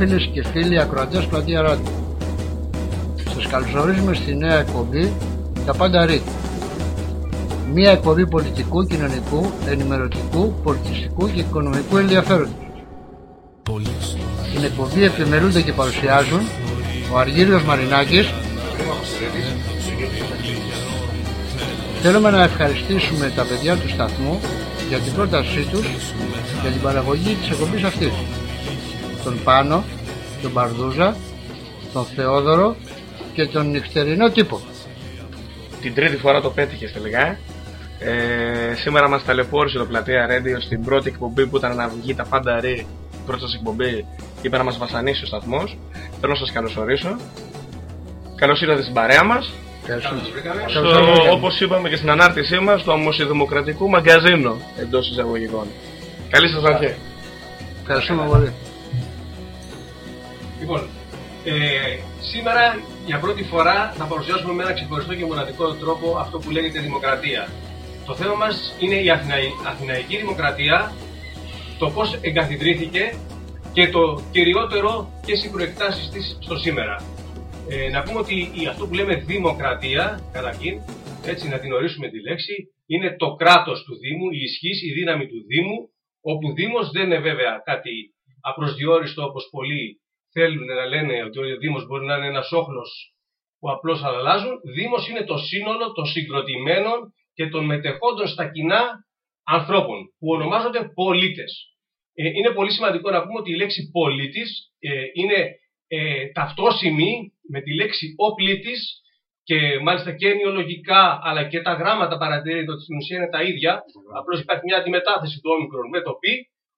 φίλες και φίλοι ακροατές πλατεία Ράδιο. Σας καλωσορίζουμε στη νέα εκπομπή «Τα πάντα ρί». Μία εκπομπή πολιτικού, κοινωνικού, ενημερωτικού, πολιτιστικού και οικονομικού ενδιαφέροντος. Την εκπομπή επιμερούνται και παρουσιάζουν ο Αργύριος Μαρινάκης Θέλουμε να ευχαριστήσουμε τα παιδιά του σταθμού για την πρότασή τους για την παραγωγή της εκπομπής αυτής. Τον Πάνο, τον Μπαρδούζα, τον Θεόδωρο και τον νυχτερινό τύπο. Την τρίτη φορά το πέτυχες τελικά. Ε, σήμερα μας ταλαιπώρησε το πλατεία Radio στην πρώτη εκπομπή που ήταν να βγει τα πάντα ρί. Η πρώτη σας εκπομπή είπε να μας βασανίσει ο σταθμός. Θέλω να σας καλωσορίσω. Καλώς ήρθατε στην παρέα μας. Στο, όπως είπαμε και στην ανάρτησή μας, το ομοσυδημοκρατικού μαγκαζίνο εντός εισαγωγικών. Καλή σας αρχή. Ευχαριστούμε πολύ. Λοιπόν, ε, σήμερα για πρώτη φορά θα παρουσιάσουμε με ένα ξεχωριστό και μοναδικό τρόπο αυτό που λέγεται δημοκρατία. Το θέμα μας είναι η Αθηναϊκή Δημοκρατία, το πώς εγκαθιδρύθηκε και το κυριότερο και οι προεκτάσεις της στο σήμερα. Ε, να πούμε ότι η, αυτό που λέμε δημοκρατία, καταρχήν, έτσι να την ορίσουμε τη λέξη, είναι το κράτος του Δήμου, η ισχύς, η δύναμη του Δήμου, όπου Δήμος δεν είναι βέβαια κάτι απροσδιόριστο όπως πολλοί θέλουν να λένε ότι ο Δήμος μπορεί να είναι ένας όχλος που απλώς αλλάζουν. Δήμος είναι το σύνολο των συγκροτημένων και των μετεχόντων στα κοινά ανθρώπων που ονομάζονται πολίτες. Ε, είναι πολύ σημαντικό να πούμε ότι η λέξη πολίτης ε, είναι ε, ταυτόσιμη με τη λέξη όπλητης και μάλιστα και ενοιολογικά αλλά και τα γράμματα παρατηρείται ότι στην ουσία είναι τα ίδια. Απλώς υπάρχει μια αντιμετάθεση του όμικρον με το π,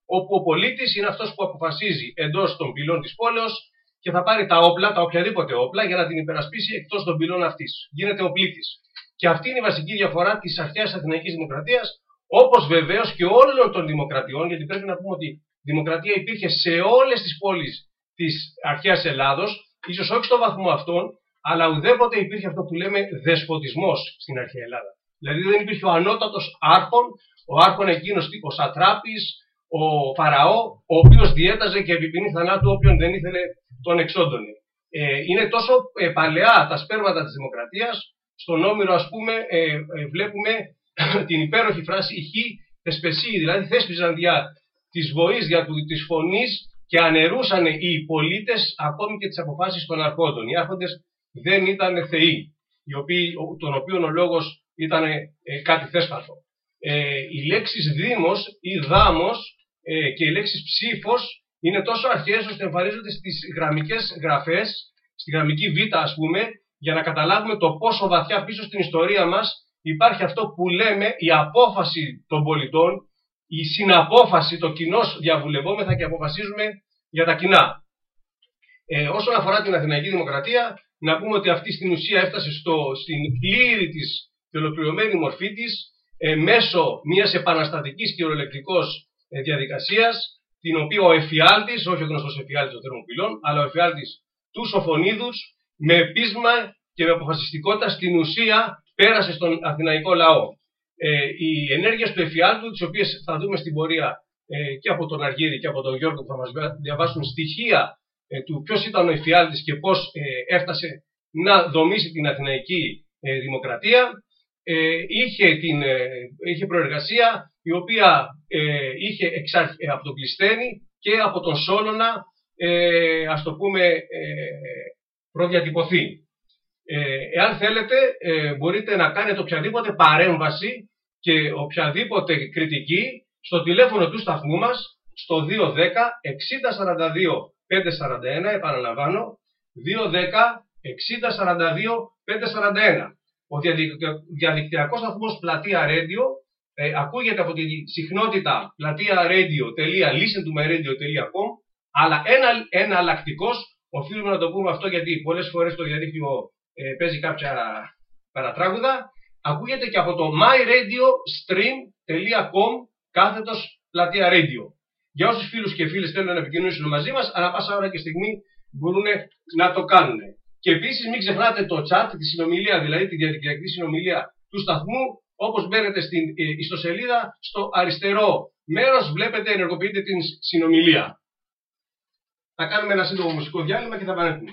όπου ο πολίτης είναι αυτός που αποφασίζει εντός των πυλών της πόλεως και θα πάρει τα όπλα, τα οποιαδήποτε όπλα, για να την υπερασπίσει εκτός των πυλών αυτής. Γίνεται ο πλήτης. Και αυτή είναι η βασική διαφορά της αρχαίας Αθηναϊκής Δημοκρατίας, όπως βεβαίως και όλων των δημοκρατιών, γιατί πρέπει να πούμε ότι η δημοκρατία υπήρχε σε όλες τις πόλεις της αρχαίας Ελλάδος, ίσως όχι στο βαθμό αυτόν, αλλά ουδέποτε υπήρχε αυτό που λέμε δεσποτισμός στην αρχαία Ελλάδα. Δηλαδή δεν υπήρχε ο ανώτατος άρχον, ο άρχον εκείνος ο Σατράπη, ο Φαραώ, ο οποίος διέταζε και επιπινή θανάτου όποιον δεν ήθελε τον εξόντωνε. Ε, είναι τόσο ε, παλαιά τα σπέρματα της δημοκρατίας, στον Όμηρο ας πούμε ε, ε, βλέπουμε την υπέροχη φράση ηχή θεσπεσί, δηλαδή θέσπιζαν δια της βοήθεια της φωνής και ανερούσαν οι πολίτες ακόμη και τις αποφάσεις των αρχόντων. Οι άρχοντες δεν ήταν θεοί, οι οποίοι, τον οποίο ο λόγος ήταν ε, κάτι θέσπαθο. Ε, οι λέξεις δήμος ή δάμος ε, και οι λέξεις ψήφος είναι τόσο αρχαίες ώστε εμφανίζονται στις γραμμικές γραφές, στη γραμμική β, ας πούμε, για να καταλάβουμε το πόσο βαθιά πίσω στην ιστορία μας υπάρχει αυτό που λέμε η απόφαση των πολιτών η συναπόφαση, το κοινό διαβουλευόμεθα και αποφασίζουμε για τα κοινά. Ε, όσον αφορά την Αθηναϊκή Δημοκρατία, να πούμε ότι αυτή στην ουσία έφτασε στο, στην πλήρη της και ολοκληρωμένη μορφή της ε, μέσω μιας επαναστατικής και ορολεκτικός ε, διαδικασίας, την οποία ο εφιάλτης, όχι ο γνωστός εφιάλτης των θερμοπυλών, αλλά ο εφιάλτης του Σοφονίδους, με πείσμα και με αποφασιστικότητα στην ουσία πέρασε στον Αθηναϊκό λαό ε, οι ενέργειες του εφιάλτου, τις οποίες θα δούμε στην πορεία ε, και από τον Αργύρη και από τον Γιώργο που θα μας διαβάσουν στοιχεία ε, του ποιος ήταν ο εφιάλτης και πώς ε, έφτασε να δομήσει την Αθηναϊκή ε, Δημοκρατία. είχε, την, είχε προεργασία η οποία είχε εξαρχ, από τον Κλειστένη και από τον Σόλωνα ας το πούμε προδιατυπωθεί. εάν θέλετε μπορείτε να κάνετε οποιαδήποτε παρέμβαση και οποιαδήποτε κριτική στο τηλέφωνο του σταθμού μας στο 210 6042 541 επαναλαμβάνω 210 6042 541 ο διαδικτυακός σταθμός Πλατεία Radio ε, ακούγεται από τη συχνότητα πλατεία radio.listentomeradio.com αλλά ένα, εναλλακτικός, οφείλουμε να το πούμε αυτό γιατί πολλές φορές το διαδίκτυο ε, παίζει κάποια παρατράγουδα ακούγεται και από το myradiostream.com κάθετος πλατεία radio. Για όσους φίλους και φίλες θέλουν να επικοινωνήσουν μαζί μας, ανά πάσα ώρα και στιγμή μπορούν να το κάνουν. Και επίσης μην ξεχνάτε το chat, τη συνομιλία, δηλαδή τη διαδικτυακή συνομιλία του σταθμού, όπως μπαίνετε στην ε, ιστοσελίδα, στο αριστερό μέρος βλέπετε ενεργοποιείτε την συνομιλία. Θα κάνουμε ένα σύντομο μουσικό διάλειμμα και θα επανέλθουμε.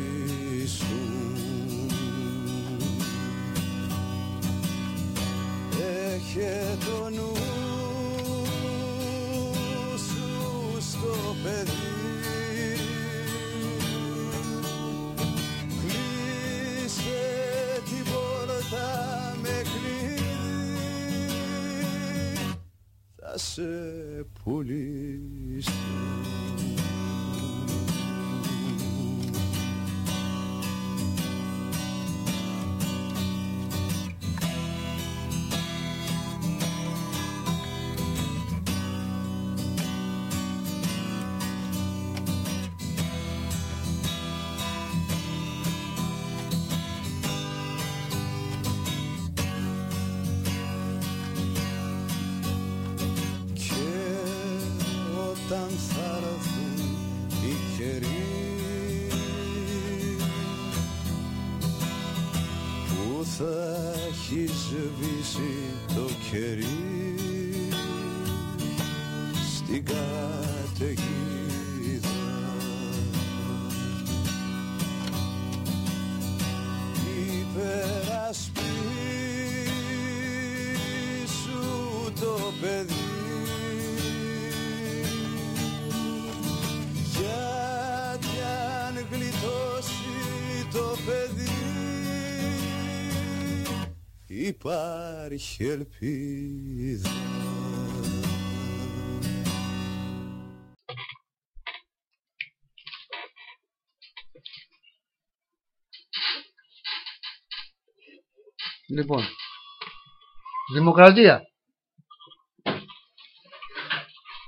Θα σε υπάρχει ελπίδα. Λοιπόν, δημοκρατία.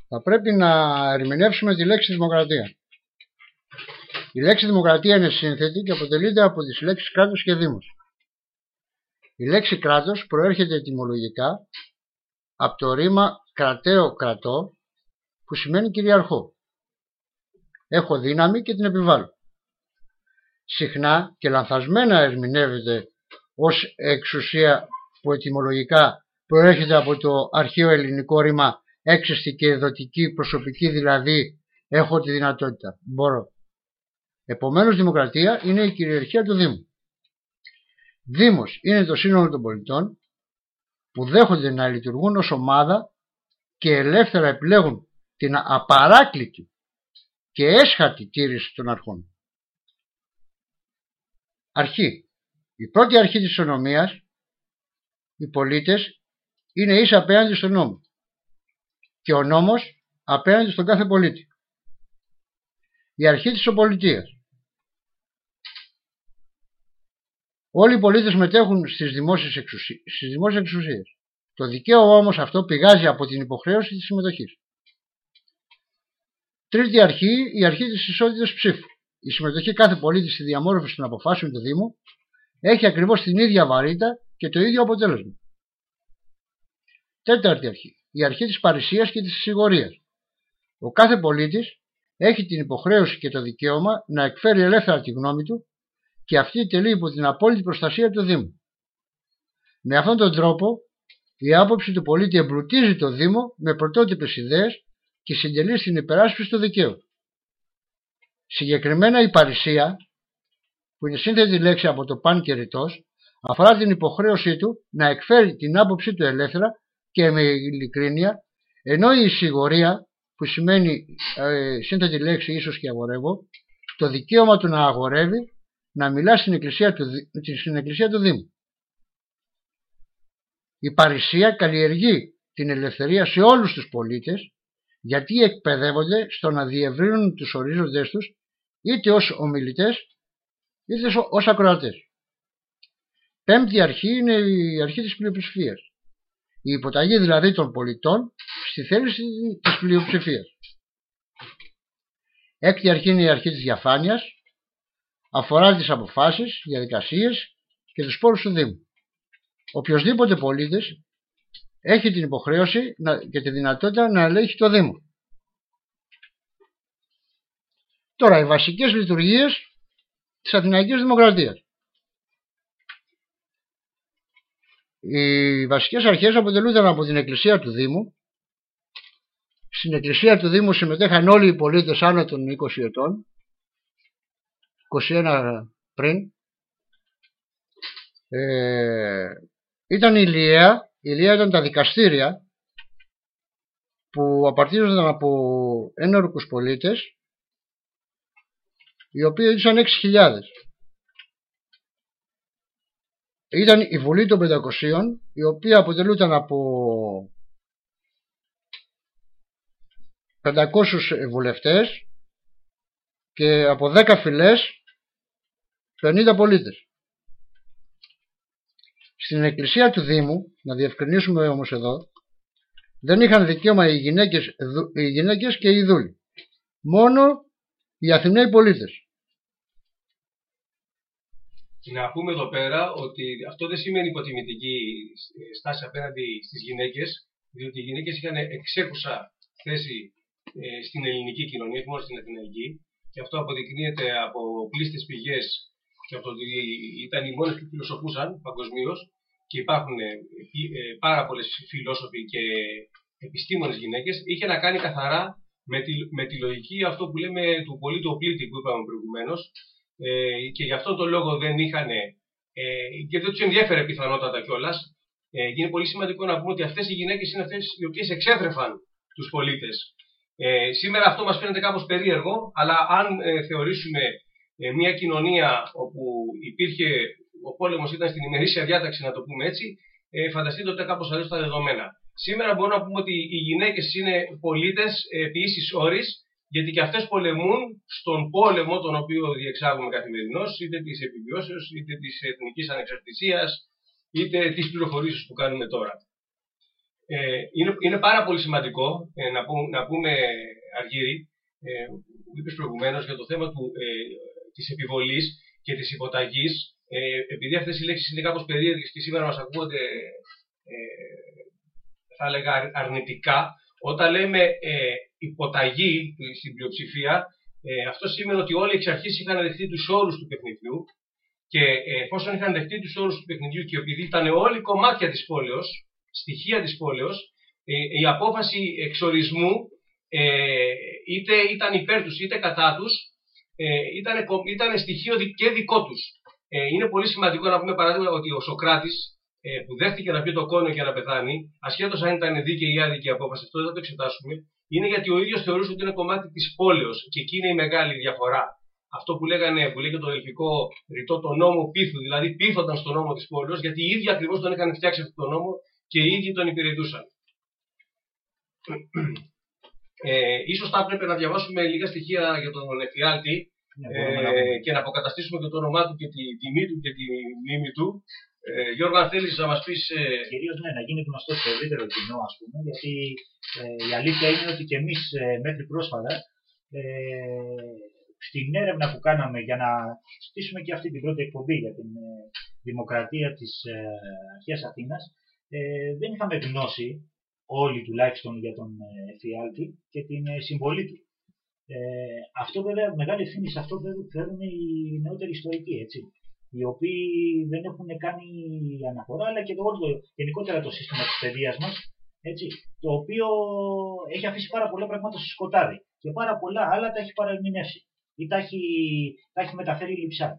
Θα πρέπει να ερμηνεύσουμε τη λέξη δημοκρατία. Η λέξη δημοκρατία είναι σύνθετη και αποτελείται από τις λέξεις κράτος και δήμος. Η λέξη κράτος προέρχεται ετυμολογικά από το ρήμα κρατέο κρατώ που σημαίνει κυριαρχώ. Έχω δύναμη και την επιβάλλω. Συχνά και λανθασμένα ερμηνεύεται ως εξουσία που ετυμολογικά προέρχεται από το αρχαίο ελληνικό ρήμα έξιστη και εδωτική προσωπική δηλαδή έχω τη δυνατότητα, μπορώ. Επομένως δημοκρατία είναι η κυριαρχία του Δήμου. Δήμος είναι το σύνολο των πολιτών που δέχονται να λειτουργούν ως ομάδα και ελεύθερα επιλέγουν την απαράκλητη και έσχατη τήρηση των αρχών. Αρχή. Η πρώτη αρχή της ονομίας, οι πολίτες, είναι ίσα απέναντι στον νόμο και ο νόμος απέναντι στον κάθε πολίτη. η αρχή της οπολιτείας. Όλοι οι πολίτες μετέχουν στις δημόσιες, εξουσίες, στις δημόσιες εξουσίες. Το δικαίωμα όμως αυτό πηγάζει από την υποχρέωση της συμμετοχής. Τρίτη αρχή, η αρχή της ισότητας ψήφου. Η συμμετοχή κάθε πολίτη στη διαμόρφωση των αποφάσεων του Δήμου έχει ακριβώς την ίδια βαρύτητα και το ίδιο αποτέλεσμα. Τέταρτη αρχή, η αρχή της παρησίας και της σιγορίας. Ο κάθε πολίτης έχει την υποχρέωση και το δικαίωμα να εκφέρει ελεύθερα τη γνώμη του και αυτή τελεί υπό την απόλυτη προστασία του Δήμου. Με αυτόν τον τρόπο η άποψη του πολίτη εμπλουτίζει το Δήμο με πρωτότυπες ιδέες και συντελεί στην υπεράσπιση του δικαίου. Συγκεκριμένα η παρησία, που είναι σύνθετη λέξη από το παν και ρητός, αφορά την υποχρέωσή του να εκφέρει την άποψή του ελεύθερα και με ειλικρίνεια, ενώ η σιγορία, που σημαίνει ε, σύνθετη λέξη ίσως και αγορεύω, το δικαίωμα του να αγορεύει, να μιλάς στην εκκλησία του, στην εκκλησία του Δήμου. Η παρησία καλλιεργεί την ελευθερία σε όλους τους πολίτες γιατί εκπαιδεύονται στο να διευρύνουν τους ορίζοντές τους είτε ως ομιλητές είτε ως ακροατές. Πέμπτη αρχή είναι η αρχή της πλειοψηφίας. Η υποταγή δηλαδή των πολιτών στη θέληση της πλειοψηφίας. Έκτη αρχή είναι η αρχή της διαφάνειας. Αφορά τις αποφάσεις, διαδικασίες και τους πόρους του Δήμου. Οποιοςδήποτε πολίτης έχει την υποχρέωση και τη δυνατότητα να ελέγχει το Δήμο. Τώρα, οι βασικές λειτουργίες της Αθηναϊκής Δημοκρατίας. Οι βασικές αρχές αποτελούνταν από την Εκκλησία του Δήμου. Στην Εκκλησία του Δήμου συμμετέχαν όλοι οι πολίτες άνω των 20 ετών, 21 πριν. Ε, ήταν η Λιέα η Ηλία ήταν τα δικαστήρια που απαρτίζονταν από ένορκους πολίτες οι οποίοι ήσαν 6.000. Ήταν η Βουλή των 500 η οποία αποτελούταν από 500 βουλευτές και από 10 φυλές 50 πολίτες. Στην εκκλησία του Δήμου, να διευκρινίσουμε όμως εδώ, δεν είχαν δικαίωμα οι γυναίκες, οι γυναίκες και οι δούλοι. Μόνο οι Αθηναίοι πολίτες. Να πούμε εδώ πέρα ότι αυτό δεν σημαίνει υποτιμητική στάση απέναντι στις γυναίκες, διότι οι γυναίκες είχαν εξέχουσα θέση ε, στην ελληνική κοινωνία, όχι μόνο στην αθηναϊκή, και αυτό αποδεικνύεται από πλήστες πηγές και από το ότι ήταν οι μόνες που φιλοσοφούσαν παγκοσμίως και υπάρχουν ε, ε, πάρα πολλές φιλόσοφοι και επιστήμονες γυναίκες, είχε να κάνει καθαρά με τη, με τη λογική αυτό που λέμε του πολίτου οπλίτη που είπαμε προηγουμένως ε, και γι' αυτόν τον λόγο δεν είχαν ε, και δεν τους ενδιέφερε πιθανότατα κιόλας. Ε, και είναι πολύ σημαντικό να πούμε ότι αυτές οι γυναίκες είναι αυτές οι οποίες εξέθρεφαν τους πολίτες. Ε, σήμερα αυτό μας φαίνεται κάπως περίεργο, αλλά αν ε, θεωρήσουμε ε, μια κοινωνία όπου υπήρχε ο πόλεμος ήταν στην ημερήσια διάταξη, να το πούμε έτσι, ε, φανταστείτε ότι κάπως αλλιώς τα δεδομένα. Σήμερα μπορούμε να πούμε ότι οι γυναίκες είναι πολίτες επί ίση όρη, γιατί και αυτές πολεμούν στον πόλεμο τον οποίο διεξάγουμε καθημερινώς, είτε της επιβιώσεως, είτε της εθνικής ανεξαρτησίας, είτε τη πληροφορήσεω που κάνουμε τώρα. Ε, είναι, είναι πάρα πολύ σημαντικό ε, να, πούμε, να πούμε, Αργύρι, ε, που είπες προηγουμένως για το θέμα του, ε, της επιβολής και της υποταγής. Ε, επειδή αυτές οι λέξεις είναι κάπως περίεργες και σήμερα μας ακούγονται, ε, θα έλεγα αρνητικά, όταν λέμε ε, υποταγή στην πλειοψηφία, ε, αυτό σημαίνει ότι όλοι εξ αρχής είχαν δεχτεί τους όρους του παιχνιδιού και ε, εφόσον είχαν δεχτεί τους όρους του παιχνιδιού και επειδή ήταν όλοι κομμάτια της πόλεως, στοιχεία της πόλεως, ε, η απόφαση εξορισμού είτε ήταν υπέρ τους είτε κατά τους, ήταν, ήταν στοιχείο και δικό τους. Ε, είναι πολύ σημαντικό να πούμε παράδειγμα ότι ο Σοκράτης ε, που δέχτηκε να πει το κόνο και να πεθάνει, ασχέτως αν ήταν δίκαιη ή άδικη απόφαση, αυτό δεν θα το εξετάσουμε, είναι γιατί ο ίδιος θεωρούσε ότι είναι κομμάτι της πόλεως και εκεί είναι η μεγάλη διαφορά. Αυτό που λέγανε, που λέγεται το ελφικό ρητό, το νόμο πίθου, δηλαδή πίθονταν στον νόμο της πόλεως, γιατί οι ίδιοι ακριβώς τον είχαν φτιάξει αυτόν τον νόμο και οι ίδιοι τον υπηρετούσαν. Ε, ίσως θα έπρεπε να διαβάσουμε λίγα στοιχεία για τον Εφιάλτη Ναι, μπορούμε να ε, πούμε. και να αποκαταστήσουμε και το όνομά του και τη τιμή του και τη μνήμη του. Ε, Γιώργο, αν θέλεις να μας πεις... Ε, Κυρίως ναι, να γίνει γνωστό στο ευρύτερο κοινό, ας πούμε, γιατί ε, η αλήθεια είναι ότι και εμείς ε, μέχρι πρόσφατα ε, στην έρευνα που κάναμε για να στήσουμε και αυτή την πρώτη εκπομπή για την ε, δημοκρατία της ε, αρχαίας Αθήνας, ε, δεν είχαμε γνώση όλοι τουλάχιστον για τον ε, εφιάλτη και την ε, συμβολή του. Ε, αυτό βέβαια, μεγάλη ευθύνη σε αυτό φέρουν- φέρουν οι νεότεροι ιστορικοί, έτσι οι οποίοι δεν έχουν κάνει αναφορά, αλλά και το όλο το, γενικότερα το σύστημα της παιδείας μας, έτσι, το οποίο έχει αφήσει πάρα πολλά πράγματα στο σκοτάδι και πάρα πολλά άλλα τα έχει παραερμηνεύσει ή τα έχει, τα έχει μεταφέρει λειψά.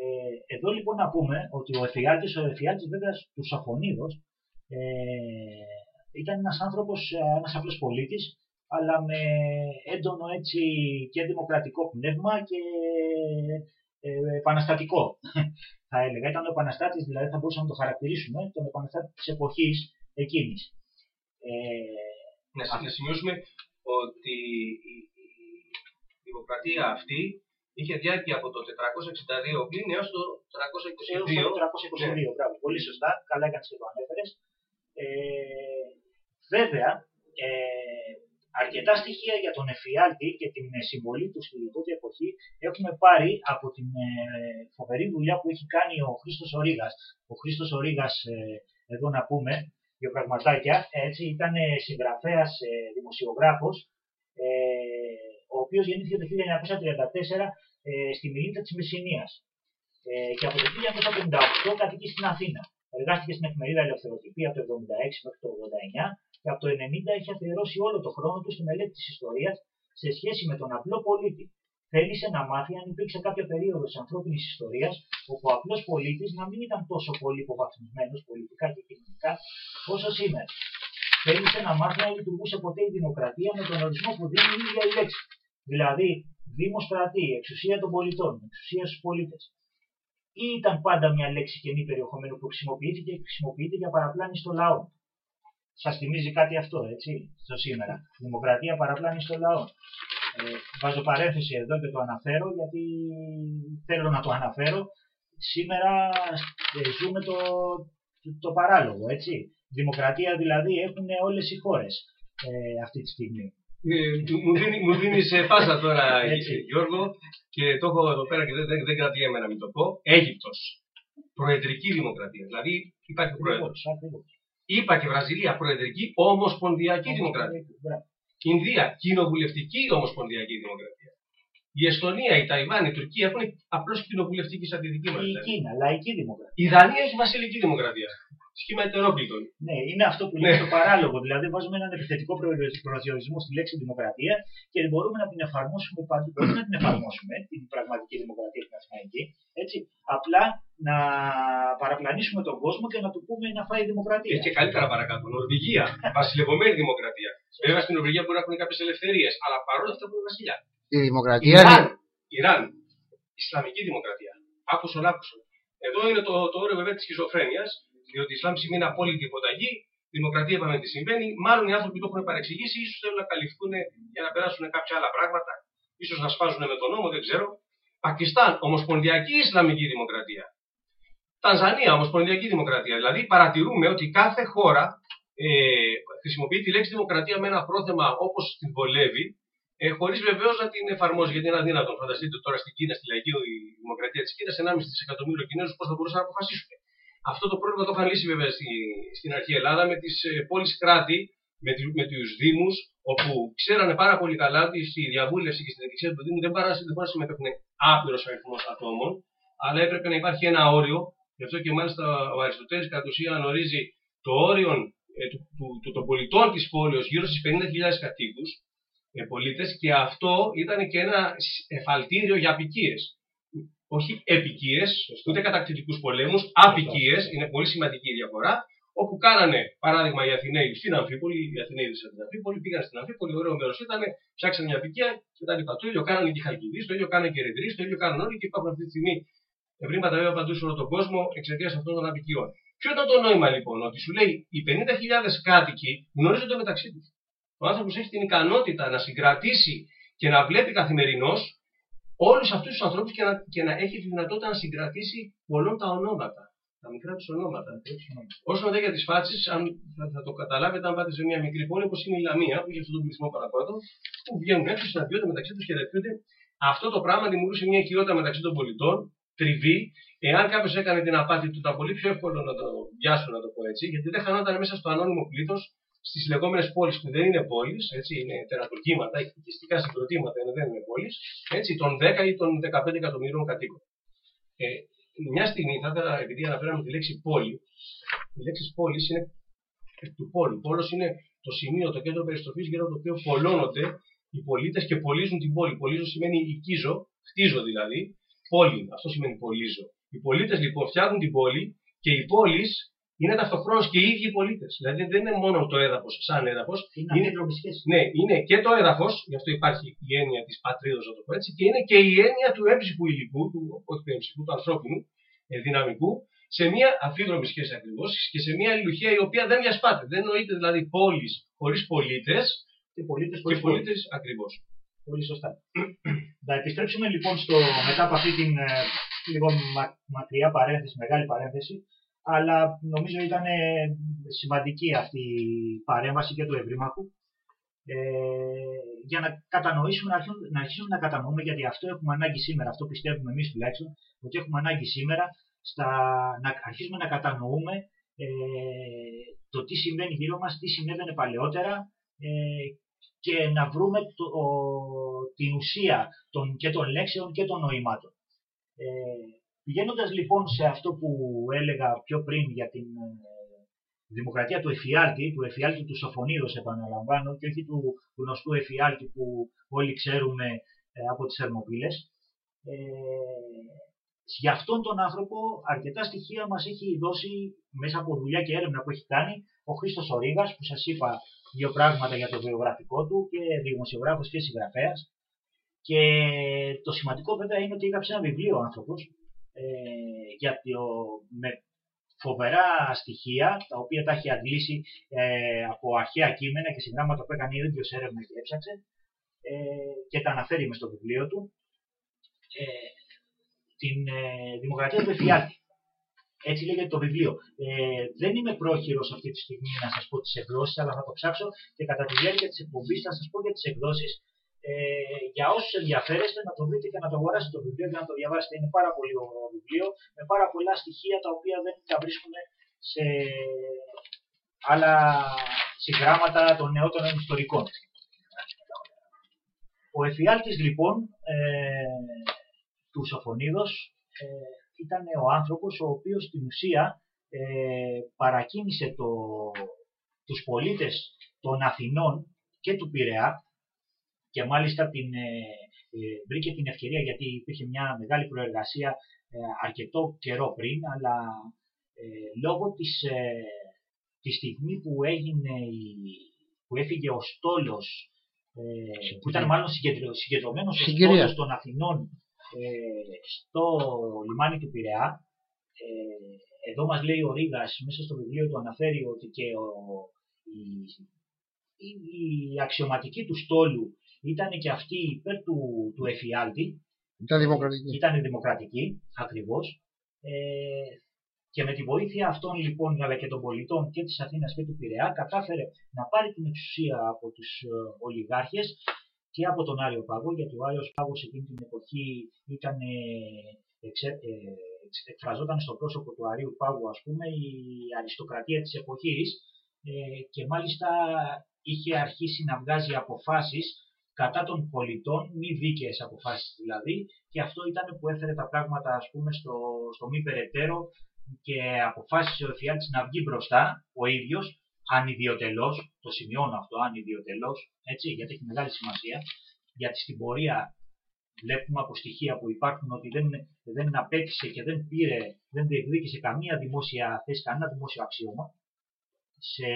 Ε, εδώ λοιπόν να πούμε ότι ο Εφιάλτης, ο Εφιάλτης βέβαια του Σαφωνίδος, ε, ήταν ένας άνθρωπος, ε, ένας απλός πολίτης, αλλά με έντονο έτσι και δημοκρατικό πνεύμα και ε, επαναστατικό, θα έλεγα. Ήταν ο επαναστάτης, δηλαδή θα μπορούσαμε να το χαρακτηρίσουμε, τον επαναστάτη της εποχής εκείνης. Ε, να να σημειώσουμε ότι η, η- η δημοκρατία αυτή είχε διάρκεια από το 462 πλήν έως το 322. έως το 322, μπράβο, πολύ σωστά, καλά έκανες και το ανέφερες. Ε, βέβαια, ε, αρκετά στοιχεία για τον εφιάλτη και την ε, συμβολή του στη τότε εποχή έχουμε πάρει από την ε, φοβερή δουλειά που έχει κάνει ο Χρήστος Ορίγας. Ο Χρήστος Ορίγας, ε, εδώ να πούμε, δύο πραγματάκια, έτσι, ήταν ε, συγγραφέας, ε, δημοσιογράφος, ε, ο οποίος γεννήθηκε το 1934 ε, στη Μιλίτα της Μεσσηνίας ε, και από το 1958 κατοικεί στην Αθήνα. Εργάστηκε στην εφημερίδα Ελευθεροτυπία από το 1976 μέχρι το 1989 και από το 1990 έχει αφιερώσει όλο το χρόνο του στη μελέτη της ιστορίας σε σχέση με τον απλό πολίτη. Θέλησε να μάθει αν υπήρξε κάποια περίοδος της ανθρώπινης ιστορίας όπου ο απλός πολίτης να μην ήταν τόσο πολύ υποβαθμισμένος πολιτικά και κοινωνικά όσο σήμερα. Θέλησε να μάθει αν λειτουργούσε ποτέ η δημοκρατία με τον ορισμό που δίνει η ίδια η λέξη. Δηλαδή, δημοστρατή, εξουσία των πολιτών, εξουσία στους πολίτες ή ήταν πάντα μια λέξη κενή περιεχομένου που χρησιμοποιείται και χρησιμοποιείται για παραπλάνηση των λαών. Σας θυμίζει κάτι αυτό, έτσι, στο σήμερα. Δημοκρατία παραπλάνηση των λαών. Ε, βάζω παρένθεση εδώ και το αναφέρω γιατί θέλω να το αναφέρω. Σήμερα ε, ζούμε το, το, το παράλογο, έτσι. Δημοκρατία δηλαδή έχουν όλες οι χώρες ε, αυτή τη στιγμή. Ε, μου, δίνει, μου δίνεις ε, πάσα τώρα, Έτσι. Γιώργο, και το έχω εδώ πέρα και δεν, δεν, δεν κρατιέμαι να μην το πω. Αίγυπτος. Προεδρική δημοκρατία. Δηλαδή υπάρχει πρόεδρος. Ακριβώς, ακριβώς. Είπα και Βραζιλία προεδρική ομοσπονδιακή δημοκρατία. Μπράβο. Ινδία κοινοβουλευτική ομοσπονδιακή δημοκρατία. Η Εστονία, η Ταϊβάν, η Τουρκία έχουν απλώς κοινοβουλευτική σαν τη δική μας. Η Κίνα, λαϊκή δημοκρατία. Η Δανία έχει βασιλική δημοκρατία. Σχήμα ετερόκλητων. Ναι, είναι αυτό που λέμε το παράλογο. Δηλαδή, βάζουμε έναν επιθετικό προορισ- προσδιορισμό στη λέξη δημοκρατία και μπορούμε να την εφαρμόσουμε παντού. Όχι να την εφαρμόσουμε, την πραγματική δημοκρατία την αθηναϊκή, έτσι. Απλά να παραπλανήσουμε τον κόσμο και να του πούμε να φάει δημοκρατία. Έχει και καλύτερα παρακάτω. Νορβηγία, βασιλευωμένη δημοκρατία. Βέβαια στην Νορβηγία μπορεί να έχουν κάποιες ελευθερίες, αλλά παρόλα αυτά έχουν βασιλιά; Η δημοκρατία Ιράν, είναι Ιράν, Ισλαμική δημοκρατία. Άκουσον, άκουσον. Εδώ είναι το, το όριο βέβαια της σχιζοφρένειας, διότι η Ισλάμ σημαίνει απόλυτη υποταγή, δημοκρατία είπαμε τι συμβαίνει. Μάλλον οι άνθρωποι το έχουν παρεξηγήσει, ίσως θέλουν να καλυφθούν για να περάσουν κάποια άλλα πράγματα, ίσως να σπάζουν με τον νόμο, δεν ξέρω. Πακιστάν, Ομοσπονδιακή Ισλαμική Δημοκρατία. Τανζανία, Ομοσπονδιακή Δημοκρατία. Δηλαδή παρατηρούμε ότι κάθε χώρα ε, χρησιμοποιεί τη λέξη δημοκρατία με ένα πρόθεμα όπως την βολεύει, ε, χωρίς βεβαίως να την εφαρμόζει γιατί είναι αδύνατο. Φανταστείτε τώρα στην Κίνα, στη λαϊκή δημοκρατία της Κίνας, 1,5 δισεκατομμύριο Κινέζους πώς θα μπορούσαν να αποφασίσουν. Αυτό το πρόβλημα το είχαν λύσει βέβαια στη, στην αρχή Ελλάδα με τις ε, πόλεις κράτη, με, του με τους Δήμους, όπου ξέρανε πάρα πολύ καλά ότι στη διαβούλευση και στην εκκλησία του Δήμου δεν μπορούν να δεν μπορούν να συμμετέχουν άπειρος αριθμός ατόμων, αλλά έπρεπε να υπάρχει ένα όριο. Γι' αυτό και μάλιστα ο Αριστοτέλης κατ' ουσίαν ορίζει το όριο ε, του, του, του, των πολιτών της πόλη γύρω στις 50.000 κατοίκους ε, πολίτες και αυτό ήταν και ένα εφαλτήριο για απικίες. Όχι επικίες, ούτε κατακτητικούς πολέμους, απικίες, είναι πολύ σημαντική η διαφορά, όπου κάνανε, παράδειγμα, οι Αθηναίοι στην Αμφίπολη, οι Αθηναίοι από την Αμφίπολη, πήγαν στην Αμφίπολη, ωραίο μέρος ήταν, ψάξαν μια απικία κτλ. Το ίδιο κάνανε και οι Χαλκιδείς, το ίδιο κάνανε και οι Ερυθροί, το ίδιο κάνανε όλοι και υπάρχουν αυτή τη στιγμή ευρήματα βέβαια παντού σε όλο τον κόσμο εξαιτίας αυτών των απικιών. Ποιο ήταν το νόημα λοιπόν, ότι σου λέει οι 50.000 κάτοικοι γνωρίζονται μεταξύ τους. Ο άνθρωπος έχει την ικανότητα να συγκρατήσει και να βλέπει καθημερινώς όλους αυτούς τους ανθρώπους και, να, και να έχει τη δυνατότητα να συγκρατήσει πολλών τα ονόματα. Τα μικρά τους ονόματα. Όσον δε για τις φάτσει, αν θα, θα το καταλάβετε, αν πάτε σε μια μικρή πόλη όπως είναι η Λαμία, που έχει αυτόν τον πληθυσμό παραπάνω, που βγαίνουν έξω, συναντιόνται μεταξύ τους, χαιρετιούνται. Αυτό το πράγμα δημιουργούσε μια οικειότητα μεταξύ των πολιτών, τριβή. Εάν κάποιος έκανε την απάτη του, ήταν πολύ πιο εύκολο να το πιάσουν, να το πω έτσι, γιατί δεν χανόταν μέσα στο ανώνυμο πλήθος στις λεγόμενες πόλεις που δεν είναι πόλεις, είναι τερατουργήματα, οικιστικά συγκροτήματα, ενώ δεν είναι πόλεις, των 10 ή των 15 εκατομμυρίων κατοίκων. Ε, μια στιγμή θα ήθελα, επειδή αναφέραμε τη λέξη πόλη, η λέξη πόλης είναι του πόλου. Πόλος είναι το σημείο, το κέντρο περιστροφής γύρω από το οποίο πολλώνονται οι πολίτες και πολίζουν την πόλη. Πολίζω σημαίνει οικίζω, χτίζω δηλαδή. Πόλη, αυτό σημαίνει πολίζω. Οι πολίτες λοιπόν φτιάχνουν την πόλη και οι πόλεις είναι ταυτοχρόνω και οι ίδιοι οι πολίτες. Δηλαδή δεν είναι μόνο το έδαφος σαν έδαφος. Είναι, είναι, σχέση. ναι, είναι και το έδαφος, γι' αυτό υπάρχει η έννοια της πατρίδα, να το πω έτσι, και είναι και η έννοια του έμψυχου υλικού, του, όχι του έμψυχου, του ανθρώπινου ε, δυναμικού, σε μια αφίδρομη σχέση ακριβώς και σε μια αλληλουχία η οποία δεν διασπάται. Δεν νοείται δηλαδή πόλει χωρίς πολίτες και πολίτες χωρίς ακριβώς. Πολύ σωστά. να επιστρέψουμε λοιπόν στο, μετά από αυτή την ε, λίγο μα, μακριά παρένθεση, μεγάλη παρένθεση, αλλά νομίζω ήταν ε, σημαντική αυτή η παρέμβαση και του ευρύμαχου ε, για να κατανοήσουμε, να αρχίσουμε, να αρχίσουμε να κατανοούμε γιατί αυτό έχουμε ανάγκη σήμερα, αυτό πιστεύουμε εμείς τουλάχιστον, ότι έχουμε ανάγκη σήμερα στα, να αρχίσουμε να κατανοούμε ε, το τι συμβαίνει γύρω μας, τι συνέβαινε παλαιότερα ε, και να βρούμε το, την ουσία των, και των λέξεων και των νοημάτων. Ε, Πηγαίνοντας λοιπόν σε αυτό που έλεγα πιο πριν για την ε, δημοκρατία του εφιάλτη, του εφιάλτη του Σοφονίδος επαναλαμβάνω και όχι του γνωστού εφιάλτη που όλοι ξέρουμε ε, από τις Θερμοπύλες. Ε, για αυτόν τον άνθρωπο αρκετά στοιχεία μας έχει δώσει μέσα από δουλειά και έρευνα που έχει κάνει ο Χρήστος Ορίγας που σας είπα δύο πράγματα για το βιογραφικό του και δημοσιογράφος και συγγραφέας. Και το σημαντικό βέβαια είναι ότι έγραψε ένα βιβλίο ο άνθρωπος ε, γιατί ο, με φοβερά στοιχεία, τα οποία τα έχει αντλήσει ε, από αρχαία κείμενα και συγγράμματα που έκανε ο ίδιος έρευνα και έψαξε ε, και τα αναφέρει μες στο βιβλίο του, ε, την ε, Δημοκρατία του Εφιάλτη. Έτσι λέγεται το βιβλίο. Ε, δεν είμαι πρόχειρος αυτή τη στιγμή να σας πω τις εκδόσεις, αλλά θα το ψάξω και κατά τη διάρκεια της εκπομπής θα σας πω για τις εκδόσεις ε, για όσους ενδιαφέρεστε να το δείτε και να το αγοράσετε το βιβλίο και να το διαβάσετε. Είναι πάρα πολύ ωραίο βιβλίο με πάρα πολλά στοιχεία τα οποία δεν τα βρίσκουμε σε άλλα συγγράμματα των νεότερων ιστορικών. Ο εφιάλτης λοιπόν ε, του Σοφονίδος ε, ήταν ο άνθρωπος ο οποίος στην ουσία ε, παρακίνησε το, τους πολίτες των Αθηνών και του Πειραιά και μάλιστα την, ε, ε, βρήκε την ευκαιρία γιατί υπήρχε μια μεγάλη προεργασία ε, αρκετό καιρό πριν, αλλά λόγω της, τη στιγμή που έγινε η, που έφυγε ο στόλος που ήταν μάλλον συγκεντρω, συγκεντρωμένος ο στόλος των Αθηνών στο λιμάνι του Πειραιά εδώ μας λέει ο Ρίγας μέσα στο βιβλίο του αναφέρει ότι και ο, η, η αξιωματική του στόλου ήταν και αυτή υπέρ του, του εφιάλτη. Ήταν δημοκρατική. Ήταν δημοκρατική, ακριβώς. Ε, και με τη βοήθεια αυτών λοιπόν, αλλά και των πολιτών και της Αθήνας και του Πειραιά, κατάφερε να πάρει την εξουσία από τους ε, ολιγάρχες και από τον Άριο Πάγο, γιατί ο Άριος Πάγος εκείνη την εποχή ήταν, ε, εξε, ε, εκφραζόταν στο πρόσωπο του Αρίου Πάγου, ας πούμε, η αριστοκρατία της εποχής ε, και μάλιστα είχε αρχίσει να βγάζει αποφάσεις κατά των πολιτών, μη δίκαιες αποφάσεις δηλαδή, και αυτό ήταν που έφερε τα πράγματα ας πούμε, στο, στο μη περαιτέρω και αποφάσισε ο Εφιάλτης να βγει μπροστά ο ίδιος, ανιδιοτελώς, το σημειώνω αυτό, ανιδιοτελώς, έτσι, γιατί έχει μεγάλη σημασία, γιατί στην πορεία βλέπουμε από στοιχεία που υπάρχουν ότι δεν, δεν απέκτησε και δεν πήρε, δεν διεκδίκησε καμία δημόσια θέση, κανένα δημόσιο αξίωμα σε,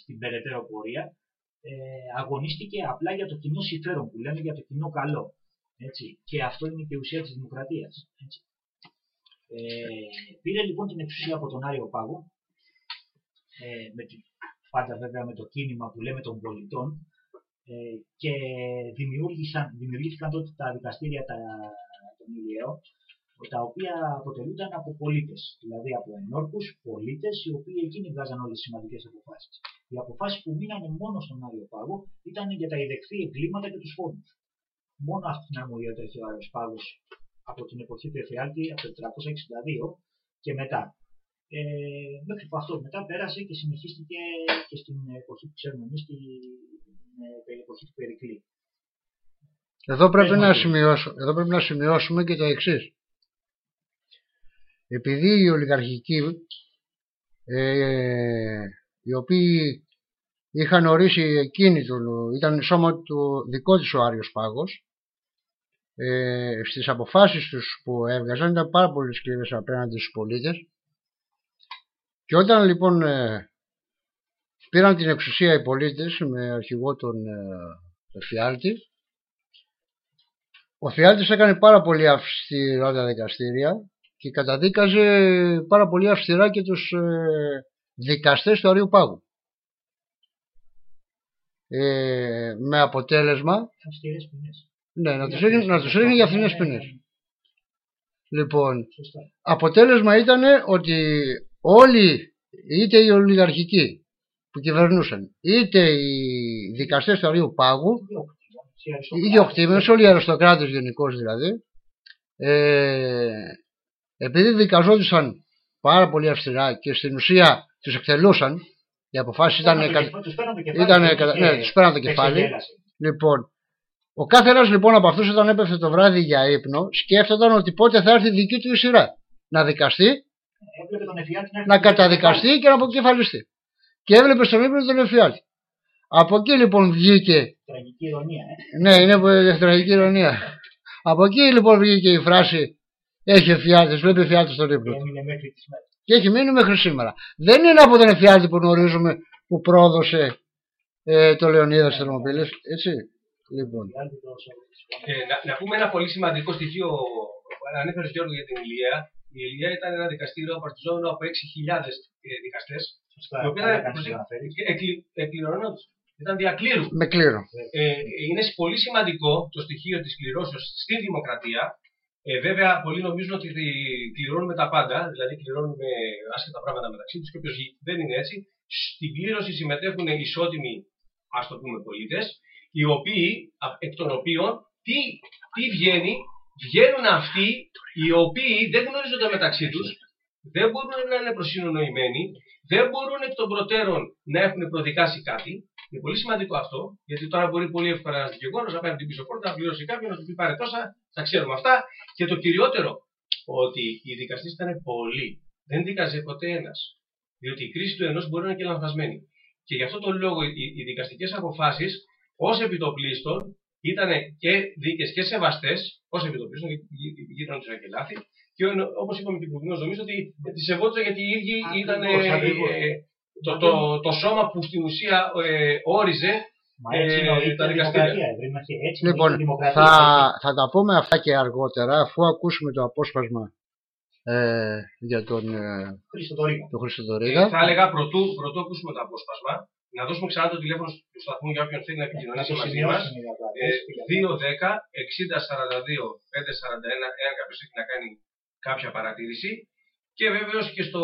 στην περαιτέρω πορεία ε, αγωνίστηκε απλά για το κοινό συμφέρον που λέμε για το κοινό καλό. Έτσι. Και αυτό είναι και η ουσία της δημοκρατίας. Έτσι. Ε, πήρε λοιπόν την εξουσία από τον Άριο Πάγο ε, με, πάντα βέβαια με το κίνημα που λέμε των πολιτών, ε, και δημιούργησαν, δημιουργήθηκαν τότε τα δικαστήρια τα, των Ηλιαίων, τα οποία αποτελούνταν από πολίτες. Δηλαδή από ενόρκους πολίτες, οι οποίοι εκείνοι βγάζαν όλες τις σημαντικές αποφάσεις. Οι αποφάσεις που μείνανε μόνο στον Άριο Πάγο ήταν για τα ιδεχθή εγκλήματα και τους φόνους. Μόνο αυτή την αρμοδιότητα έχει ο Άριο Πάγο από την εποχή του Εφιάλτη, από το 462 και μετά. Ε, μέχρι που αυτός μετά πέρασε και συνεχίστηκε και στην εποχή που ξέρουμε εμείς, την ε, εποχή του Περικλή. Εδώ πρέπει, Πες να μας. σημειώσουμε, εδώ πρέπει να σημειώσουμε και τα εξής. Επειδή οι ολιγαρχικοί, ε, οι οποίοι είχαν ορίσει εκείνη του, ήταν σώμα του δικό της ο Άριος Πάγος, ε, στις αποφάσεις τους που έβγαζαν ήταν πάρα πολύ σκληρές απέναντι στους πολίτες. Και όταν λοιπόν ε, πήραν την εξουσία οι πολίτες με αρχηγό τον ε, Εφιάλτη ο Φιάλτης έκανε πάρα πολύ αυστηρά τα δικαστήρια και καταδίκαζε πάρα πολύ αυστηρά και τους ε, δικαστές του Αρίου Πάγου. Ε, με αποτέλεσμα Αυστηρέ ποινές. ναι, να τους ρίχνει, να τους ρίχνει για φθηνές ποινές. Λοιπόν, Σωστά. αποτέλεσμα ήταν ότι όλοι, είτε οι ολιγαρχικοί που κυβερνούσαν, είτε οι δικαστές του Αρίου Πάγου, οι ιδιοκτήμενες, όλοι οι αριστοκράτες γενικώς δηλαδή, ε, επειδή δικαζόντουσαν πάρα πολύ αυστηρά και στην ουσία τους εκτελούσαν, οι αποφάσεις ήταν, κα- ήταν κατα- ναι, τους πέραν το κεφάλι. Λοιπόν, ο κάθε ένας λοιπόν από αυτούς όταν έπεφτε το βράδυ για ύπνο σκέφτονταν ότι πότε θα έρθει η δική του η σειρά. Να δικαστεί, Έβλεπε τον Εφιάλτη να, να καταδικαστεί και να αποκεφαλιστεί. Και έβλεπε στον ύπνο τον Εφιάλτη. Από εκεί λοιπόν βγήκε, Τραγική ηρωνία. Ε. ναι είναι που- τραγική ηρωνία. Από εκεί λοιπόν βγήκε η φράση έχει εφιάλτης, βλέπει εφιάλτης στον ύπνο Και του. έμεινε μέχρι τις μέρες. Και έχει μείνει μέχρι σήμερα. Δεν είναι από τον εφιάλτη που γνωρίζουμε που πρόδωσε ε, το Λεωνίδα στις Θερμοπύλες, έτσι. Λοιπόν, Εφιάλτη το Σαββατοκύριακο. Ε, να, να πούμε ένα πολύ σημαντικό στοιχείο. Ανέφερες Γιώργο για την Ηλία. Η Ηλία ήταν ένα δικαστήριο απαρτιζόμενο από 6.000 δικαστές. Σωστά. Οι οποίοι καλά ήταν- κάνεις να αναφέρεις. εκκληρώνοντα. Ήταν διακλήρου. με κλήρο. Ε, είναι πολύ σημαντικό το στοιχείο της κληρώσεως στη δημοκρατία. Ε, βέβαια, πολλοί νομίζουν ότι δι- κληρώνουμε τα πάντα, δηλαδή κληρώνουμε άσχετα πράγματα μεταξύ τους και όποιος δεν είναι έτσι. Στην κλήρωση συμμετέχουν ισότιμοι, ας το πούμε, πολίτες, οι οποίοι, α- εκ των οποίων, τι, τι βγαίνει, βγαίνουν αυτοί οι οποίοι δεν γνωρίζονται μεταξύ τους, δεν μπορούν να είναι προσυνονοημένοι, δεν μπορούν εκ των προτέρων να έχουν προδικάσει κάτι. Είναι πολύ σημαντικό αυτό, γιατί τώρα μπορεί πολύ εύκολα ένας δικηγόρος να πάει από την πίσω πόρτα, να πληρώσει κάποιον, να του πει πάρε τόσα, τα ξέρουμε αυτά. Και το κυριότερο, ότι οι δικαστές ήταν πολλοί. Δεν δίκαζε ποτέ ένας. Διότι η κρίση του ενός μπορεί να είναι και λανθασμένη. Και γι' αυτό τον λόγο οι, οι δικαστικές αποφάσεις ως επιτοπλίστων ήταν και δίκαιε και σεβαστές, ως επιτοπλίστων, γιατί γίνονταν και λάθη. Και όπως είπαμε και προηγουμένως, νομίζω ότι τι σεβόντουσαν γιατί οι ίδιοι Ακριβώς, ήταν ακριβώς. Το, το, το σώμα που στην ουσία ε, όριζε Μα έτσι Ε, νοείται τα η δικαστήρια. δημοκρατία. ευρύμαχε. Έτσι Λοιπόν, νοείται η δημοκρατία. θα, θα τα πούμε αυτά και αργότερα αφού ακούσουμε το απόσπασμα ε, για τον, ε, Χρήστο το Ρίγα. τον Χρήστο Δωρίγα. Θα έλεγα πρωτού, πρωτού ακούσουμε το απόσπασμα, να δώσουμε ξανά το τηλέφωνο του σταθμού για όποιον θέλει να Να επικοινωνήσει το μαζί μας. σημειώσουμε για τα Ε, αδέρφια. 210-60-42-541, εάν κάποιος έχει να κάνει κάποια παρατήρηση. Και βεβαίως και στο,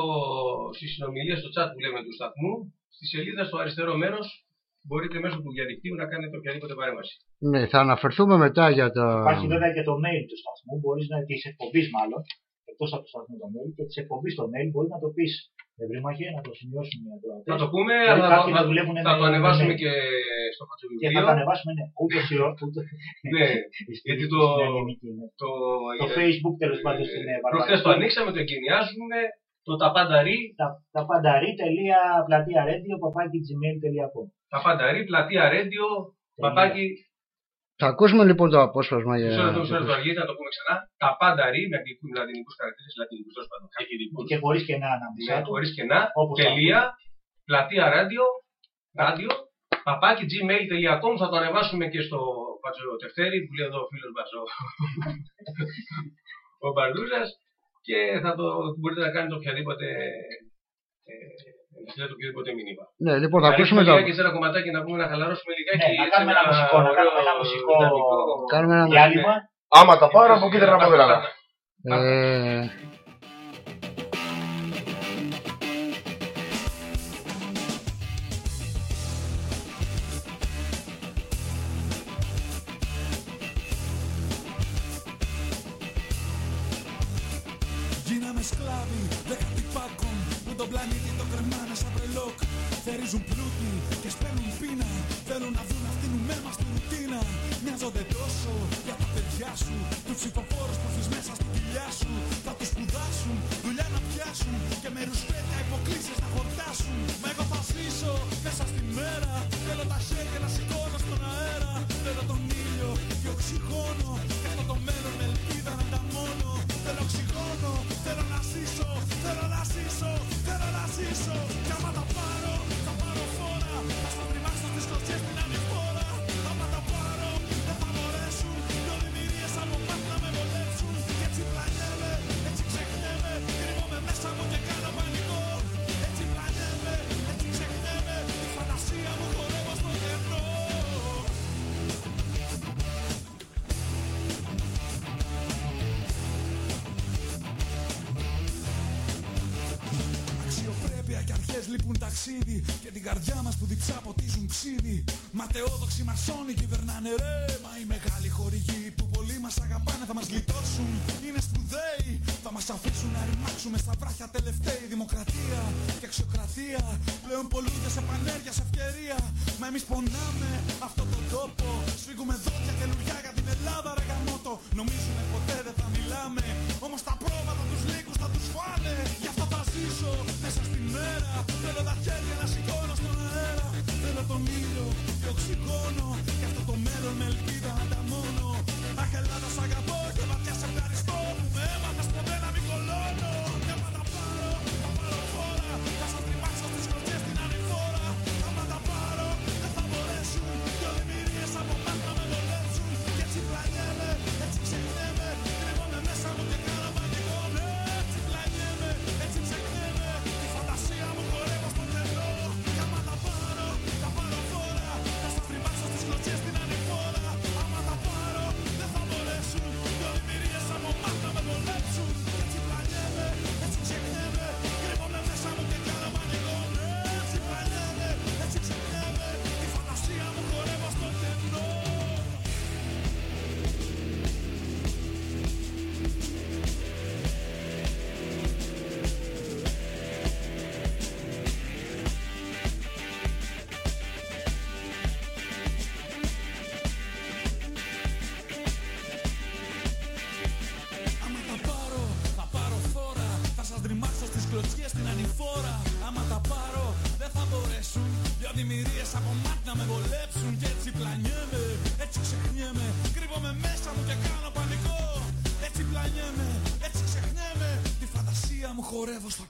στη συνομιλία στο chat που λέμε του σταθμού, στη σελίδα στο αριστερό μέρος, μπορείτε μέσω του διαδικτύου να κάνετε οποιαδήποτε παρέμβαση. Ναι, θα αναφερθούμε μετά για τα... Υπάρχει βέβαια και το mail του σταθμού. Μπορείς να τη εκπομπή μάλλον. Εκτός από το σταθμό το mail και τη εκπομπή το mail μπορείς να το πεις ευρύμαχε, να το σημειώσουμε για το Θα το πούμε, Μπορεί αλλά κάποιοι θα, να δουλεύουν θα με- το ανεβάσουμε με- και στο Και θα φατσοβιβλίο. τα ανεβάσουμε, ναι. Ούτως ή ούτω. Ναι, γιατί το- στην ελληνική, ναι. το, Το ε, Facebook τέλος πάντων στην ε, Προχθές το Βαρβαρική. ανοίξαμε, το εγκαινιάζουμε, το τα πάνταρι, Τα, τα πανταρί.πλατεία radio παπάκι gmail.com. τα πάνταρι, πλατεία radio, παπάκι, Θα ακούσουμε λοιπόν το απόσπασμα για... μισό λεπτό, μισό λεπτό αργείται, να το πούμε ξανά, τα πάνταρι, με αγγλικούς λατινικούς χαρακτήρες, λατινικούς τέλος πάντων, χαλκιδικούς, Και χωρίς και να ανάμεσα ναι, του. χωρίς κενά, Όπως τελεία, πλατεία radio, radio, παπάκι gmail.com, θα το ανεβάσουμε και στο Πατζοτευτέρι, που λέει εδώ ο φίλος μας ο, ο Μπαρδούζας, και θα το, μπορείτε να κάνετε οποιαδήποτε ε, Να στείλετε οποιοδήποτε μήνυμα. Ναι, λοιπόν, θα Να ακούσουμε ρίξουμε τα. λιγάκι σε ένα κομματάκι να πούμε να χαλαρώσουμε λιγάκι. Ναι, να έτσι, κάνουμε ένα μουσικό, να ωραίο κάνουμε ένα μουσικό δυναμικό. Κάνουμε ένα. διάλειμμα. Άμα τα πάρω από εκεί δεν καρδιά μας που διψά ποτίζουν ξύδι Ματαιόδοξοι μασόνοι κυβερνάνε ρε Μα οι μεγάλοι χορηγοί που πολλοί μας αγαπάνε θα μας γλιτώσουν. Είναι σπουδαίοι Θα μας αφήσουν να ρημάξουμε στα βράχια τελευταίοι Δημοκρατία και αξιοκρατία. Πλέον πολλούνται σε πανέργεια, σε ευκαιρία. Μα εμείς πονάμε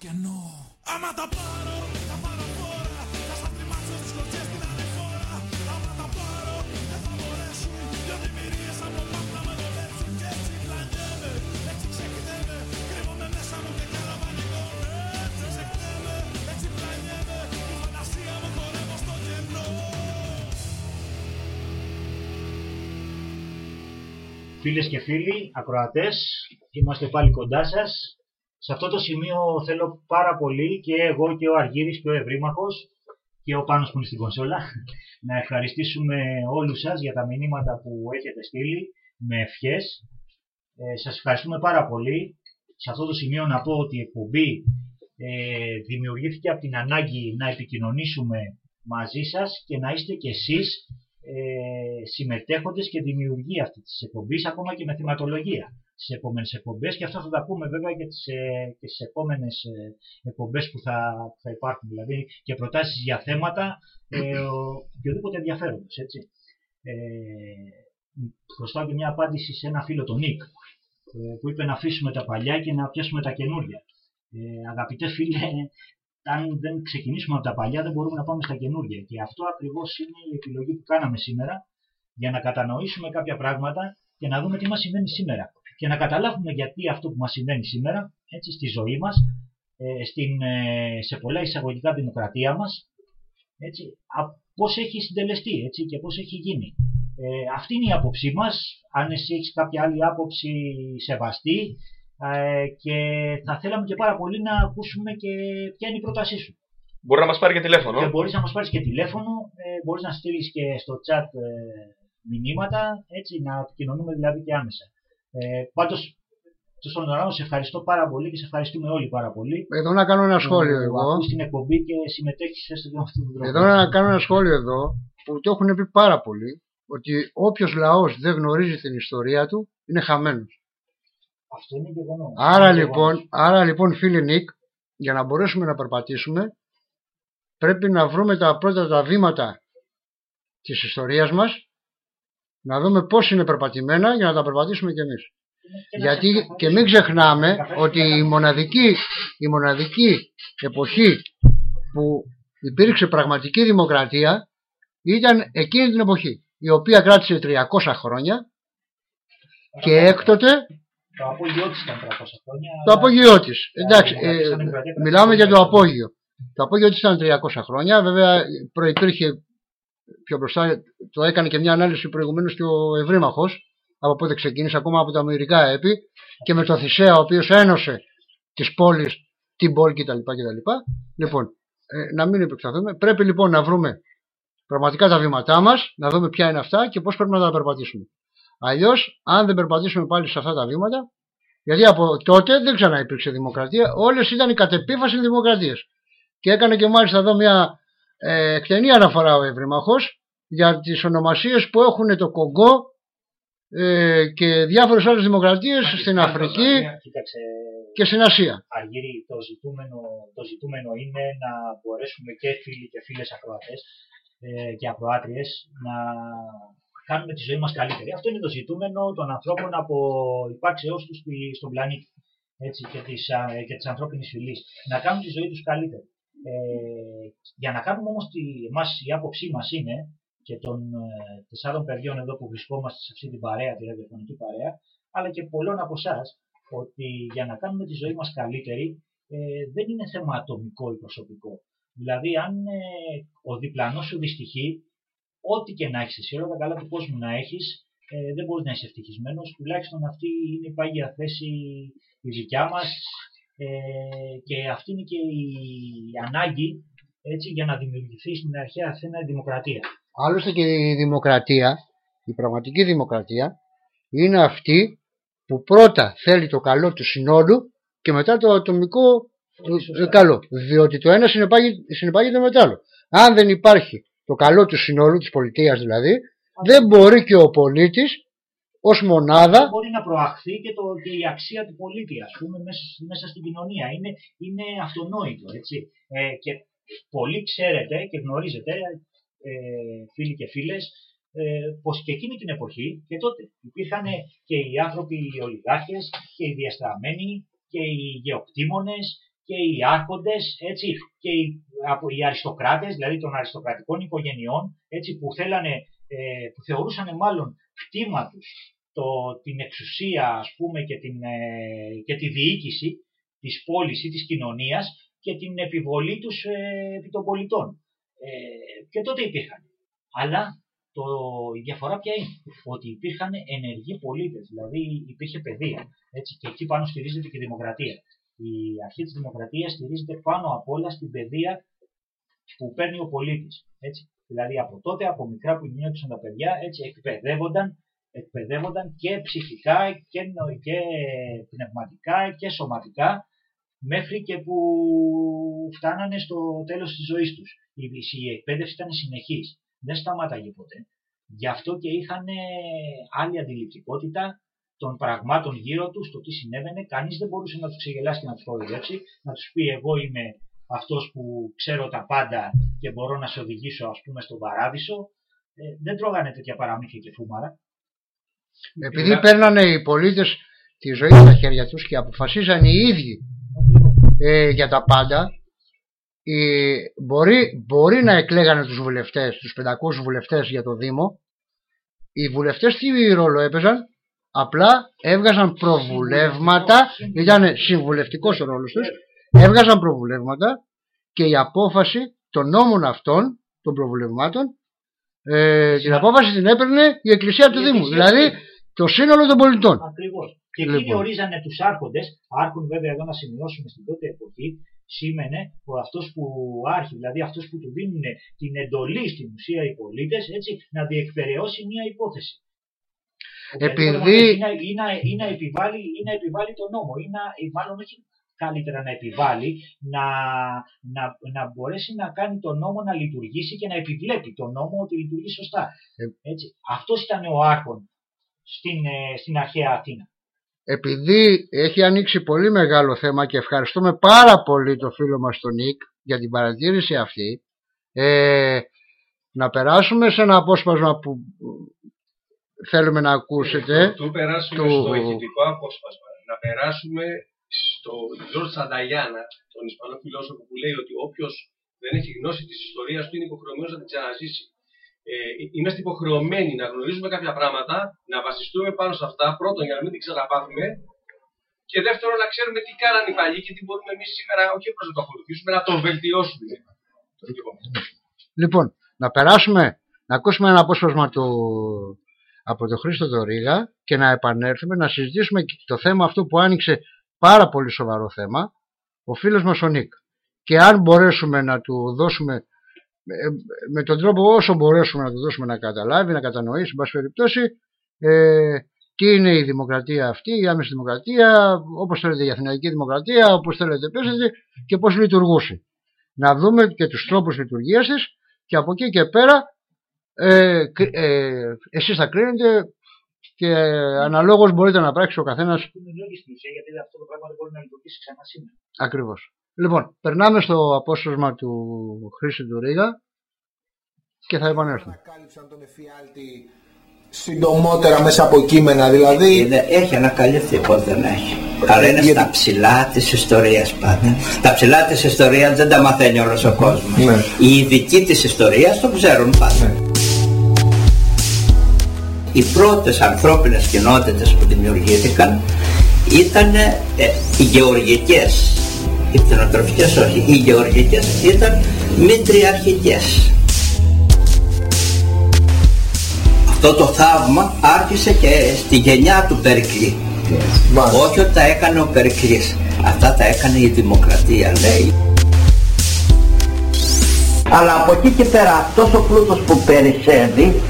κενό. Άμα τα πάρω, θα πάρω φόρα. Θα σας δρυμάξω στις κλωτσιές την ανηφόρα Άμα τα πάρω, δεν θα μπορέσουν. Δυο δημιουργίες από μάτ να με βολέψουν Κι έτσι πλανιέμαι, έτσι ξεχνιέμαι Κρύβομαι μέσα μου και κάνω πανικό Έτσι ξεχνιέμαι, έτσι πλανιέμαι Τη φαντασία μου χορεύω στο κενό. Φίλες και φίλοι, ακροατές, είμαστε πάλι κοντά σας. Σε αυτό το σημείο θέλω πάρα πολύ και εγώ και ο Αργύρης και ο Ευρύμαχος και ο Πάνος που είναι στην κονσόλα να ευχαριστήσουμε όλους σας για τα μηνύματα που έχετε στείλει με ευχές. Ε, σας ευχαριστούμε πάρα πολύ. Σε αυτό το σημείο να πω ότι η εκπομπή ε, δημιουργήθηκε από την ανάγκη να επικοινωνήσουμε μαζί σας και να είστε κι εσείς ε, συμμετέχοντες και δημιουργοί αυτής της εκπομπής, ακόμα και με θεματολογία στις επόμενες εκπομπές και αυτό θα τα πούμε βέβαια και, τις, ε, και στις επόμενες ε, εκπομπές που θα, που θα υπάρχουν, δηλαδή και προτάσεις για θέματα ε, ο- οποιοδήποτε ενδιαφέροντος, έτσι. Ε, χρωστάω και μια απάντηση σε ένα φίλο, τον Νίκ, ε, που είπε να αφήσουμε τα παλιά και να πιάσουμε τα καινούργια. Ε, αγαπητέ φίλε, αν δεν ξεκινήσουμε από τα παλιά δεν μπορούμε να πάμε στα καινούργια. Και αυτό ακριβώς είναι η επιλογή που κάναμε σήμερα για να κατανοήσουμε κάποια πράγματα και να δούμε τι μας συμβαίνει σήμερα. Και να καταλάβουμε γιατί αυτό που μας συμβαίνει σήμερα, έτσι, στη ζωή μας, ε, στην, ε, σε πολλά εισαγωγικά δημοκρατία μας, έτσι, α, πώς έχει συντελεστεί έτσι, και πώς έχει γίνει. Ε, αυτή είναι η άποψή μας. Αν εσύ έχεις κάποια άλλη άποψη σεβαστή ε, και θα θέλαμε και πάρα πολύ να ακούσουμε και ποια είναι η πρότασή σου. Μπορεί να μας πάρει και τηλέφωνο. Και μπορείς να μας πάρεις και τηλέφωνο, ε, μπορείς να στείλεις και στο chat ε, μηνύματα, έτσι, να επικοινωνούμε δηλαδή και άμεσα. Ε, πάντως, τους στον σε ευχαριστώ πάρα πολύ και σε ευχαριστούμε όλοι πάρα πολύ. Εδώ να κάνω ένα σχόλιο που εγώ. ακούς την εκπομπή και συμμετέχεις έστω και με αυτόν τον τρόπο. Εδώ να κάνω ένα σχόλιο εδώ που το έχουν πει πάρα πολύ ότι όποιος λαός δεν γνωρίζει την ιστορία του είναι χαμένος. Αυτό είναι γεγονός. Άρα Είναι λοιπόν, γεγονός. άρα λοιπόν φίλοι Νίκ, για να μπορέσουμε να περπατήσουμε πρέπει να βρούμε τα πρώτα τα βήματα της ιστορίας μας να δούμε πώς είναι περπατημένα για να τα περπατήσουμε κι εμείς. Και να Γιατί ξεκαθαρίσουμε- και μην ξεχνάμε ξεκαθαρίσουμε ότι η καλά. μοναδική, η μοναδική εποχή που υπήρξε πραγματική δημοκρατία ήταν εκείνη την εποχή η οποία κράτησε 300 χρόνια και έκτοτε Το απόγειό της ήταν 300 χρόνια. το αλλά- απόγειό της. αλλά Εντάξει, η δημοκρατία ε, σαν δημοκρατία κρατούσε μιλάμε για το χρόνια. απόγειο. Το απόγειο της ήταν 300 χρόνια. Βέβαια προϋπήρχε πιο μπροστά, το έκανε και μια ανάλυση προηγουμένως και ο Ευρύμαχος από πότε ξεκίνησε ακόμα από τα Αμερικά έπι και με το Θησέα ο οποίος ένωσε τις πόλεις, την πόλη κτλ. κτλ. Λοιπόν, ε, να μην επεκταθούμε. Πρέπει λοιπόν να βρούμε πραγματικά τα βήματά μας, να δούμε ποια είναι αυτά και πώς πρέπει να τα περπατήσουμε. Αλλιώς, αν δεν περπατήσουμε πάλι σε αυτά τα βήματα, γιατί από τότε δεν ξανά υπήρξε δημοκρατία, όλες ήταν οι κατεπίφαση δημοκρατίες. Και έκανε και μάλιστα εδώ μια ε, εκτενή αναφορά ο Ευρυμαχός για τις ονομασίες που έχουν το Κογκό ε, και διάφορες άλλες δημοκρατίες στην Αφρική Κοίταξε, και στην Ασία. Αργύρι, το ζητούμενο, το ζητούμενο είναι να μπορέσουμε και φίλοι και φίλες ακροατές ε, και ακροάτριες να κάνουμε τη ζωή μας καλύτερη. Αυτό είναι το ζητούμενο των ανθρώπων από υπάρξεώς τους στη- στον πλανήτη έτσι, και, της, α, και της ανθρώπινης φυλής. Να κάνουν τη ζωή τους καλύτερη. Ε, για να κάνουμε όμως τη, εμάς, η άποψή μας είναι και των ε, τεσσάρων παιδιών εδώ που βρισκόμαστε σε αυτή την παρέα, τη ραδιοφωνική παρέα, αλλά και πολλών από εσάς, ότι για να κάνουμε τη ζωή μας καλύτερη ε, δεν είναι θέμα ατομικό ή προσωπικό. Δηλαδή, αν ε, ο διπλανός σου δυστυχεί, ό,τι και να έχεις εσύ, όλα τα καλά του κόσμου να έχεις, ε, δεν μπορείς να είσαι ευτυχισμένος. Τουλάχιστον αυτή είναι η πάγια θέση η δικιά μας ε, και αυτή είναι και η ανάγκη έτσι, για να δημιουργηθεί στην αρχαία Αθήνα η δημοκρατία. Άλλωστε και η δημοκρατία, η πραγματική δημοκρατία, είναι αυτή που πρώτα θέλει το καλό του συνόλου και μετά το ατομικό Πολύ σωστά. ε, καλό. Διότι το ένα συνεπάγει- συνεπάγεται με το άλλο. Αν δεν υπάρχει το καλό του συνόλου, της πολιτείας δηλαδή, δεν μπορεί και ο πολίτης ως μονάδα μπορεί να προαχθεί και, το, και η αξία του πολίτη, ας πούμε, μέσα, μέσα στην κοινωνία. Είναι, είναι αυτονόητο, έτσι. Ε, και πολλοί ξέρετε και γνωρίζετε, ε, φίλοι και φίλες, ε, πως και εκείνη την εποχή και τότε υπήρχαν και οι άνθρωποι οι ολιγάρχες και οι διαστραμμένοι και οι γεωκτήμονες και οι άρχοντες, έτσι, και οι, από, οι αριστοκράτες, δηλαδή των αριστοκρατικών οικογενειών, έτσι, που, θέλανε, ε, που θεωρούσαν μάλλον κτήμα τους το, την εξουσία ας πούμε και, την, ε, και τη διοίκηση της πόλης ή της κοινωνίας και την επιβολή τους ε, επί των πολιτών. Ε, και τότε υπήρχαν. Αλλά το, η διαφορά ποια είναι, ότι υπήρχαν ενεργοί πολίτες, δηλαδή υπήρχε παιδεία. Έτσι, και εκεί πάνω στηρίζεται και η δημοκρατία. Η αρχή της δημοκρατίας στηρίζεται πάνω απ' όλα στην παιδεία που παίρνει ο πολίτης. Έτσι. Δηλαδή από τότε, από μικρά που γινόντουσαν τα παιδιά, έτσι εκπαιδεύονταν εκπαιδεύονταν και ψυχικά και, νο- και πνευματικά και σωματικά μέχρι και που φτάνανε στο τέλος της ζωής τους. Η, η εκπαίδευση ήταν συνεχής, δεν σταμάταγε ποτέ. Γι' αυτό και είχαν άλλη αντιληπτικότητα των πραγμάτων γύρω τους, το τι συνέβαινε. Κανείς δεν μπορούσε να τους ξεγελάσει και να τους κοροϊδέψει, να τους πει εγώ είμαι αυτός που ξέρω τα πάντα και μπορώ να σε οδηγήσω ας πούμε στον παράδεισο. Ε, δεν τρώγανε τέτοια παραμύθια και φούμαρα. Επειδή παίρνανε οι πολίτες τη ζωή στα χέρια τους και αποφασίζαν οι ίδιοι ε, για τα πάντα, ε, μπορεί, μπορεί να εκλέγανε τους βουλευτές, τους 500 βουλευτές για το Δήμο, οι βουλευτές τι ρόλο έπαιζαν, απλά έβγαζαν προβουλεύματα, ήταν συμβουλευτικός ο ρόλος τους έβγαζαν προβουλεύματα και η απόφαση των νόμων αυτών, των προβουλευμάτων, ε, την απόφαση την έπαιρνε η Εκκλησία του Η Δήμου. Εκκλησία Δηλαδή το σύνολο των πολιτών. Ακριβώς. Και εκείνοι Λοιπόν. ορίζανε τους άρχοντες. Άρχον, βέβαια, εδώ να σημειώσουμε στην τότε εποχή, σήμαινε ο αυτός που άρχει, δηλαδή αυτό που του δίνουν την εντολή στην ουσία οι πολίτες, έτσι, να διεκπαιρεώσει μια υπόθεση. Επειδή- Οποιαδήποτε Ή να, ή, να, ή να επιβάλλει, ή να επιβάλλει τον νόμο, ή να, ή μάλλον όχι καλύτερα να επιβάλλει, να, να, να μπορέσει να κάνει τον νόμο να λειτουργήσει και να επιβλέπει τον νόμο ότι λειτουργεί σωστά. Ε. Έτσι. Αυτός ήταν ο άρχον στην, ε, στην αρχαία Αθήνα. επειδή έχει ανοίξει πολύ μεγάλο θέμα και ευχαριστούμε πάρα πολύ το φίλο μας τον Νίκ για την παρατήρηση αυτή ε, να περάσουμε σε ένα απόσπασμα που θέλουμε να ακούσετε Του περάσουμε του- στο ηχητικό απόσπασμα. Να περάσουμε στο Τζορτ Σανταγιάννα, τον Ισπανό φιλόσοφο που λέει ότι όποιος δεν έχει γνώση της ιστορίας του είναι υποχρεωμένος να την ξαναζήσει. Ε, είμαστε υποχρεωμένοι να γνωρίζουμε κάποια πράγματα, να βασιστούμε πάνω σε αυτά, πρώτον για να μην την ξαναπάθουμε, και δεύτερον να ξέρουμε τι κάνανε οι παλιοί και τι μπορούμε εμείς σήμερα, όχι απλώς να το ακολουθήσουμε, να το βελτιώσουμε. Λοιπόν, Λοιπόν, να περάσουμε, να ακούσουμε ένα απόσπασμα του, από τον Χρήστο Δωρίγα και να επανέλθουμε να συζητήσουμε και το θέμα αυτό που άνοιξε πάρα πολύ σοβαρό θέμα, ο φίλος μας ο Νίκ. Και αν μπορέσουμε να του δώσουμε ε, με τον τρόπο όσο μπορέσουμε να του δώσουμε να καταλάβει, να κατανοήσει, εν πάση περιπτώσει, ε, τι είναι η δημοκρατία αυτή, η άμεση δημοκρατία, όπως θέλετε η αθηναϊκή δημοκρατία, όπως θέλετε πέσετε και πώς λειτουργούσε. Να δούμε και τους τρόπους λειτουργίας της και από εκεί και πέρα ε, κρι- ε, εσείς θα κρίνετε και αναλόγως μπορείτε να πράξει ο καθένας Που είναι λόγοι στην ουσία, γιατί αυτό το πράγμα δεν μπορεί να λειτουργήσει ξανά σήμερα. ακριβώς. Λοιπόν, περνάμε στο απόσπασμα του Χρήση του Ρίγα και θα επανέλθουμε. Ανακάλυψαν τον εφιάλτη συντομότερα μέσα από κείμενα, δηλαδή Είναι- έχει ανακαλυφθεί πως δεν έχει. Αλλά είναι γιατί- στα ψηλά της ιστορίας πάντα. Τα ψηλά της ιστορίας δεν τα μαθαίνει όλος ο κόσμος. Ναι. Οι ειδικοί της ιστορίας το ξέρουν πάντα. Οι πρώτες ανθρώπινες κοινότητες που δημιουργήθηκαν ήταν ε, οι γεωργικές. Οι κτηνοτροφικές όχι. Οι γεωργικές ήταν μητριαρχικές. Αυτό το θαύμα άρχισε και στη γενιά του Περικλή. Μάλιστα. Όχι ότι τα έκανε ο Περικλής. Αυτά τα έκανε η δημοκρατία, λέει. Αλλά από εκεί και πέρα αυτός ο πλούτος που περισσεύει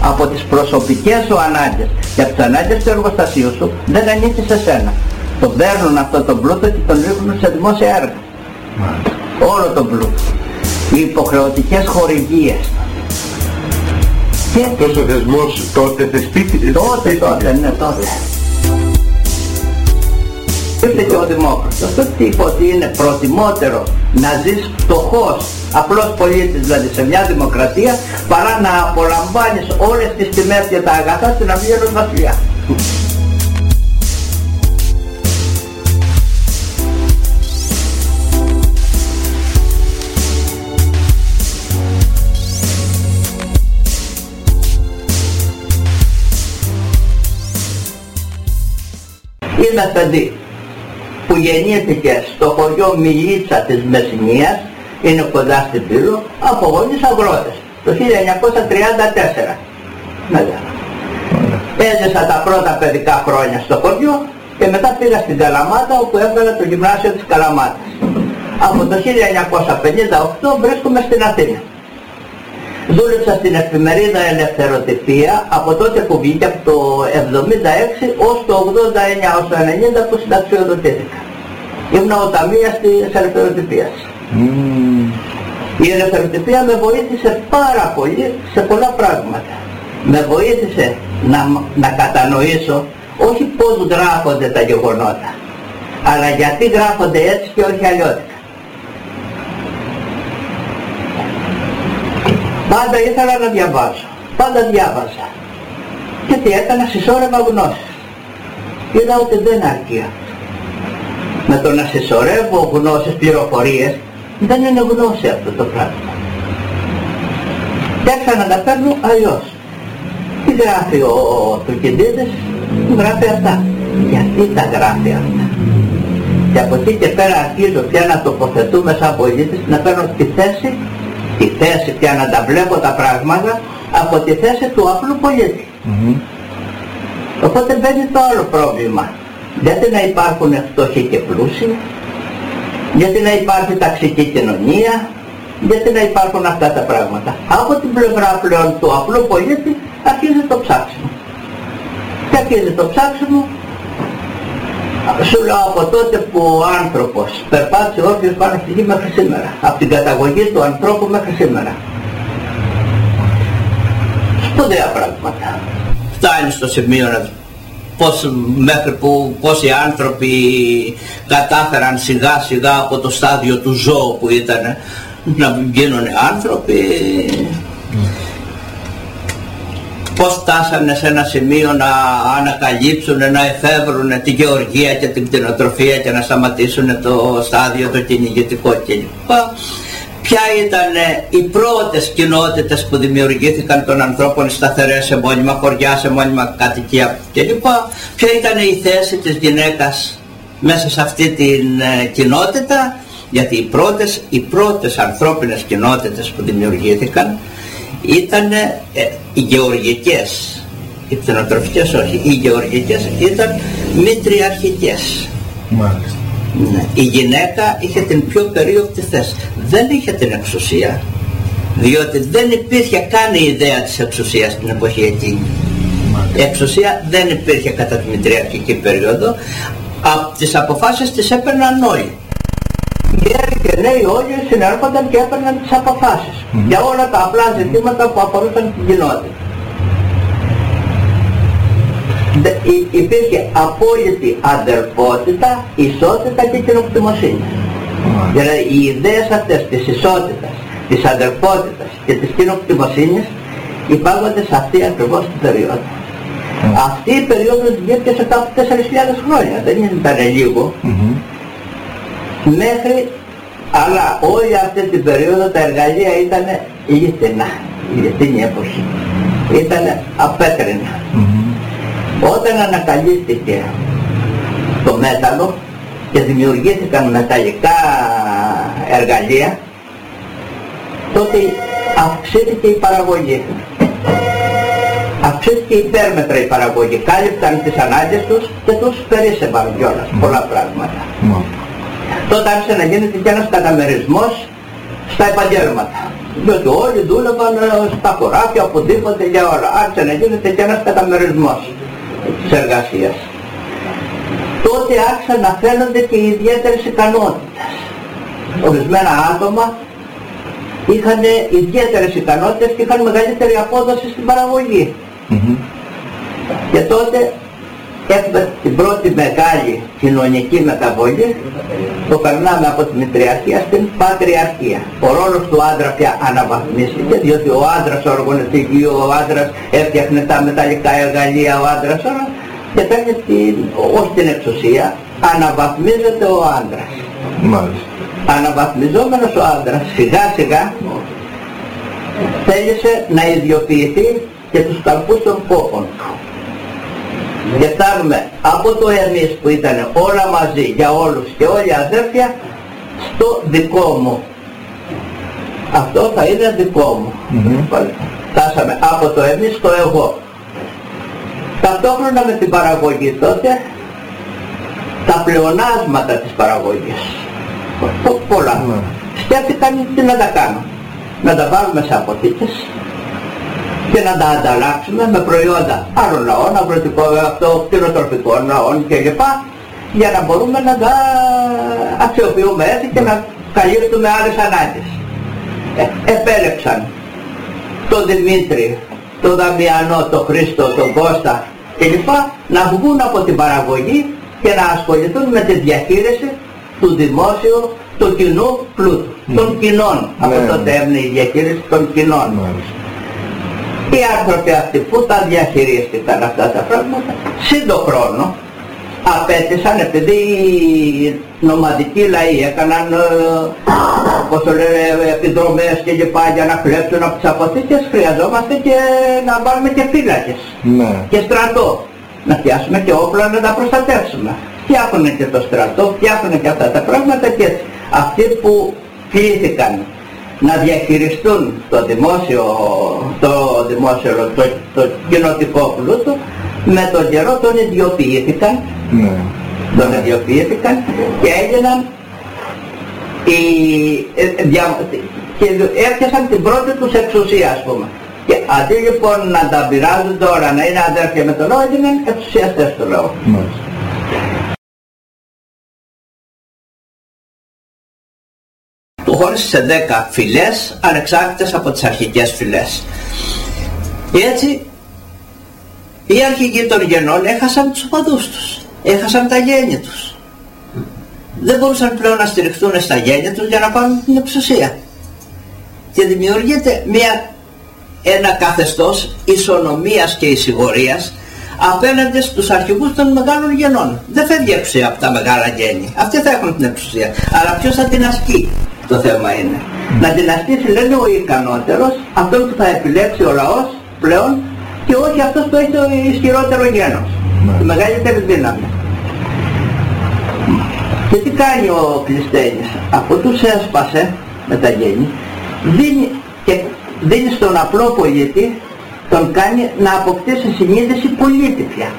από τις προσωπικές σου ανάγκες και από τις ανάγκες του εργοστασίου σου δεν ανήκει σε σένα. Το παίρνουν αυτό το πλούτο και τον ρίχνουν σε δημόσια έργα. Όλο τον πλούτο. Οι υποχρεωτικές χορηγίες. Και Αυτός ο θεσμός τότε θεσπίστηκε. Τότε, τότε, ναι, τότε. Ήρθε και ο Δημόκρατος. Το τι είπε ότι είναι προτιμότερο να ζεις φτωχός, απλός πολίτης δηλαδή σε μια δημοκρατία, παρά να απολαμβάνεις όλες τις τιμές και τα αγαθά στην αυγή ενός βασιλιά. Είμαι παιδί που γεννήθηκε στο χωριό Μιλίτσα της Μεσσηνίας, είναι κοντά στην Πύλο, από γονείς αγρότες, το 1934. Μετά. Έζησα τα πρώτα παιδικά χρόνια στο χωριό και μετά πήγα στην Καλαμάτα όπου έβγαλα το γυμνάσιο της Καλαμάτας. Από το 1958 βρίσκομαι στην Αθήνα. Δούλεψα στην εφημερίδα Ελευθεροτυπία από τότε που βγήκε από το 76 ως το 89 ως το 90 που συνταξιοδοτήθηκα. Ήμουν ο ταμείας της Ελευθεροτυπίας. Η ελευθεροτυπία με βοήθησε πάρα πολύ σε πολλά πράγματα. Με βοήθησε να, να κατανοήσω όχι πώς γράφονται τα γεγονότα, αλλά γιατί γράφονται έτσι και όχι αλλιώτικα. Πάντα ήθελα να διαβάσω. Πάντα διάβαζα. Και τι έκανα, συσσόρευα γνώσεις. Είδα ότι δεν αρκεί αυτό. Με το να συσσωρεύω γνώσεις, πληροφορίες, δεν είναι γνώση αυτό το πράγμα. Και άρχισα να τα παίρνω αλλιώς. Τι γράφει ο, ο Τουρκεντίδης, γράφει αυτά. Γιατί τα γράφει αυτά; Και από εκεί και πέρα αρχίζω πια να τοποθετούμε σαν πολίτης, να παίρνω τη θέση, τη θέση πια να τα βλέπω τα πράγματα από τη θέση του απλού πολίτη. Οπότε μπαίνει το άλλο πρόβλημα. Γιατί να υπάρχουν φτωχοί και πλούσιοι, γιατί να υπάρχει ταξική κοινωνία, γιατί να υπάρχουν αυτά τα πράγματα. Από την πλευρά πλέον του απλού πολίτη αρχίζει το ψάξιμο. Και αρχίζει το ψάξιμο σου λέω από τότε που ο άνθρωπος περπάτησε όρθιος πάνω στη γη μέχρι σήμερα. Από την καταγωγή του ανθρώπου μέχρι σήμερα. Σπουδαία πράγματα. Φτάνει στο σημείο να πώς, μέχρι που πόσοι άνθρωποι κατάφεραν σιγά σιγά από το στάδιο του ζώου που ήταν να γίνουν άνθρωποι πώς φτάσανε σε ένα σημείο να ανακαλύψουν, να εφεύρουν τη γεωργία και την κτηνοτροφία και να σταματήσουν το στάδιο το κυνηγητικό κλπ. Ποια ήταν οι πρώτες κοινότητες που δημιουργήθηκαν των ανθρώπων σταθερές σε μόνιμα χωριά, σε μόνιμα κατοικία κλπ. Ποια ήταν η θέση της γυναίκας μέσα σε αυτή την ε, κοινότητα γιατί οι πρώτες, οι πρώτες ανθρώπινες κοινότητες που δημιουργήθηκαν ήταν ε, οι γεωργικές, οι κτηνοτροφικές όχι, οι γεωργικές ήταν μητριαρχικές. Μάλιστα. Ναι. Η γυναίκα είχε την πιο περίοπτη θέση. Δεν είχε την εξουσία, διότι δεν υπήρχε καν η ιδέα της εξουσίας στην εποχή εκείνη. Η εξουσία δεν υπήρχε κατά τη μητριαρχική περίοδο. Από τις αποφάσεις τις έπαιρναν όλοι. Γέροι και νέοι όλοι συνέρχονταν και έπαιρναν τις αποφάσεις. Για όλα τα απλά ζητήματα που αφορούσαν την κοινότητα. Δε- υ- Υπήρχε απόλυτη αδερφότητα, ισότητα και κοινοκτημοσύνη. Δηλαδή οι ιδέες αυτές της ισότητας, της αδερφότητας και της κοινοκτημοσύνης υπάγονται σε αυτή ακριβώς την περίοδο. Αυτή η περίοδος βγήκε σε κάπου 4.000 χρόνια, δεν ήταν λίγο. Μέχρι αλλά όλη αυτή την περίοδο τα εργαλεία ήταν ηλιθινά, ηλιθινή εποχή. Ήταν απέτρινα. Όταν ανακαλύφθηκε το μέταλλο και δημιουργήθηκαν μεταλλικά εργαλεία, τότε αυξήθηκε η παραγωγή. Αυξήθηκε υπέρμετρα η παραγωγή. Κάλυπταν τις ανάγκες τους και τους περίσσευαν κιόλας πολλά πράγματα. Τότε άρχισε να γίνεται και ένας καταμερισμός στα επαγγέλματα. Διότι όλοι δούλευαν ε, στα χωράφια, οπουδήποτε για όλα. Άρχισε να γίνεται και ένας καταμερισμός της εργασίας. Τότε άρχισαν να φαίνονται και οι ιδιαίτερες ικανότητες. Ορισμένα άτομα είχαν ιδιαίτερες ικανότητες και είχαν μεγαλύτερη απόδοση στην παραγωγή. Και τότε έχουμε την πρώτη μεγάλη κοινωνική μεταβολή το περνάμε από τη μητριαρχία στην πατριαρχία. Ο ρόλος του άντρα πια αναβαθμίστηκε διότι ο άντρας οργανωτική, ο άντρας έφτιαχνε τα μεταλλικά εργαλεία, ο άντρας όλα και παίρνει την, ως την εξουσία αναβαθμίζεται ο άντρας. Μάλιστα. Αναβαθμιζόμενος ο άντρας σιγά σιγά θέλησε να ιδιοποιηθεί και τους καρπούς των κόπων του. Και φτάνουμε από το εμείς που ήταν όλα μαζί για όλους και όλοι αδέρφια στο δικό μου. Αυτό θα είναι δικό μου. Φτάσαμε από το εμείς στο εγώ. Ταυτόχρονα με την παραγωγή τότε τα πλεονάσματα της παραγωγής. Πο- Πολλά. Σκέφτηκαν τι να τα κάνουν. Να τα βάλουμε σε αποθήκες και να τα ανταλλάξουμε με προϊόντα άλλων λαών, αγροτικών, αυτό, κτηνοτροφικών λαών κλπ. για να μπορούμε να τα αξιοποιούμε έτσι και να καλύπτουμε άλλες ανάγκες. Ε, επέλεξαν τον Δημήτρη, τον Δαμιανό, τον Χρήστο, τον Κώστα κλπ. να βγουν από την παραγωγή και να ασχοληθούν με τη διαχείριση του δημόσιου, του κοινού πλούτου, των κοινών. Από τότε έμεινε η διαχείριση των κοινών. Οι άνθρωποι αυτοί που τα διαχειρίστηκαν αυτά τα πράγματα, σύντο χρόνο απέτησαν επειδή οι νομαδικοί λαοί έκαναν ε, όπως το λένε επιδρομές και λοιπά για να κλέψουν από τις αποθήκες χρειαζόμαστε και να βάλουμε και φύλακες Ναι. και στρατό. Να πιάσουμε και όπλα να τα προστατεύσουμε. φτιάχνουν και το στρατό, φτιάχνουν και αυτά τα πράγματα και αυτοί που κλήθηκαν να διαχειριστούν το δημόσιο, το δημόσιο, το, το κοινοτικό πλούτο, με τον καιρό τον ιδιοποιήθηκαν, Ναι. τον ιδιοποιήθηκαν και έγιναν οι, ε, δια, και έπιασαν την πρώτη τους εξουσία ας πούμε. Και αντί λοιπόν να τα πειράζουν τώρα να είναι αδέρφια με τον λαό, έγιναν εξουσιαστές του λαού. Μάλιστα. Του χώρισε σε 10 φυλές ανεξάρτητες από τις αρχικές φυλές. Έτσι οι αρχηγοί των γενών έχασαν τους οπαδούς τους, έχασαν τα γένια τους. Δεν μπορούσαν πλέον να στηριχθούν στα γένια τους για να πάρουν την εξουσία. Και δημιουργείται μια, ένα καθεστώς ισονομίας και εισηγορίας απέναντι στους αρχηγούς των μεγάλων γενών. Δεν φεύγει η εξουσία από τα μεγάλα γέννη. Αυτοί θα έχουν την εξουσία. Αλλά ποιος θα την ασκεί; Το θέμα είναι. Να την ασκήσει λένε ο ικανότερος, αυτόν που θα επιλέξει ο λαός πλέον και όχι αυτός που έχει το ισχυρότερο γένος. Τη μεγαλύτερη δύναμη. Και τι κάνει ο Κλειστένης. Αφού τους έσπασε με τα γέννη, δίνει, και δίνει στον απλό πολίτη, τον κάνει να αποκτήσει συνείδηση πολίτη πια.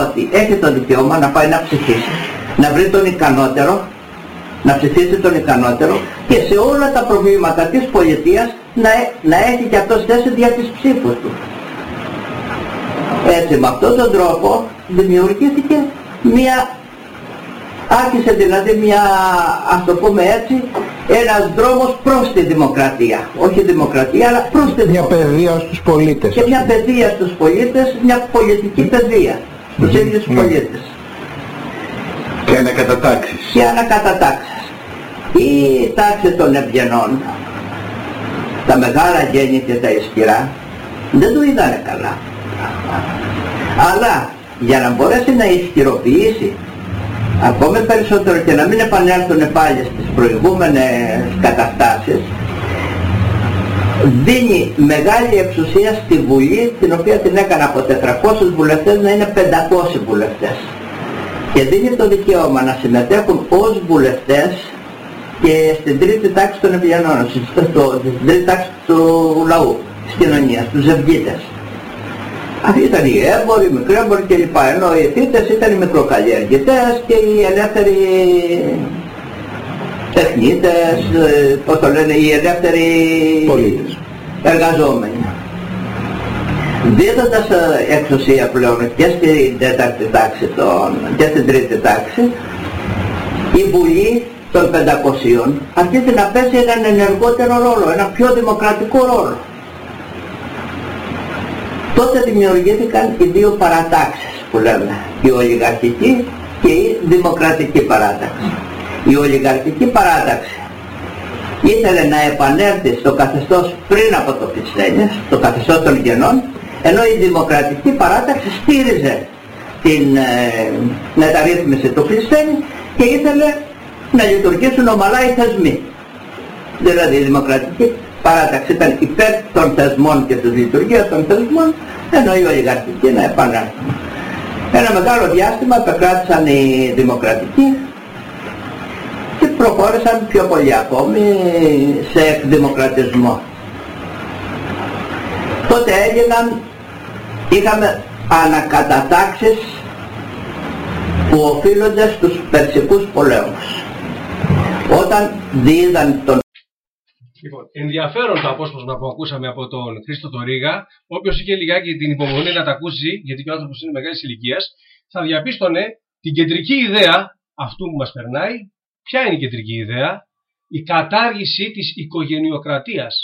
Ότι έχει το δικαίωμα να πάει να ψηφίσει, να βρει τον ικανότερο, να ψηφίσει τον ικανότερο και σε όλα τα προβλήματα της πολιτείας να, έ- να έχει και αυτός θέση δια της ψήφους του. Έτσι με αυτόν τον τρόπο δημιουργήθηκε μια άρχισε δηλαδή μια, ας το πούμε έτσι, ένας δρόμος προς τη δημοκρατία. Όχι δημοκρατία, αλλά προς τη Μια δημοκρατία. παιδεία στους πολίτες. Και μια παιδεία στους πολίτες, μια πολιτική παιδεία στους ίδιους τους πολίτες. Και ανακατατάξεις. Και ανακατατάξεις. Η τάξη των ευγενών, τα μεγάλα γέννη και τα ισχυρά, δεν το είδανε καλά. Αλλά για να μπορέσει να ισχυροποιήσει ακόμη περισσότερο και να μην επανέλθουν πάλι στις προηγούμενες καταστάσεις, δίνει μεγάλη εξουσία στη Βουλή, την οποία την έκανε από 400 βουλευτές να είναι 500 βουλευτές. Και δίνει το δικαίωμα να συμμετέχουν ως βουλευτές και στην τρίτη τάξη των ευγενών, στην στην τρίτη τάξη του λαού, της κοινωνίας, τους ζευγίτες. Αυτοί ήταν οι έμποροι, οι μικροί έμποροι κλπ. Ενώ οι θήτες ήταν οι μικροκαλλιεργητές και οι ελεύθεροι τεχνίτες, ε, πώς το λένε, οι ελεύθεροι Πολίτες. εργαζόμενοι. Δίδοντας ε, εξουσία πλέον και στην τέταρτη τάξη των, και στην τρίτη τάξη, η Βουλή των 500 αρχίζει να παίζει έναν ενεργότερο ρόλο, ένα πιο δημοκρατικό ρόλο. Τότε δημιουργήθηκαν οι δύο παρατάξεις που λέμε, η ολιγαρχική και η δημοκρατική παράταξη. Η ολιγαρχική παράταξη ήθελε να επανέλθει στο καθεστώς πριν από το Πλησθένες, το καθεστώς των γενών, ενώ η δημοκρατική παράταξη στήριζε την ε, μεταρρύθμιση του Πλησθένη και ήθελε να λειτουργήσουν ομαλά οι θεσμοί. Δηλαδή η δημοκρατική παράταξη ήταν υπέρ των θεσμών και της λειτουργίας των θεσμών, ενώ η ολιγαρχική να επανέλθουν. Ένα μεγάλο διάστημα επεκράτησαν οι δημοκρατικοί και προχώρησαν πιο πολύ ακόμη σε εκδημοκρατισμό. Τότε έγιναν, είχαμε ανακατατάξεις που οφείλονται στους περσικούς πολέμους. Όταν δίδαν τον Λοιπόν, ενδιαφέρον το απόσπασμα που ακούσαμε από τον Χρήστο το Ρίγα. Όποιος είχε λιγάκι την υπομονή να τα ακούσει, γιατί και ο άνθρωπος είναι μεγάλης ηλικίας, θα διαπίστωνε την κεντρική ιδέα αυτού που μας περνάει. Ποια είναι η κεντρική ιδέα, η κατάργηση της οικογενειοκρατίας.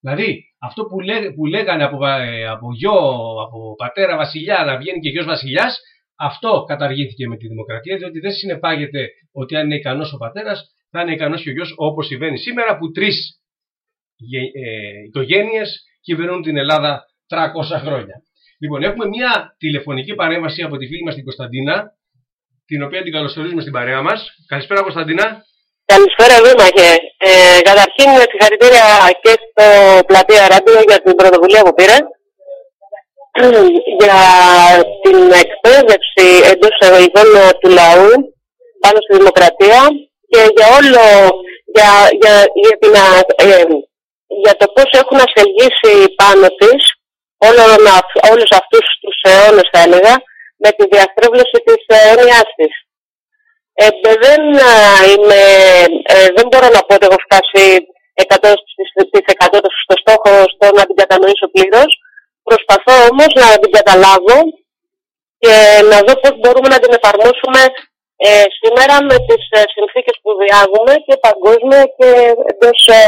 Δηλαδή, αυτό που, λέ, που λέγανε από, ε, από γιο, από πατέρα βασιλιά να βγαίνει και γιος βασιλιάς, αυτό καταργήθηκε με τη δημοκρατία, διότι δεν συνεπάγεται ότι αν είναι ικανός ο πατέρας, θα είναι ικανός και ο γιος, όπως συμβαίνει σήμερα, που τρεις γε- ε, οικογένειες κυβερνούν την Ελλάδα 300 χρόνια. Λοιπόν, έχουμε μια τηλεφωνική παρέμβαση από τη φίλη μας την Κωνσταντίνα, την οποία την καλωσορίζουμε στην παρέα μας. Καλησπέρα Κωνσταντίνα. Καλησπέρα, Δήμαρχε. Ε, καταρχήν, συγχαρητήρια και στο πλατεία Ράντιο για την πρωτοβουλία που πήρε. για την εκπαίδευση εντός εισαγωγικών του λαού πάνω στη δημοκρατία και για όλο, για, για, για, την, ε, για το πώς έχουν ασφαλίσει πάνω της όλο, όλους αυτούς τους αιώνες θα έλεγα με τη διαστρέβλωση της έννοιάς της. Ε, δεν, είμαι, ε, δεν μπορώ να πω ότι έχω φτάσει 100% στο στόχο στο να την κατανοήσω πλήρως. Προσπαθώ όμως να την καταλάβω και να δω πώς μπορούμε να την εφαρμόσουμε ε, σήμερα με τις ε, συνθήκες που διάγουμε και παγκόσμια και εντός... Ε,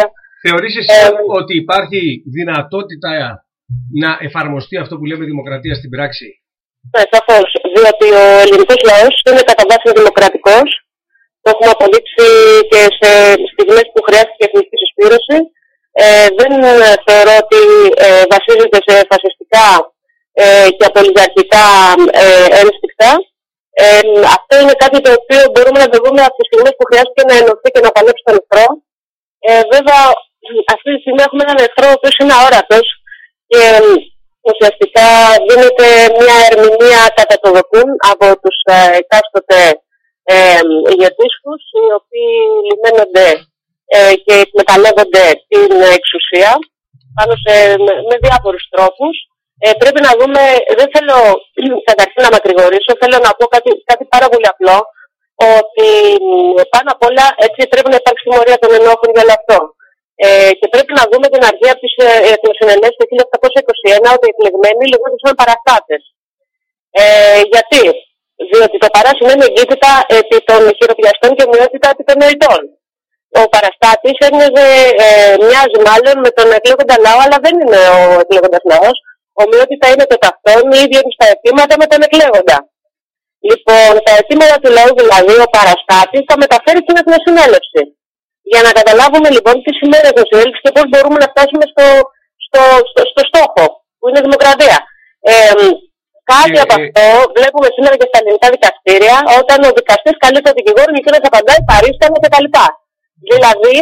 Θεωρείς εσύ ε, ότι υπάρχει δυνατότητα να εφαρμοστεί αυτό που λέμε δημοκρατία στην πράξη; Ναι, σαφώς. Διότι ο ελληνικός λαός είναι κατά βάση δημοκρατικός. Το έχουμε αποδείξει και σε στιγμές που χρειάστηκε εθνική συσπήρωση. Ε, δεν θεωρώ ότι ε, βασίζεται σε φασιστικά ε, και απολυταρχικά ε, ένστικτα. Ε, αυτό είναι κάτι το οποίο μπορούμε να το δούμε από τι στιγμές που χρειάστηκε να ενωθεί και να παλέψει τον εχθρό. Ε, βέβαια, αυτή τη στιγμή έχουμε έναν εχθρό ο οποίος είναι αόρατος και ουσιαστικά δίνεται μια ερμηνεία κατά το δοκούν από τους ε, εκάστοτε ε, ηγετήσχους οι οποίοι λιμένονται ε, και εκμεταλλεύονται την εξουσία πάνω σε, με, με διάφορους τρόπους. Ε, πρέπει να δούμε, δεν θέλω καταρχήν να μακρηγορήσω, θέλω να πω κάτι, κάτι πάρα πολύ απλό, ότι πάνω απ' όλα έτσι πρέπει να υπάρξει τιμωρία των ενόχων για όλο αυτό. Ε, και πρέπει να δούμε την αρχή από τις εθνοσυνενέσει του 1821 ότι οι εκλεγμένοι λεγόντουσαν παραστάτες. Ε, γιατί, διότι το παρά σημαίνει εγκύτητα επί των χειροπιαστών και ομοιότητα επί των νοητών. Ο παραστάτης ε, μοιάζει μάλλον με τον εκλέγοντα λαό, αλλά δεν είναι ο εκλέγοντας λαός. Ομοιότητα είναι το ταυτόν, η ίδια του τα αιτήματα με τον εκλέγοντα. Λοιπόν, τα αιτήματα του λαού, δηλαδή ο παραστάτης, θα μεταφέρει στην εθνοσυνέλευση. Για να καταλάβουμε λοιπόν τι σημαίνει εθνοσυνέλευση και πώς μπορούμε να φτάσουμε στο, στο, στο, στο στόχο, που είναι η δημοκρατία. Ε, κάτι Ε, από ε. αυτό βλέπουμε σήμερα και στα ελληνικά δικαστήρια, όταν ο δικαστής καλεί τον δικηγόρο και εκείνος απαντάει παρίσταμο κτλ. Δηλαδή,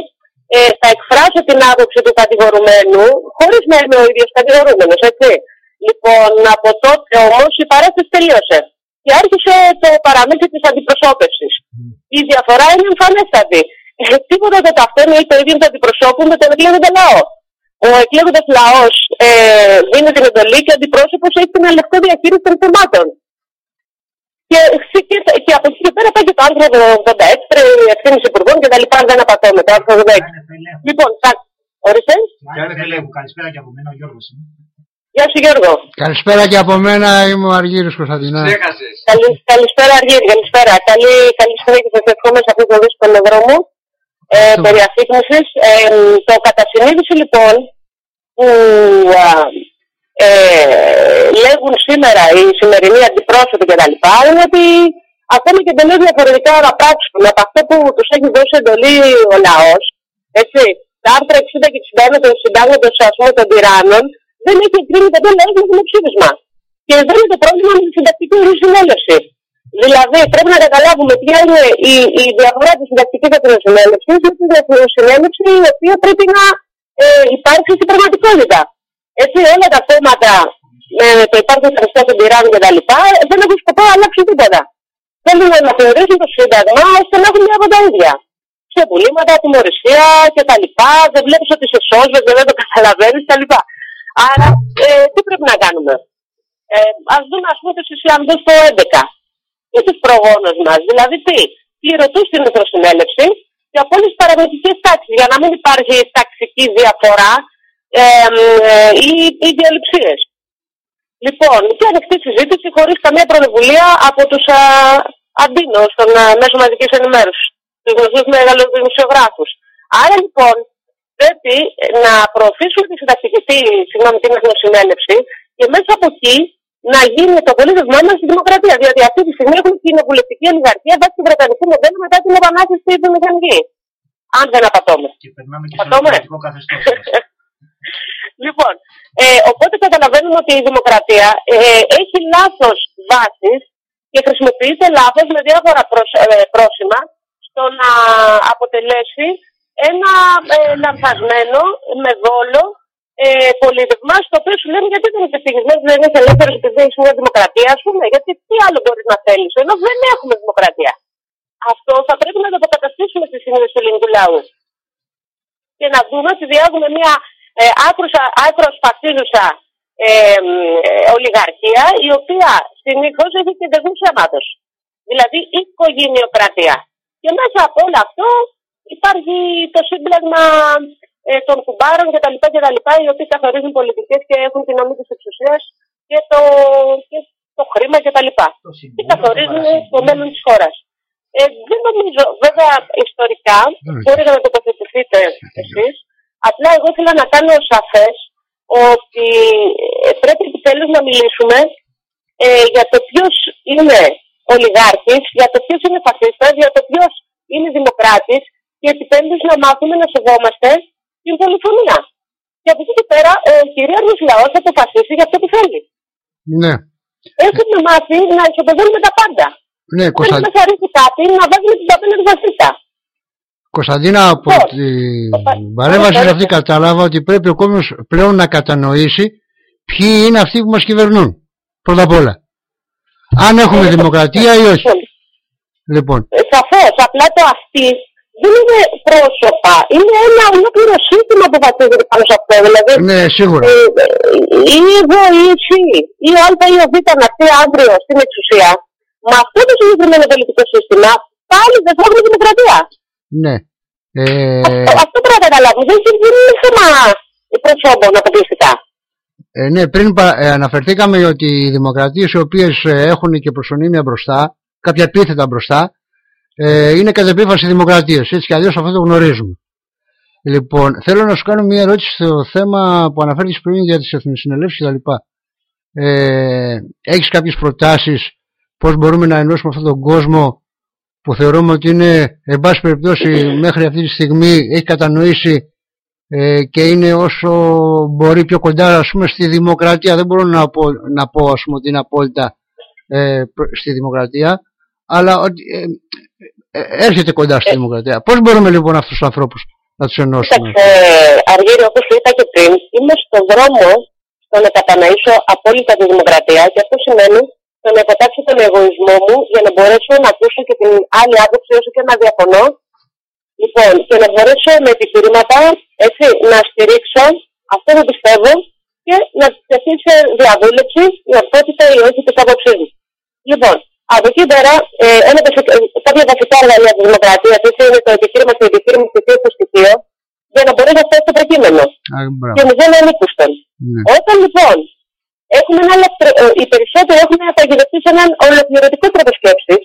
ε, θα εκφράσω την άποψη του κατηγορουμένου, χωρίς να είμαι ο ίδιος κατηγορούμενος, έτσι. Λοιπόν, από τότε όμως η παράσταση τελείωσε. Και άρχισε το παραμύθι της αντιπροσώπευσης. Η διαφορά είναι εμφανέστατη. Ε, τίποτα δεν ταυτώνει το ίδιο του αντιπροσώπου με τον εκλέγοντα λαό. Ο εκλέγοντας λαός ε, δίνει την εντολή και ο αντιπρόσωπος έχει την ελευθερία διαχείριση των θεμάτων. Και, και, και από εκεί και πέρα πάει και το άρθρο 86, πρέπει ευθύνης υπουργών και τα λοιπά, δεν απατώμε. Το άρθρο 86. Λοιπόν, θα... ορίστε. Καλησπέρα και από μένα, ο Γιώργος είμαι. Γεια σου Γιώργο. Καλησπέρα και από μένα, είμαι ο Αργύρης Κωνσταντινάς. Καλη, καλησπέρα Αργύρη, καλησπέρα. Καλή, καλή συνέχεια σας εύχομαι σε αυτό το δύσκολο δρόμο ε, περί αφύπνισης. Ε, το κατά συνείδηση λοιπόν που α, ε, λέγουν σήμερα οι σημερινοί αντιπρόσωποι και τα λοιπά είναι ότι ακόμα και εντελώς διαφορετικά να πράξουν από αυτό που τους έχει δώσει εντολή ο λαός, έτσι, τα άρθρα 60 και 61 των συντάγματος ας πούμε των τυράννων δεν έχει εγκρίνει το λαός με δημοψήφισμα. Και εδώ είναι το πρόβλημα με τη συντακτική συνέλευση. Δηλαδή, πρέπει να καταλάβουμε ποια είναι η, η διαφορά της συντακτικής εθνοσυνέλευση με την εθνοσυνέλευση η οποία πρέπει να ε, υπάρξει στην πραγματικότητα. Έτσι, όλα τα θέματα με το υπάρχον Χριστό των τυράννων κτλ. δεν έχουν σκοπό να αλλάξουν τίποτα. Θέλουν να θεωρήσουν το Σύνταγμα ώστε να έχουν μια από τα ίδια. Ξεπουλήματα, τιμωρησία κτλ. Δεν βλέπεις ότι σε σώζεις, δεν το καταλαβαίνεις κτλ. Άρα, ε, τι πρέπει να κάνουμε. Ε, Α δούμε, ας πούμε, τους Ισλαμικού το 11 ή τους προγόνους μας. Δηλαδή, τι, πληρωτού στην Εθνοσυνέλευση και από όλε τι παραδοτικέ τάξεις, για να μην υπάρχει ταξική διαφορά ε, ε, ή, ή διαλυψίες. Λοιπόν, και ανοιχτή συζήτηση χωρίς καμία πρωτοβουλία από τους αντίνους των α, μέσων μαζικής ενημέρωσης, τους γνωστούς μεγαλοδημοσιογράφους. Άρα λοιπόν, πρέπει να προωθήσουμε τη συντακτική, τη, συγγνώμη, την εθνοσυνέλευση και μέσα από εκεί να γίνει το πολίτευμά μα στη δημοκρατίας. Διότι αυτή τη στιγμή έχουμε κοινοβουλευτική ολιγαρχία βάσει του βρετανικού μοντέλου μετά την επανάσταση στη βιομηχανική. Αν δεν απατώμε. Και περνάμε και στο Πατώμε. δημοκρατικό καθεστώς. λοιπόν, ε, οπότε καταλαβαίνουμε ότι η δημοκρατία ε, έχει λάθος βάσεις και χρησιμοποιείται λάθος με διάφορα προσ, ε, πρόσημα στο να αποτελέσει ένα ε, λανθασμένο, με δόλο ε, πολίτευμα, το οποίο σου λένε γιατί δεν είσαι ευτυχισμένο, δεν είσαι ελεύθερος επειδή έχει μια δημοκρατία, ας πούμε. Γιατί τι άλλο μπορείς να θέλεις, ενώ δεν έχουμε δημοκρατία. Αυτό θα πρέπει να το αποκαταστήσουμε στη σύνδεση του ελληνικού λαού. Και να δούμε ότι διάγουμε μια ε, άκρος φασίζουσα ε, ε, ολιγαρχία, η οποία συνήθως έχει και δεσμού αίματο. Δηλαδή οικογενειοκρατία. Και μέσα από όλο αυτό υπάρχει το σύμπλεγμα ε, των κουμπάρων κτλ. οι οποίοι καθορίζουν πολιτικές και έχουν την νόμη της εξουσίας και το, και το χρήμα κτλ. Και καθορίζουν το μέλλον της χώρας. Ε, δεν νομίζω, βέβαια ιστορικά, μπορείτε να τοποθετηθείτε εσείς. Απλά εγώ ήθελα να κάνω σαφές ότι ε, πρέπει επιτέλους να μιλήσουμε ε, για το ποιος είναι ολιγάρχης, για το ποιος είναι φασίστας, για το ποιος είναι δημοκράτης και επιτέλους να μάθουμε να σεβόμαστε την πολυφωνία. Και από εκεί και πέρα ο κυρίαρχος λαός θα αποφασίσει για αυτό που θέλει. Ναι. Έχουμε μάθει να ισοπεδώνουμε τα πάντα. Ναι, Κωνστα... Δεν μας αρέσει κάτι να βάζουμε την παπέλα του βασίτα. Κωνσταντίνα, από oh. την παρέμβαση αυτή κατάλαβα ότι πρέπει ο κόσμος πλέον να κατανοήσει ποιοι είναι αυτοί που μας κυβερνούν. Πρώτα απ' όλα. Αν έχουμε ε, δημοκρατία ή όχι. Λοιπόν. Ε, Σαφώς. Απλά το αυτή δεν είναι πρόσωπα. Είναι ένα ολόκληρο σύστημα που βασίζεται πάνω σε αυτό. Δηλαδή, ναι, σίγουρα. Ε, ή εγώ ή εσύ, ή ο Α ή ο Β να έρθει αύριο στην εξουσία, με αυτό το συγκεκριμένο πολιτικό σύστημα, πάλι δεν θα έχουμε δημοκρατία. Ναι. Ε... Αυτό, αυτό πρέπει να καταλάβουμε. Δεν είναι θέμα προσώπων αποκλειστικά. Ε, ναι, πριν ε, αναφερθήκαμε ότι οι δημοκρατίες οι οποίες ε, έχουν και προσωνύμια μπροστά, κάποια επίθετα μπροστά, ε, είναι κατ' επίφαση δημοκρατίες. Έτσι κι αλλιώς αυτό το γνωρίζουμε. Λοιπόν, θέλω να σου κάνω μια ερώτηση στο θέμα που αναφέρθηκες πριν για τις εθνοσυνελεύσεις κτλ. Ε, έχεις κάποιες προτάσεις πώς μπορούμε να ενώσουμε αυτόν τον κόσμο που θεωρούμε ότι είναι, εν πάση περιπτώσει, μέχρι αυτή τη στιγμή έχει κατανοήσει ε, και είναι όσο μπορεί πιο κοντά ας πούμε, στη δημοκρατία. Δεν μπορώ να πω, να πω ας πούμε, ότι είναι απόλυτα ε, στη δημοκρατία, αλλά ότι ε, ε, έρχεται κοντά στη δημοκρατία. Πώς μπορούμε λοιπόν αυτούς τους ανθρώπους να τους ενώσουμε; Κοιτάξτε, Αργύρι, όπως είπα και πριν, είμαι στον δρόμο στο να κατανοήσω απόλυτα τη δημοκρατία και αυτό σημαίνει το να υποτάξω τον εγωισμό μου για να μπορέσω να ακούσω και την άλλη άποψη όσο και να διαφωνώ. Λοιπόν, και να μπορέσω με επιχειρήματα έτσι, να στηρίξω αυτό που πιστεύω και να τεθεί σε διαβούλευση η ορθότητα ή όχι της άποψής μου. Λοιπόν, από εκεί πέρα, ε, ένα, κάποια βασικά εργαλεία της δημοκρατίας είναι το επιχείρημα και το επιχείρημα στοιχείο στο στοιχείο για να μπορείς να φτάσεις στο προκείμενο. Και μου δεν ανήκουστον. Ναι. Όταν λοιπόν έχουμε ένα, ε, οι περισσότεροι έχουν παγιδευτεί σε έναν ολοκληρωτικό τρόπο σκέψης,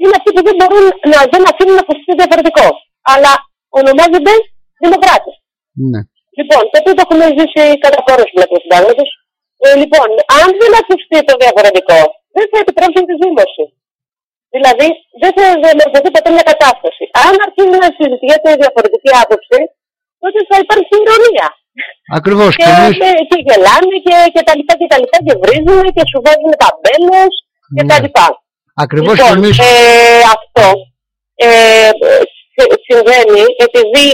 είναι αυτοί που δεν μπορούν να δεν αφήνουν να ακουστεί διαφορετικό. Αλλά ονομάζονται δημοκράτες. Ναι. Λοιπόν, το οποίο το έχουμε ζήσει κατά χώρο με το συντάγματο. Ε, λοιπόν, αν δεν ακουστεί το διαφορετικό, δεν θα επιτρέψουν τη δήλωση. Δηλαδή, δεν θα διαμορφωθεί ποτέ μια κατάσταση. Αν αρχίζει να συζητιέται η διαφορετική άποψη, τότε θα υπάρχει ηρωνία. Ακριβώς. Και, και, εμείς... και, γελάνε και, και τα λοιπά και τα λοιπά και βρίζουν και σου βάζουν ταμπέλε και ναι. τα λοιπά. Ακριβώς λοιπόν, και εμείς... ε, αυτό ε, συμβαίνει επειδή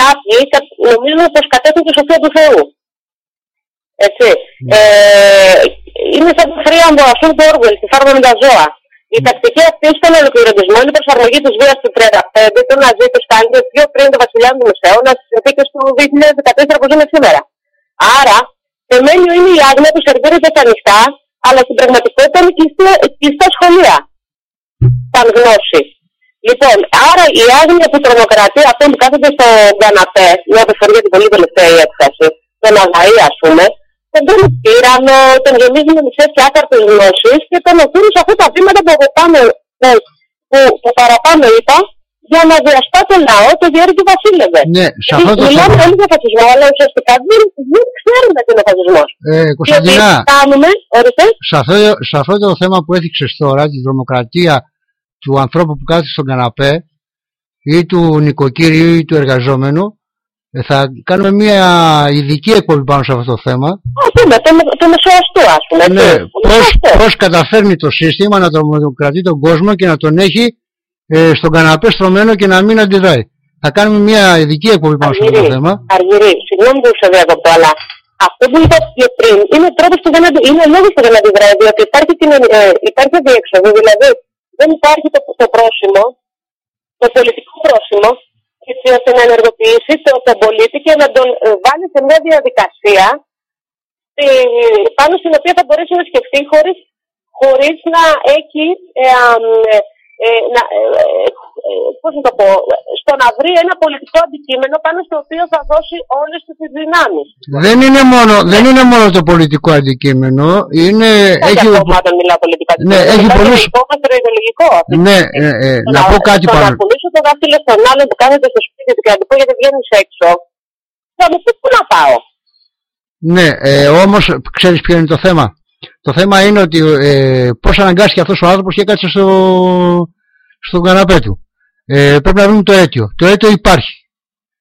κάποιοι νομίζουν πως κατέχουν τη σοφία του Θεού. Έτσι. Ναι. Ε, είναι σαν το θρίαμβο αυτού του Όργουελ, τη φάρμα με τα ζώα. Η τακτική αυτή στον ολοκληρωτισμό είναι η προσαρμογή της βίας του 35, του Ναζί, τους Στάλιν και πιο πριν το βασιλιά του Μεσαίωνα στις συνθήκες του 2014 που ζούμε σήμερα. Άρα, θεμένιο είναι η άγνοια που σερβίρεται στα ανοιχτά, αλλά στην πραγματικότητα είναι κλειστά σχολεία. Σαν γνώση. Λοιπόν, άρα η άγνοια που τρομοκρατεί αυτό που κάθεται στο καναπέ, μια φορά για την πολύ τελευταία έκφραση, τον Αγαή ας πούμε, τον τον τύρανο, τον γεμίζει με μισέ και άκαρτες γνώσεις και τον οδηγούν σε αυτά τα βήματα που, πάνω, που, που, που παραπάνω είπα, για να διασπά το λαό, το διέρη του βασίλευε. Ναι, σε αυτό το Μιλάμε όλοι για φασισμό, αλλά ουσιαστικά δεν, δεν ξέρουμε τι είναι ο φασισμός. Ε, Κωνσταντινά, κάνουμε, σε αυτό, σε αυτό το θέμα που έθιξες τώρα, τη δρομοκρατία του ανθρώπου που κάθεται στον καναπέ ή του νοικοκύριου ή του εργαζόμενου, ε, θα κάνουμε μια ειδική εκπομπή πάνω σε αυτό το θέμα. Όχι, με το, το μεσοαστό, ας πούμε. Ναι, πώς, πώς καταφέρνει το σύστημα να τρομοκρατεί τον κόσμο και να τον έχει ε, στον καναπέ στρωμένο και να μην αντιδράει. Θα κάνουμε μια ειδική εκπομπή πάνω σε αυτό το θέμα. Αργυρί, συγγνώμη που σε διακοπτώ, αλλά αυτό που είπα και πριν είναι τρόπος που δεν αντι... είναι λόγος που δεν αντιδράει, διότι υπάρχει, την, ε, υπάρχει διέξοδος. Δηλαδή, δεν υπάρχει το, το πρόσημο, το πολιτικό πρόσημο, έτσι ώστε να ενεργοποιήσει το, τον πολίτη και να τον ε, βάλει σε μια διαδικασία ε, πάνω στην οποία θα μπορέσει να σκεφτεί χωρίς, χωρίς να έχει ε, ε, να, ε, ε, πώς να το πω, στο να βρει ένα πολιτικό αντικείμενο πάνω στο οποίο θα δώσει όλες τις δυνάμεις. Δεν είναι μόνο, δεν είναι μόνο το πολιτικό αντικείμενο, είναι... Δεν έχει... Για κομμάτων μιλάω πολιτικά ναι, έχει πολλούς... Το ιδεολογικό. Ναι, ε, ε, να, πω κάτι πάνω. Να πουλήσω το δάχτυλο στον άλλον που κάθεται στο σπίτι του και να του πω γιατί βγαίνεις έξω, θα μου πεις πού να πάω. Ναι, ε, όμως ξέρεις ποιο είναι το θέμα; Το θέμα είναι ότι ε, πώς αναγκάστηκε αυτός ο άνθρωπος και έκατσε στο, στον καναπέ του. Ε, πρέπει να βρούμε το αίτιο. Το αίτιο υπάρχει.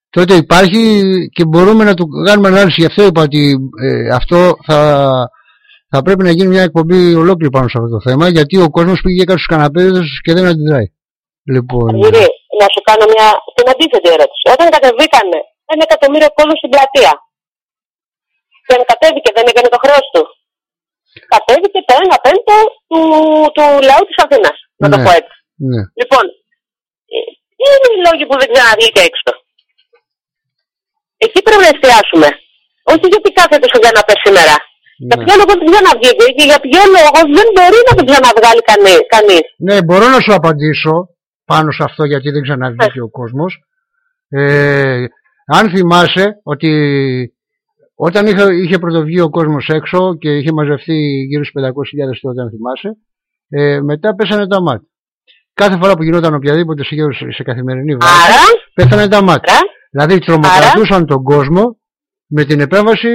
Το αίτιο υπάρχει και μπορούμε να του κάνουμε ανάλυση. Γι' αυτό είπα ότι ε, αυτό θα, θα πρέπει να γίνει μια εκπομπή ολόκληρη πάνω σε αυτό το θέμα γιατί ο κόσμος πήγε κάτω στους καναπέδες και δεν αντιδράει. Λοιπόν... Κύριε, να σου κάνω μια την αντίθετη ερώτηση. Όταν κατεβήκανε ένα εκατομμύριο κόσμος στην πλατεία, δεν κατέβηκε, δεν έκανε το χρέος του κατέβηκε το 1 πέμπτο του, του λαού της Αθήνας, να το Ναι. πω έτσι. Ναι. Λοιπόν, ε, τι είναι οι λόγοι που δεν ξαναβγήκε έξω. Εκεί πρέπει να εστιάσουμε. Όχι γιατί κάθεται στον καναπέ σήμερα. Για Ναι. ποιο λόγο δεν ξαναβγήκε και για ποιο λόγο δεν μπορεί να τον ξαναβγάλει κανεί- κανείς; Ναι, μπορώ να σου απαντήσω πάνω σε αυτό γιατί δεν ξαναβγήκε ο κόσμος. Ε, αν θυμάσαι ότι όταν είχε, είχε πρωτοβγεί ο κόσμος έξω και είχε μαζευτεί γύρω στους 500.000 τότε αν θυμάσαι, ε, μετά πέσανε τα μάτια. Κάθε φορά που γινόταν οποιαδήποτε συγκέντρωση σε καθημερινή βάση, Άρα, πέθανε τα μάτια. άρα, Δηλαδή τρομοκρατούσαν τον κόσμο με την επέμβαση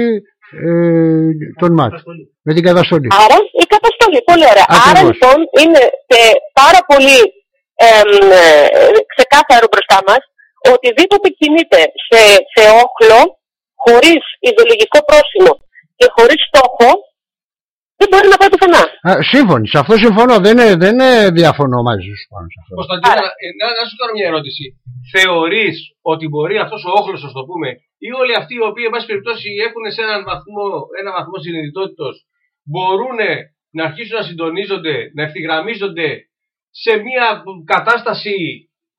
ε, των ΜΑΤ. Με την καταστολή. άρα η καταστολή. Πολύ ωραία. Άρα Ακριβώς. λοιπόν είναι σε πάρα πολύ εμ, ε, ξεκάθαρο μπροστά μας οτιδήποτε κινείται σε, σε όχλο χωρίς ιδεολογικό πρόσημο και χωρίς στόχο δεν μπορεί να πάει πουθενά. Α, σύμφωνοι, σε αυτό συμφωνώ. Δεν, είναι- δεν είναι διαφωνώ μαζί σου πάνω σε αυτό. Κωνσταντίνα, ε, να, να σου κάνω μια ερώτηση. Θεωρείς ότι μπορεί αυτός ο όχλος, ας το πούμε, ή όλοι αυτοί οι οποίοι, εν πάση περιπτώσει, έχουν σε έναν βαθμό, ένα βαθμό συνειδητότητος, μπορούν να αρχίσουν να συντονίζονται, να ευθυγραμμίζονται σε μια κατάσταση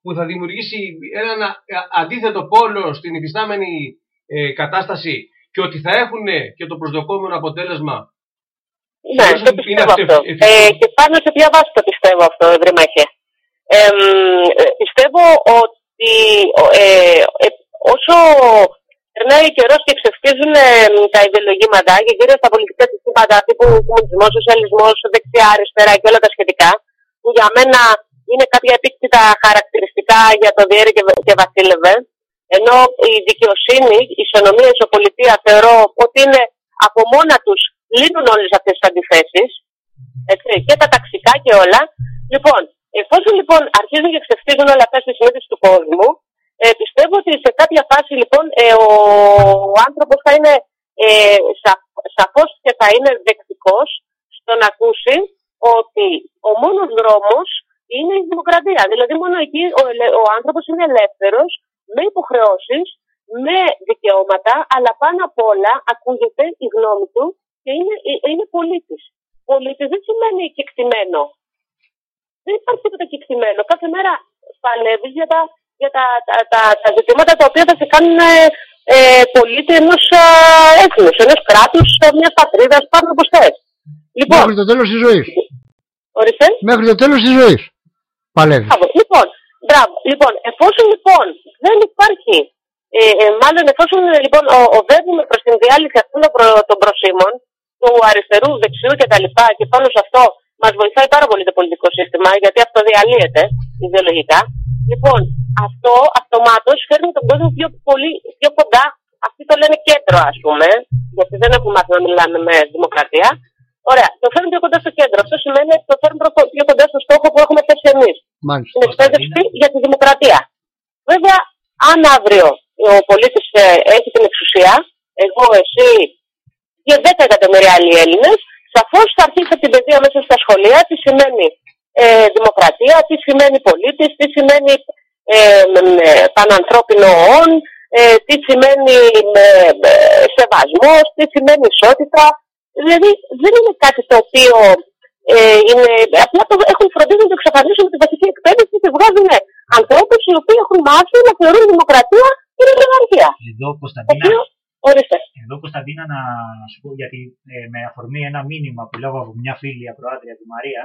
που θα δημιουργήσει έναν α- α- αντίθετο πόλο στην υφιστάμενη ε, κατάσταση και ότι θα έχουν και το προσδοκόμενο αποτέλεσμα. Ναι, Θεωρείς το ότι είναι πιστεύω αυτό αυτό. εφικτό; Ε, και πάνω σε ποια βάση το πιστεύω αυτό, Ευρυμάχε. Ε, μ, ε, πιστεύω ότι ο- ε, ε, όσο περνάει ο καιρός και ξεφτίζουν ε, μ, τα ιδεολογήματα και κυρίως τα πολιτικά συστήματα τύπου κομμουνισμός, σοσιαλισμός, δεξιά, αριστερά και όλα τα σχετικά, που για μένα είναι κάποια επίκτητα χαρακτηριστικά για το διέρη και, και βασίλευε, ενώ η δικαιοσύνη, η ισονομία, η ισοπολιτεία θεωρώ ότι είναι από μόνα τους λύνουν όλες αυτές τις αντιθέσεις έτσι, και τα ταξικά και όλα. Λοιπόν, εφόσον λοιπόν αρχίζουν και ξεφτίζουν όλα αυτά στη συνείδηση του κόσμου, ε, πιστεύω ότι σε κάποια φάση λοιπόν ε, ο, ο άνθρωπος θα είναι ε, σα, σαφώς και θα είναι δεκτικός στο να ακούσει ότι ο μόνος δρόμος είναι η δημοκρατία. Δηλαδή μόνο εκεί ο, ελε- ο άνθρωπος είναι ελεύθερος με υποχρεώσεις, με δικαιώματα, αλλά πάνω απ' όλα ακούγεται η γνώμη του και είναι, ε- είναι πολίτης. Πολίτης δεν σημαίνει κεκτημένο. Δεν υπάρχει τίποτα κεκτημένο. Κάθε μέρα παλεύεις για τα, για τα, τα, τα, τα ζητήματα τα οποία θα σε κάνουν ε, ε, πολίτη ενός ε, έθνους, ενός κράτους, ε, μιας πατρίδας, πάνω όπως θες. Λοιπόν, Μέχρι το τέλος της ζωής. ορίστε. Μέχρι το τέλος της ζωής. Παλεύεις. Μπράβο. Λοιπόν, μπράβο. Λοιπόν, εφόσον λοιπόν δεν υπάρχει, ε, ε, μάλλον εφόσον ε, λοιπόν ο- οδεύουμε προς την διάλυση αυτών των, προ, των προσήμων, του αριστερού, δεξιού κτλ. Και, και πάνω σε αυτό μας βοηθάει πάρα πολύ το πολιτικό σύστημα, γιατί αυτό διαλύεται ιδεολογικά. Λοιπόν, αυτό αυτομάτως φέρνει τον κόσμο πιο, πολύ, πιο κοντά, αυτοί το λένε κέντρο ας πούμε, γιατί δεν έχουμε μάθει να μιλάμε με δημοκρατία. Ωραία, το φέρνει πιο κοντά στο κέντρο. Αυτό σημαίνει ότι το φέρνει προ- πιο κοντά στο στόχο που έχουμε θέσει εμείς Μάλιστα. στην εκπαίδευση για τη δημοκρατία. Βέβαια, αν αύριο ο πολίτης έχει την εξουσία, εγώ, εσύ και 10 εκατομμύρια άλλοι Έλληνες, σαφώς θα αρχίσει από την παιδεία μέσα στα σχολεία τι σημαίνει ε, δημοκρατία, τι σημαίνει πολίτης, τι σημαίνει ε, μ, ε, πανανθρώπινο όν, ε, τι σημαίνει ε, ε, σεβασμός, τι σημαίνει ισότητα. Δηλαδή δεν είναι κάτι το οποίο ε, είναι, απλά το έχουν φροντίσει να το εξαφανίσουν με τη βασική εκπαίδευση και βγάζουν ανθρώπους οι οποίοι έχουν μάθει να θεωρούν δημοκρατία ή δημοκρατία. Εδώ, Κωνσταντίνα, οποίο, ορίστε. εδώ Κωνσταντίνα να σου πω γιατί ε, με αφορμή ένα μήνυμα που λάβω από μια φίλη ακροάτρια τη Μαρία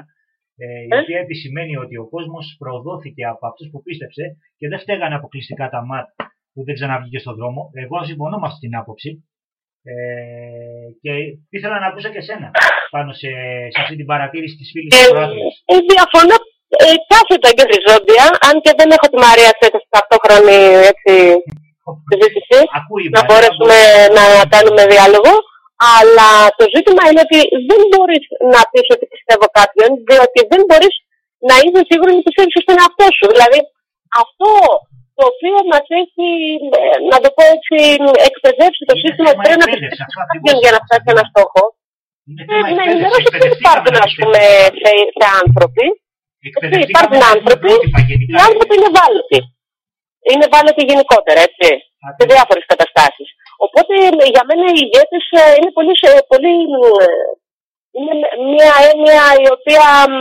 ε, η Ε. οποία επισημαίνει ότι ο κόσμος προδόθηκε από αυτούς που πίστεψε και δεν φταίγανε αποκλειστικά τα ΜΑΤ που δεν ξαναβγήκε στον δρόμο. Εγώ συμφωνώ με αυτή την άποψη ε, και ήθελα να ακούσω και εσένα πάνω σε, σε αυτή την παρατήρηση της φίλης Ε, ακροάτριας. ε, διαφωνώ ε, κάθετα και ζώδια, αν και δεν έχω τη Μαρία σε ταυτόχρονη έτσι, συζήτηση, Ακούει η να Μαρία, μπορέσουμε να κάνουμε διάλογο. Αλλά το ζήτημα είναι ότι δεν μπορείς να πεις ότι πιστεύω κάποιον, διότι δεν μπορείς να είσαι σίγουρη ότι πιστεύεις στον εαυτό σου. Δηλαδή, αυτό το οποίο μας έχει, ε, να το πω έτσι, εκπαιδεύσει το Είναι σύστημα θέμα ότι πρέπει να εκπαίδευσης, πιστέψει αυτό κάποιον ακριβώς, για να φτάσει σε ένα στόχο. Είναι Ε, θέμα να εκπαίδευσης. ενημερώσει ότι Εκπαιδευτήκαμε υπάρχουν, να ας πούμε, πιστεύουμε. σε, σε άνθρωποι. Έτσι, Εκπαιδευτήκαμε υπάρχουν να έχουμε άνθρωποι, πρότυπα οι γενικά. άνθρωποι είναι ευάλωτοι. Είναι ευάλωτοι γενικότερα, έτσι, σε Ακριβώς. διάφορες καταστάσεις. Οπότε ε, για μένα οι ηγέτες είναι πολύ, σε- πολύ ε, είναι μια έννοια η οποία μ,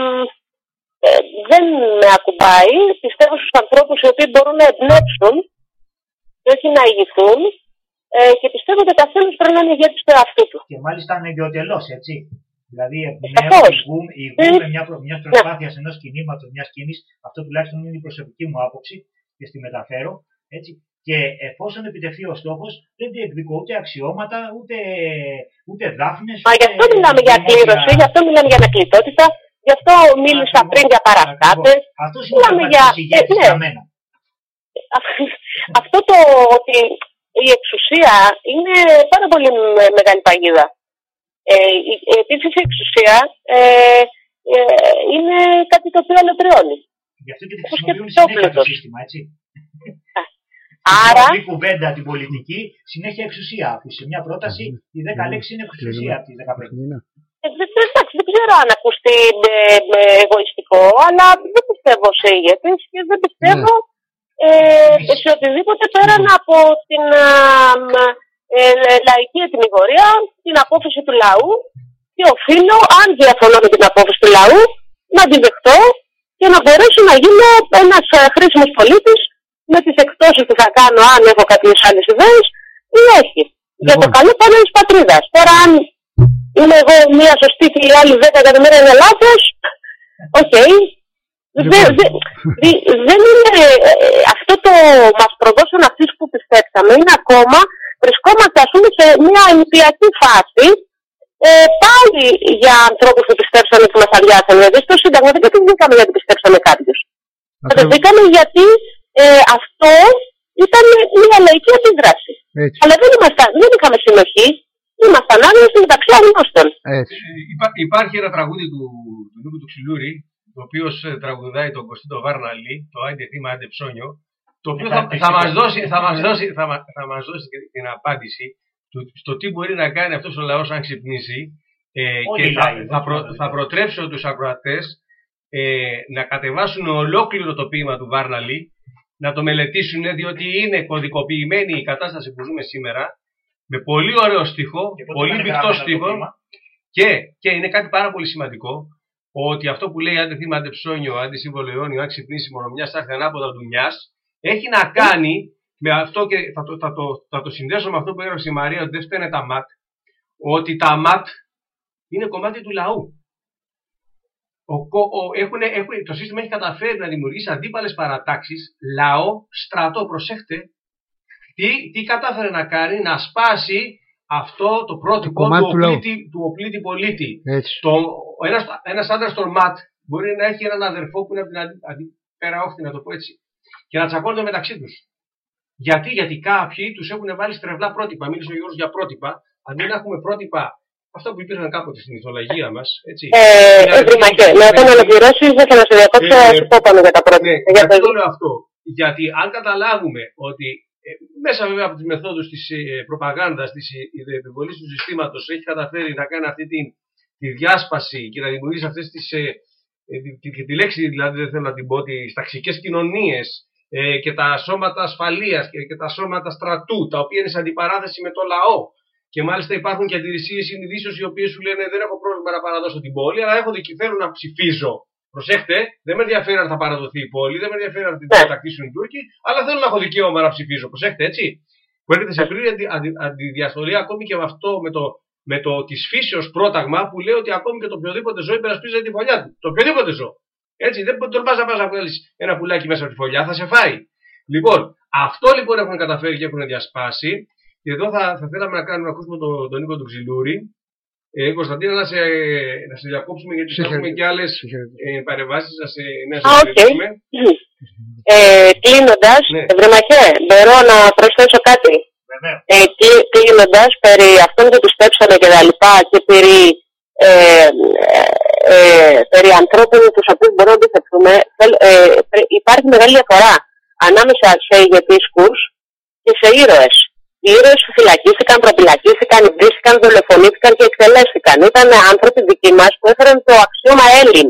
ε, δεν με ακουμπάει. Πιστεύω στους ανθρώπους οι οποίοι μπορούν να εμπνεύσουν και όχι να ηγηθούν ε, και πιστεύω ότι ο καθένας πρέπει να είναι ηγέτης του εαυτού του. Και μάλιστα ανεγκαιοτελώς, έτσι. Δηλαδή, Σαφώς. ηγούμε, ηγούμε μια, προ, μια Ναι. προσπάθεια ενός κινήματος, μιας κίνηση. Αυτό τουλάχιστον είναι η προσωπική μου άποψη και στη μεταφέρω. Έτσι. Και εφόσον επιτευχθεί ο στόχος, δεν διεκδικώ ούτε αξιώματα, ούτε, ούτε δάφνες. Μα γι' αυτό μιλάμε για κλήρωση, γι' αυτό μιλάμε για ανακλητότητα, γι' αυτό μίλησα πριν για παραστάτες. Αυτό είναι Μιλάμε ο για- για... ηγέτης ε, ναι. για μένα. Αυτό το ότι η εξουσία είναι πάρα πολύ με- μεγάλη παγίδα. Ε, η- επίσης η εξουσία ε, ε, είναι κάτι το οποίο αλωτριώνει. Γι' αυτό και τη Όπως και χρησιμοποιούν το συνέχεια το όπλο. σύστημα, έτσι. Άρα, Στην απλή κουβέντα την πολιτική, συνέχεια εξουσία. Που σε μια πρόταση η 10 λέξη είναι εξουσία από τις 15. ε, δεν, δεν- εντάξει, δεν ξέρω αν ακουστεί με, με εγωιστικό, αλλά δεν πιστεύω σε ηγέτες και δεν πιστεύω ε, σε οτιδήποτε πέραν από την α, μ, ε, λαϊκή ετυμηγορία, την απόφαση του λαού και οφείλω, αν διαφωνώ με την απόφαση του λαού, να τη δεχτώ και να μπορέσω να γίνω ένας ε, χρήσιμος πολίτης με τις εκπτώσεις που θα κάνω αν έχω κάποιες άλλες ιδέες ή όχι. Για το Λοιπόν. καλό πάντα της πατρίδας. Τώρα αν είμαι εγώ μία σωστή και οι άλλοι δέκα εκατομμύρια είναι λάθος, οκ. Λοιπόν. Δε- δε- δη- δεν είναι ε, αυτό το μας προδώσαν αυτοί που πιστέψαμε είναι ακόμα βρισκόμαστε ας πούμε σε μια εμπειριακή φάση ε, πάλι για ανθρώπους που πιστέψαμε που μας αδειάσανε. Δηλαδή στο Σύνταγμα δεν κατεβήκαμε γιατί πιστέψαμε κάποιους. Κατεβήκαμε γιατί ε, αυτό ήταν μια λαϊκή αντίδραση. Έτσι, Αλλά δεν, ήμασταν, δεν είχαμε συνοχή. Ήμασταν άγνωστοι μεταξύ αγνώστων. έτσι. Ε, υπά- υπάρχει ένα τραγούδι του, του Νίκου του Ξυλούρη, ο οποίο τραγουδάει τον Κωστή Βάρναλη, το Άιντε θύμα, Άιντε ψώνιο, το οποίο θα, θα μας δώσει, θα μας δώσει, θα, μα- θα μας δώσει και την απάντηση του, στο τι μπορεί να κάνει αυτός ο λαός αν ξυπνήσει ε, Όλοι και οι θα, λαοί, θα, όχι προ, μόνο οι θα λαοί. προτρέψω τους ακροατές ε, να κατεβάσουν ολόκληρο το ποίημα του Βάρναλη, να το μελετήσουν διότι είναι κωδικοποιημένη η κατάσταση που ζούμε σήμερα με πολύ ωραίο στίχο, Και πότε πολύ ήταν μεικτό γραμμένο το στίχο ποίημα; και, και είναι κάτι πάρα πολύ σημαντικό ότι αυτό που λέει άντε θύμα, άντε ψώνιο, άντε σύμβολο αιώνιο, αν ξυπνήσει μόνο μιας άρχη ανάποδα του μιας, έχει να κάνει με αυτό και θα το, θα το, θα το συνδέσω με αυτό που έγραψε η Μαρία ότι δεν φταίνε τα ΜΑΤ, ότι τα ΜΑΤ είναι κομμάτι του λαού. Ο, κο- ο, έχουνε, έχουνε- το σύστημα έχει καταφέρει να δημιουργήσει αντίπαλες παρατάξεις, λαό, στρατό, προσέχτε, τι, τι κατάφερε να κάνει, να σπάσει αυτό το πρότυπο κομμάτι του, του λαού. οπλίτη, του οπλίτη πολίτη. έτσι. Το, ο ένας, ένας άντρας στον ΜΑΤ μπορεί να έχει έναν αδερφό που είναι από την αντι, αντι- πέρα όχθη, να το πω έτσι, και να τσακώνονται μεταξύ τους. Γιατί, γιατί κάποιοι τους έχουν βάλει στρεβλά πρότυπα. Μίλησε ο Γιώργος για πρότυπα. Αντί να έχουμε πρότυπα, αυτά που υπήρχαν κάποτε στην ηθολογία μας, έτσι. Ε, Είναι Ευρυμακέ, αρκετή- ναι, όταν ολοκληρώσει δεν θα σε διακόψω, Ε, θα σου πω πάνω για τα πρώτα. ναι, για γιατί το το λέω αυτό. Γιατί αν καταλάβουμε ότι ε, μέσα βέβαια από τις μεθόδους της ε, προπαγάνδας, της ε, επιβολής του συστήματος έχει καταφέρει να κάνει αυτή τη, τη διάσπαση και να δημιουργήσει αυτές τις, ε, ε, τη, τη, τη λέξη δηλαδή δεν θέλω να την πω, τις ταξικές κοινωνίες ε, και τα σώματα ασφαλείας και, και τα σώματα στρατού, τα οποία είναι σε αντιπαράθεση με το λαό. Και μάλιστα υπάρχουν και αντιρρησίες συνειδήσεως οι οποίες σου λένε δεν έχω πρόβλημα να παραδώσω την πόλη, αλλά έχω δικηφέρον να ψηφίζω. Προσέχτε, δεν με ενδιαφέρει αν θα παραδοθεί η πόλη, δεν με ενδιαφέρει αν την κατακτήσουν οι Τούρκοι, αλλά θέλω να έχω δικαίωμα να ψηφίζω. Προσέχτε, έτσι. Που έρχεται σε πλήρη αντι, αντι, αντιδιαστολή ακόμη και με αυτό, με το, με το της φύσεως πρόταγμα που λέει ότι ακόμη και το οποιοδήποτε ζώο υπερασπίζεται τη φωλιά του. Το οποιοδήποτε ζώο. Έτσι, δεν τον πας να πας να βγάλεις ένα πουλάκι μέσα από τη φωλιά, θα σε φάει. Λοιπόν, αυτό λοιπόν έχουν καταφέρει και έχουν διασπάσει. Και εδώ θα, θα θέλαμε να κάνουμε να ακούσουμε τον, τον Νίκο του Ξυλούρη. Ε, Κωνσταντίνα, να σε, να σε διακόψουμε γιατί θα έχουμε και άλλες ε, παρεμβάσεις. Να σε, να σε okay. ε, Κλείνοντας, ναι. Βρεμαχέ, μπορώ να προσθέσω κάτι; Ε, Κλείνοντας, περί αυτών που πιστέψαμε και τα λοιπά και περί, ε, ε, περί ανθρώπων τους οποίους μπορούμε να αντιθετούμε, ε, υπάρχει μεγάλη διαφορά ανάμεσα σε ηγετήσκου και σε ήρωες. Οι ήρωες που φυλακίστηκαν, προπυλακίστηκαν, εμπρίστηκαν, δολοφονήθηκαν και εκτελέστηκαν. Ήταν άνθρωποι δικοί μας που έφεραν το αξίωμα Έλλην.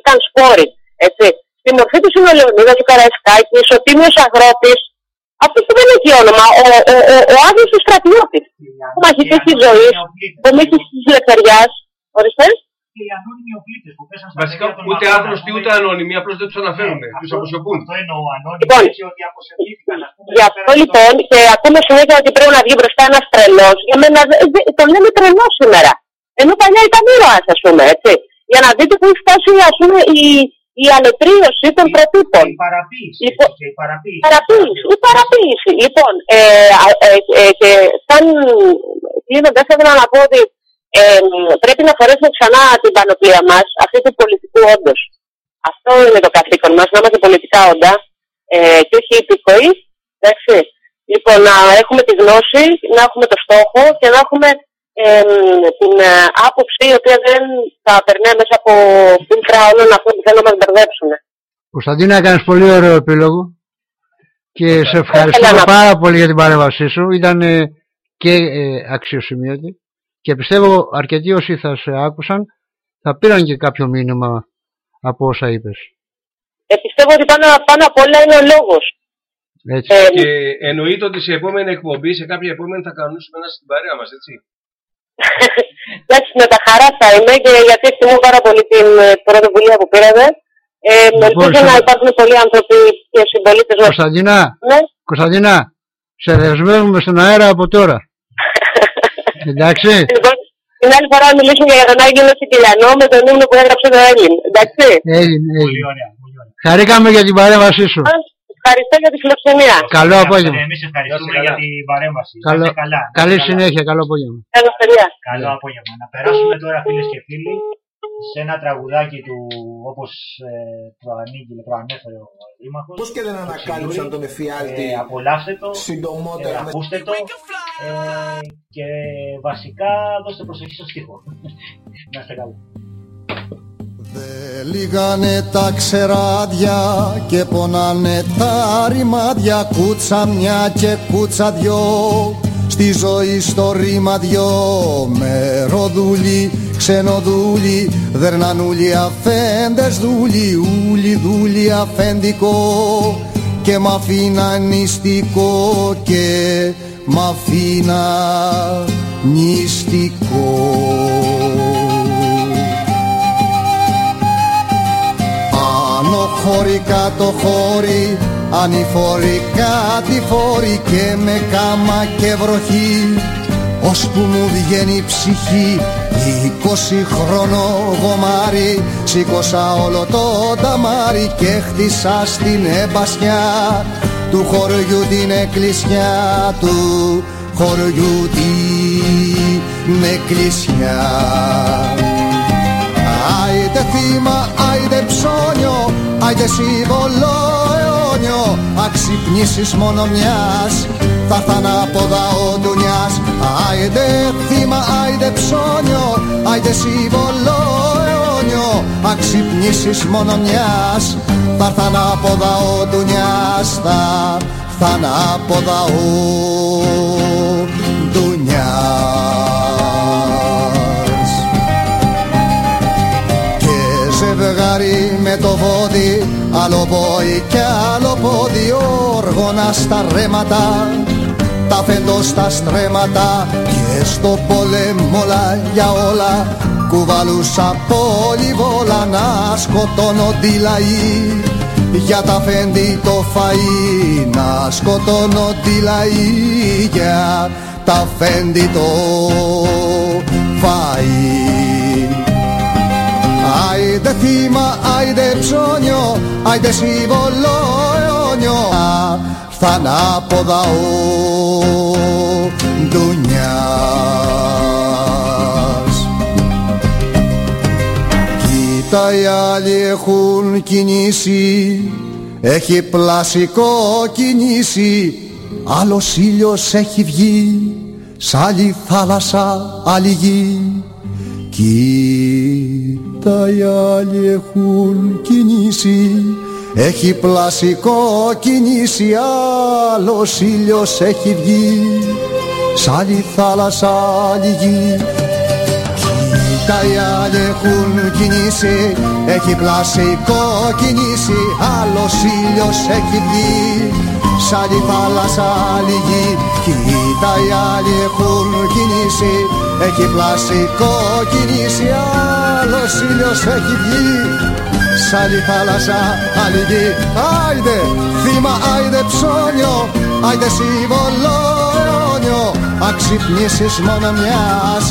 Ήταν σπόροι. Έτσι. Στη μορφή του είναι ο Λεωνίδα ο Καραϊσκάκη, ο Τίμιο Αγρότη. Αυτό που δεν έχει όνομα, ο, ο, ο, ο Άδειο του στρατιώτη. Ο μαχητή τη ζωή, ο μύθι τη ελευθεριά. Ορίστε και οι ανώνυμοι οπλίτες που πέσαν στα Βασικά ούτε άγνωστοι ούτε ανώνυμοι, απλώς δεν τους αναφέρουν. Ναι, τους αποσιωπούν. Αυτό εννοώ ανώνυμοι, Λοιπόν, έτσι ότι αποσιωπήθηκαν. ας πούμε, Γι' αυτό λοιπόν και ακούμε συνέχεια ότι πρέπει να βγει μπροστά ένας τρελός. Για μένα δε- δε- τον λένε τρελός σήμερα. Ενώ παλιά ήταν ήρωας, ας πούμε, έτσι. Για να δείτε που έχει φτάσει ας πούμε, η, η αλετρίωση των προτύπων. Η παραποίηση. Λοιπόν, και η παραποίηση. Παραποίηση, η παραποίηση. Λοιπόν, ε, α- ε, ε, και σαν κλείνοντα, ήθελα να πω ότι ε, πρέπει να φορέσουμε ξανά την πανοπλία μας, αυτή του πολιτικού όντως. Αυτό είναι το καθήκον μας, να είμαστε πολιτικά όντα ε, και όχι υπηκοοί. Εντάξει. Λοιπόν, να έχουμε τη γνώση, να έχουμε το στόχο και να έχουμε ε, την ε, άποψη η οποία δεν θα περνάει μέσα από φίλτρα όλων αυτών που θέλουν να μας μπερδέψουν. Κωνσταντίνα, έκανες πολύ ωραίο επίλογο και σε ευχαριστώ να- πάρα πολύ για την παρέμβασή σου. Ήταν ε, και ε, αξιοσημείωτη και πιστεύω αρκετοί όσοι θα σε άκουσαν θα πήραν και κάποιο μήνυμα από όσα είπες. Ε, πιστεύω ότι πάνω, πάνω απ' όλα είναι ο λόγος. Έτσι. Ε, Και εννοείται ότι σε επόμενη εκπομπή, σε κάποια επόμενη θα κανονίσουμε ένα στην παρέα μας, έτσι. Εντάξει, με τα χαρά θα είμαι και γιατί εκτιμώ πάρα πολύ την ε, πρωτοβουλία που πήρατε. Ε, ελπίζω σε- να υπάρχουν πολλοί άνθρωποι και συμπολίτες μας. Κωνσταντίνα, Ναι, Κωνσταντίνα, σε δεσμεύουμε στον αέρα από τώρα. Εντάξει. λοιπόν, την άλλη φορά να μιλήσουμε για τον Άγγελο Σικυλιανό με τον ύμνο που έγραψε το Έλλην. Εντάξει. Έγινε, Πολύ έγινε. ωραία. Πολύ ωραία. Χαρήκαμε για την παρέμβασή σου. Ευχαριστώ για τη φιλοξενία. Καλό απόγευμα. Εμείς ευχαριστούμε καλά. για την παρέμβαση. Να Καλό, είστε καλά. να καλή είστε καλά. συνέχεια, καλό απόγευμα. Καλή ευκαιρία. Καλό απόγευμα. Να περάσουμε τώρα φίλες και φίλοι σε ένα τραγουδάκι του όπως ε, προανήγγειλε, προανέφερε ο Δήμαρχος. Πώς και δεν ανακάλυψαν τον εφιάλτη Ε, απολαύστε το, ε, συντομότερα. με- ακούστε το ε, και βασικά δώστε προσοχή στο στίχο. Να είστε καλά. Δε λίγανε τα ξεράδια και πονάνε τα ρημάδια Κούτσα μια και κούτσα δυο Στη ζωή στο ρήμα δυο Μεροδούλοι, ξενοδούλοι Δερνανούλοι, αφέντες δούλοι Ούλοι δούλοι αφέντικο. Και μ' αφήνα νηστικό Και μ' αφήνα νηστικό Άνω χώρι κάτω χώρι Ανηφόροι κάτι φόροι Και με κάμα και βροχή. Ώσπου μου βγαίνει η ψυχή Είκοσι χρόνο γομάρι. Σήκωσα όλο το ταμάρι Και χτίσα στην εμπασιά Του χωριού την εκκλησιά Του. Χωριού την εκκλησιά Άιντε θύμα, άιντε ψώνιο, άιντε σύμβολο αιώνιο. Αξυπνήσεις μόνο μιας, θα έρθαν από δαό ντουνιάς Άιντε θύμα, άιντε ψώνιο, άιντε σύμβολο αιώνιο. Αξυπνήσεις μόνο μιας, θα έρθαν από δαό ντουνιάς Θα έρθαν από δαό ντουνιάς και ζευγάρι με το βόδι Άλλο πόη και άλλο πόδι όργωνα στα ρέματα. Τα φέντο στα στρέμματα και στο πολέμολα για όλα. Κουβαλούσα πολυβόλα να σκοτώνονται λαοί για τα φέντη το φαΐ να σκοτώνονται λαοί για τα φέντη το φαΐ Άιντε θύμα, άιντε ψώνιο, άιντε συμβολόνιο θανάποδα ο Ντουνιάς. Κοίτα οι άλλοι έχουν κινήσει έχει πλασικό κινήσει. Άλλος ήλιος έχει βγει σ' άλλη θάλασσα άλλη γη Κοίτα οι άλλοι έχουν κινήσει. Έχει πλασικό κινήσει άλλος ήλιος έχει βγει. Σ' άλλη θάλασσα άλλη γη. Κοίτα οι άλλοι έχουν κινήσει. Έχει πλασικό κινήσει Άλλος ήλιος έχει βγει Σ' άλλη θάλασσα άλλη γη Κοίτα οι άλλοι έχουν κινήσει. Έχει πλασικό κινήσει Άλλος ήλιος έχει βγει. Σ' άλλη θάλασσα, άλλη γη Άιντε θύμα, άιντε ψώνιο Άιντε σύμβολο αιώνιο Αξυπνήσεις μόνο μιας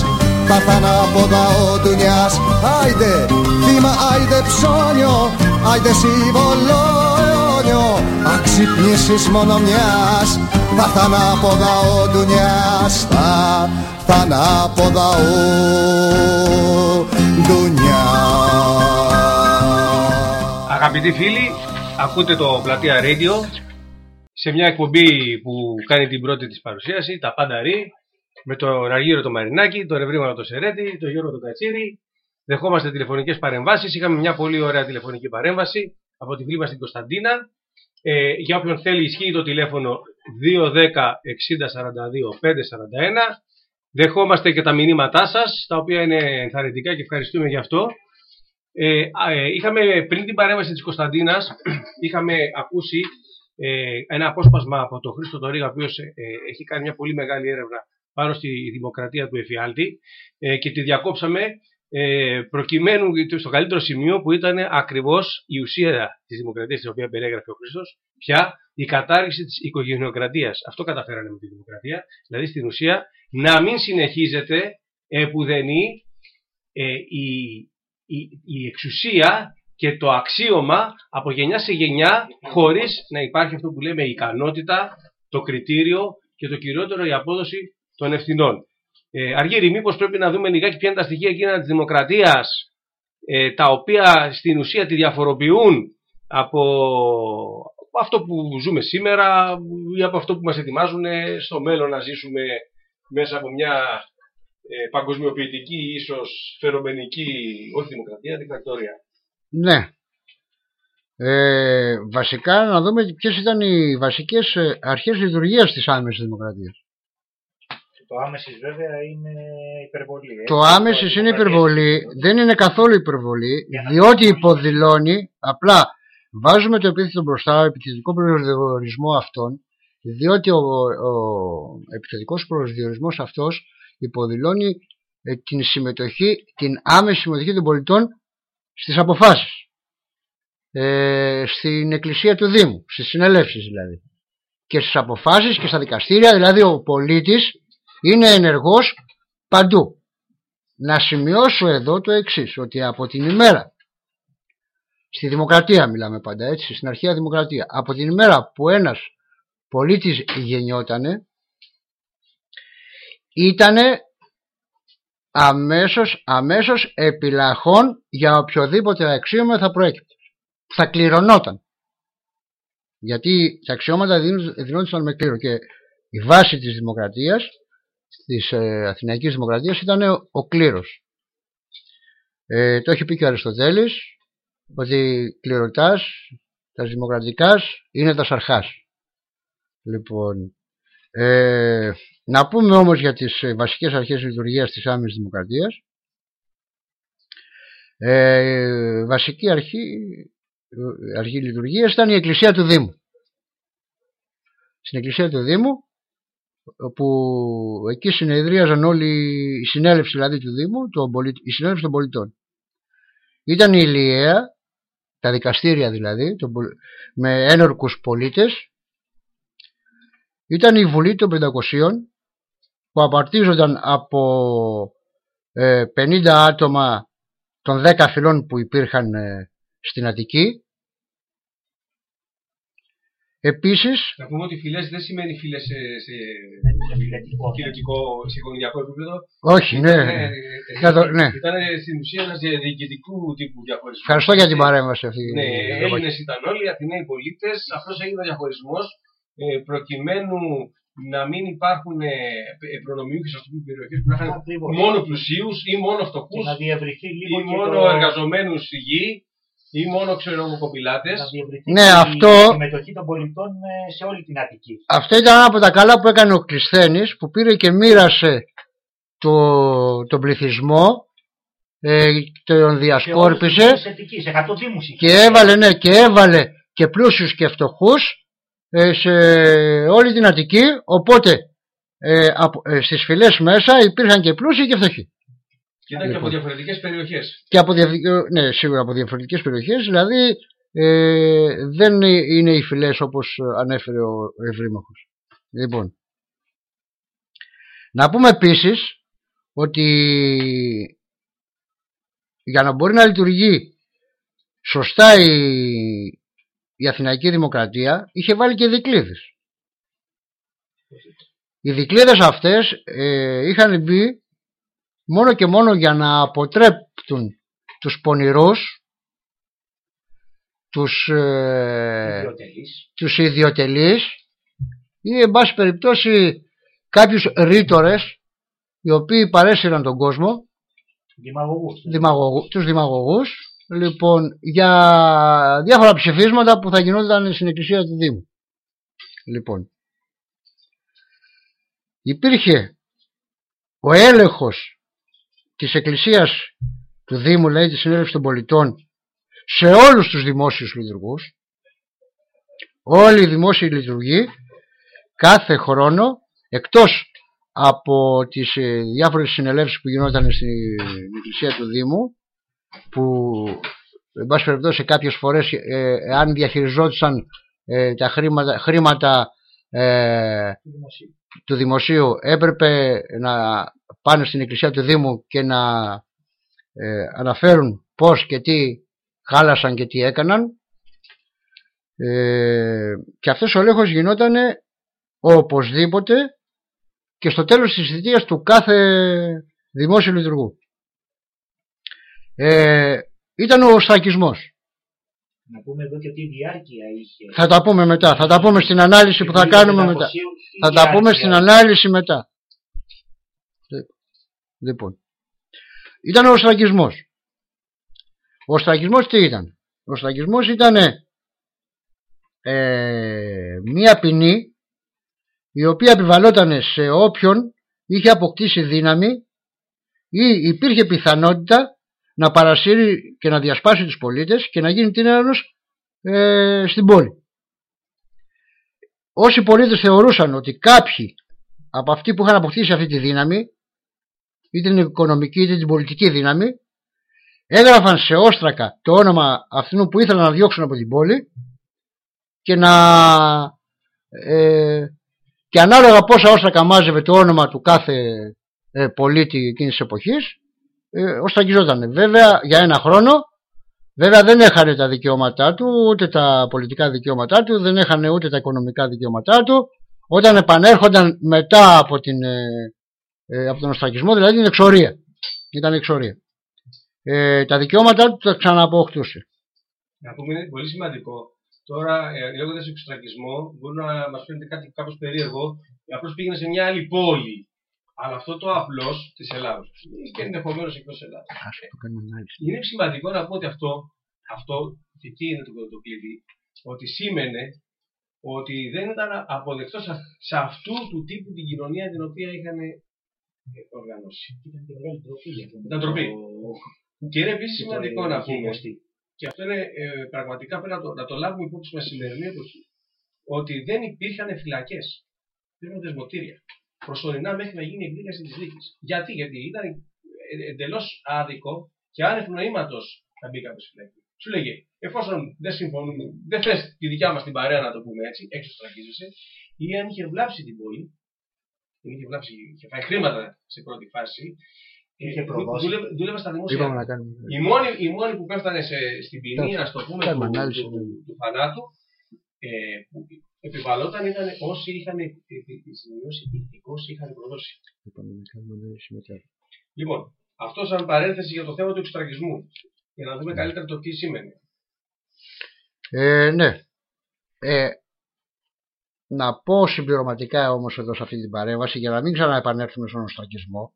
Θα θανάποδα ο ντουνιάς Άιντε θύμα, άιντε ψώνιο Άιντε σύμβολο αιώνιο Αξυπνήσεις μόνο μιας Θα θανάποδα ο ντουνιάς Θα θανάποδα ο ντουνιάς Αγαπητοί φίλοι, ακούτε το Πλατεία Radio σε μια εκπομπή που κάνει την πρώτη της παρουσίαση, τα πάντα ρί, με τον Αργύρο το Μαρινάκη, τον Ρευρίμανο το Σερέτη, τον Γιώργο το Κατσίρι. Δεχόμαστε τηλεφωνικές παρεμβάσεις. Είχαμε μια πολύ ωραία τηλεφωνική παρέμβαση από τη φίλη μας την Κωνσταντίνα. Ε, για όποιον θέλει ισχύει το τηλέφωνο 210 60 42 541. Δεχόμαστε και τα μηνύματά σας, τα οποία είναι ενθαρρυντικά και ευχαριστούμε γι' αυτό. Ε, ε, είχαμε πριν την παρέμβαση της Κωνσταντίνας, είχαμε ακούσει ε, ένα απόσπασμα από τον Χρήστο Τωρίγα, ο οποίος ε, έχει κάνει μια πολύ μεγάλη έρευνα πάνω στη δημοκρατία του Εφιάλτη και τη διακόψαμε προκειμένου στο καλύτερο σημείο που ήταν ακριβώς η ουσία της δημοκρατίας την οποία περιέγραφε ο Χρήστος, πια η κατάργηση της οικογενειοκρατίας. Αυτό καταφέρανε με τη δημοκρατία, δηλαδή στην ουσία να μην συνεχίζεται επουδενή η η, η εξουσία και το αξίωμα από γενιά σε γενιά χωρίς να υπάρχει αυτό που λέμε η ικανότητα, το κριτήριο και το κυριότερο η απόδοση των ευθυνών. Ε, Αργύρι, μήπως πρέπει να δούμε λιγάκι ποια είναι τα στοιχεία εκείνα της δημοκρατίας ε, τα οποία στην ουσία τη διαφοροποιούν από, αυτό που ζούμε σήμερα ή από αυτό που μας ετοιμάζουν στο μέλλον να ζήσουμε μέσα από μια ε, παγκοσμιοποιητική, ίσως φαινομενική, όχι δημοκρατία, δικτατορία. Ναι. Ε, βασικά να δούμε ποιες ήταν οι βασικές ε, αρχές λειτουργίας της άμεσης δημοκρατίας. Το άμεσης βέβαια είναι υπερβολή. Ε. Το άμεσης είναι υπερβολή, δεν είναι καθόλου υπερβολή, διότι υποδηλώνει, απλά βάζουμε το επίθετο μπροστά, ο επιθετικό προσδιορισμό αυτών, διότι ο, ο επιθετικός προσδιορισμός αυτός υποδηλώνει ε, την συμμετοχή, την άμεση συμμετοχή των πολιτών στις αποφάσεις. Ε, στην εκκλησία του Δήμου, στις συνελεύσεις δηλαδή. Και στις αποφάσεις και στα δικαστήρια, δηλαδή ο πολίτης είναι ενεργός παντού. Να σημειώσω εδώ το εξής ότι από την ημέρα, στη δημοκρατία μιλάμε πάντα έτσι, στην αρχαία δημοκρατία, από την ημέρα που ένας πολίτης γεννιότανε, ήτανε αμέσως, αμέσως επιλαχών για οποιοδήποτε αξίωμα θα προέκυπτε. Θα κληρονόταν. Γιατί τα αξιώματα δίνονταν με κλήρο και η βάση της δημοκρατίας, της ε, Αθηναϊκής Δημοκρατίας ήταν ο κλήρος. Ε, το έχει πει και ο Αριστοτέλης ότι κληρωτάς, τας δημοκρατικάς είναι τας σαρχάς. Λοιπόν, ε, να πούμε όμως για τις ε, βασικές αρχές λειτουργίας της άμεσης δημοκρατίας. Ε, βασική αρχή η αρχή λειτουργίας ήταν η εκκλησία του Δήμου. Στην εκκλησία του Δήμου όπου εκεί συνεδρίαζαν όλοι η συνέλευση δηλαδή του Δήμου, το, η συνέλευση των πολιτών. Ήταν η Ηλιαία, τα δικαστήρια δηλαδή, το, με ένορκους πολίτες. Ήταν η Βουλή των 500 που απαρτίζονταν από 50 ε, άτομα των 10 φυλών που υπήρχαν ε, στην Αττική Επίσης... Να πούμε ότι φυλές δεν σημαίνει φυλές σε, σε φιλετικό, σε οικογενειακό επίπεδο. Όχι, ναι. Ήταν, ναι. ήταν στην ουσία ένας διοικητικού τύπου διαχωρισμός. Ευχαριστώ για την παρέμβαση αυτή. Ναι, Έλληνες ήταν όλοι, Αθηναίοι πολίτες. Απλώς έγινε ο διαχωρισμός ε, προκειμένου να μην υπάρχουν ε, προνομιούχες ας πούμε, περιοχές που να είχαν μόνο πλουσίους ή μόνο φτωχούς ή μόνο εργαζομένους γη ή μόνο ξέρω κοπηλάτε. Ναι, αυτό. Η συμμετοχή των πολιτών ε, σε όλη την Αττική. Αυτό ήταν ένα από τα καλά που έκανε ο Κλεισθένης που πήρε και μοίρασε το, τον πληθυσμό ε, τον διασκόρπισε σε 100 δήμους και έβαλε, ναι, και έβαλε και πλούσιους και φτωχούς ε, σε όλη την Αττική οπότε ε, ε, στις φυλές μέσα υπήρχαν και πλούσιοι και φτωχοί. Και ήταν και από λοιπόν. διαφορετικές περιοχές. Και από ναι, σίγουρα από διαφορετικές περιοχές. Δηλαδή ε, δεν είναι οι φυλές όπως ανέφερε ο Ευρύμαχο. Λοιπόν. Να πούμε επίσης ότι για να μπορεί να λειτουργεί σωστά η, η Αθηναϊκή Δημοκρατία είχε βάλει και δικλείδες. Οι δικλείδες αυτές ε, είχαν μπει μόνο και μόνο για να αποτρέπτουν τους πονηρούς, τους, ε, ιδιωτελείς. τους ιδιωτελείς ή εν πάση περιπτώσει κάποιους ρήτορες οι οποίοι παρέσυραν τον κόσμο. Δημαγωγούς, δημαγωγού, τους δημαγωγούς. Λοιπόν για διάφορα ψηφίσματα που θα γινόταν στην εκκλησία του Δήμου. Λοιπόν υπήρχε ο έλεγχος της Εκκλησίας του Δήμου, λέει της Συνέλευσης των Πολιτών, σε όλους τους δημόσιους λειτουργούς, όλοι οι δημόσιοι λειτουργοί, κάθε χρόνο, εκτός από τις ε, διάφορες συνελεύσεις που γινόταν στην Εκκλησία του Δήμου, που εν πάση περιπτώσει κάποιες φορές ε, αν διαχειριζόντουσαν ε, τα χρήματα, χρήματα ε, του δημοσίου έπρεπε να πάνε στην εκκλησία του Δήμου και να ε, αναφέρουν πώς και τι χάλασαν και τι έκαναν ε, και αυτός ο έλεγχος γινόταν οπωσδήποτε και στο τέλος της θητείας του κάθε δημόσιου λειτουργού. Ε, ήταν ο στακισμός. Να πούμε εδώ και τι διάρκεια είχε. Θα τα πούμε μετά. Θα τα πούμε στην ανάλυση που θα κάνουμε μετά. Θα τα πούμε στην ανάλυση μετά. Λοιπόν. Ήταν ο στραγγισμός. Ο στραγγισμός τι ήταν; Ο στραγγισμός ήταν ε, μία ποινή η οποία επιβαλόταν σε όποιον είχε αποκτήσει δύναμη ή υπήρχε πιθανότητα να παρασύρει και να διασπάσει τους πολίτες και να γίνει τίνερος ε, στην πόλη. Όσοι πολίτες θεωρούσαν ότι κάποιοι από αυτοί που είχαν αποκτήσει αυτή τη δύναμη είτε την οικονομική είτε την πολιτική δύναμη έγραφαν σε όστρακα το όνομα αυτού που ήθελαν να διώξουν από την πόλη και να ε, και ανάλογα πόσα όστρακα μάζευε το όνομα του κάθε ε, πολίτη εκείνης της εποχής ε, οστραγγιζόταν. Βέβαια για ένα χρόνο, βέβαια δεν έχανε τα δικαιώματά του, ούτε τα πολιτικά δικαιώματά του, δεν έχανε ούτε τα οικονομικά δικαιώματά του. Όταν επανέρχονταν μετά από, την, ε, ε από τον οστρακισμό, δηλαδή την εξορία. Ήταν εξορία. Ε, τα δικαιώματά του τα ξαναποκτούσε. Να πούμε είναι πολύ σημαντικό. Τώρα, ε, λέγοντας εξωστρακισμό, μπορεί να μας φαίνεται κάτι κάπως περίεργο. Απλώς πήγαινε σε μια άλλη πόλη αλλά αυτό το απλό της Ελλάδα και ενδεχομένως εκτός Ελλάδα. Είναι σημαντικό να πω ότι αυτό, αυτό και τι είναι το, το κλειδί, ότι σήμαινε ότι δεν ήταν αποδεκτό σε αυτού του τύπου την κοινωνία την οποία είχαν οργανώσει. Ήταν και μεγάλη ντροπή Ήταν ντροπή. Και είναι επίση σημαντικό να πούμε και αυτό είναι ε, πραγματικά πρέπει να το, να το λάβουμε υπόψη με σημερινή εποχή, ότι δεν υπήρχαν φυλακές. Υπήρχαν δεσμοτήρια. Προσωρινά μέχρι να γίνει η εκδίκαση της δίκης. Γιατί, γιατί ήταν εντελώς άδικο και άνευ νοήματος να μπει κάποιος φυλακή. Σου λέγε, εφόσον δεν συμφωνούμε, δεν θες τη δικιά μας την παρέα να το πούμε έτσι, έξω στραγγίζεσαι, ή αν είχε βλάψει την πόλη, την είχε βλάψει, είχε φάει χρήματα σε πρώτη φάση, ε, Είχε προδώσει. δούλευε, δούλευε στα δημόσια. Είπαμε να κάνουμε. Οι μόνοι, οι μόνοι που πέφτανε σε, στην ποινή, Θα- α το πούμε, κάνουμε του, ανάλυση, του, ναι. του, του θανάτου, ε, που επιβαλόταν ήταν όσοι είχαν επισημειώσει ηθικώ είχαν προδώσει. Είπαμε να κάνουμε ανάλυση μετά. Λοιπόν, αυτό σαν παρένθεση για το θέμα του εξτραγισμού. Για να δούμε καλύτερα το τι σημαίνει. Ε, ναι. Ε, να πω συμπληρωματικά όμως εδώ σε αυτή την παρέμβαση για να μην ξαναεπανέλθουμε στον οστρακισμό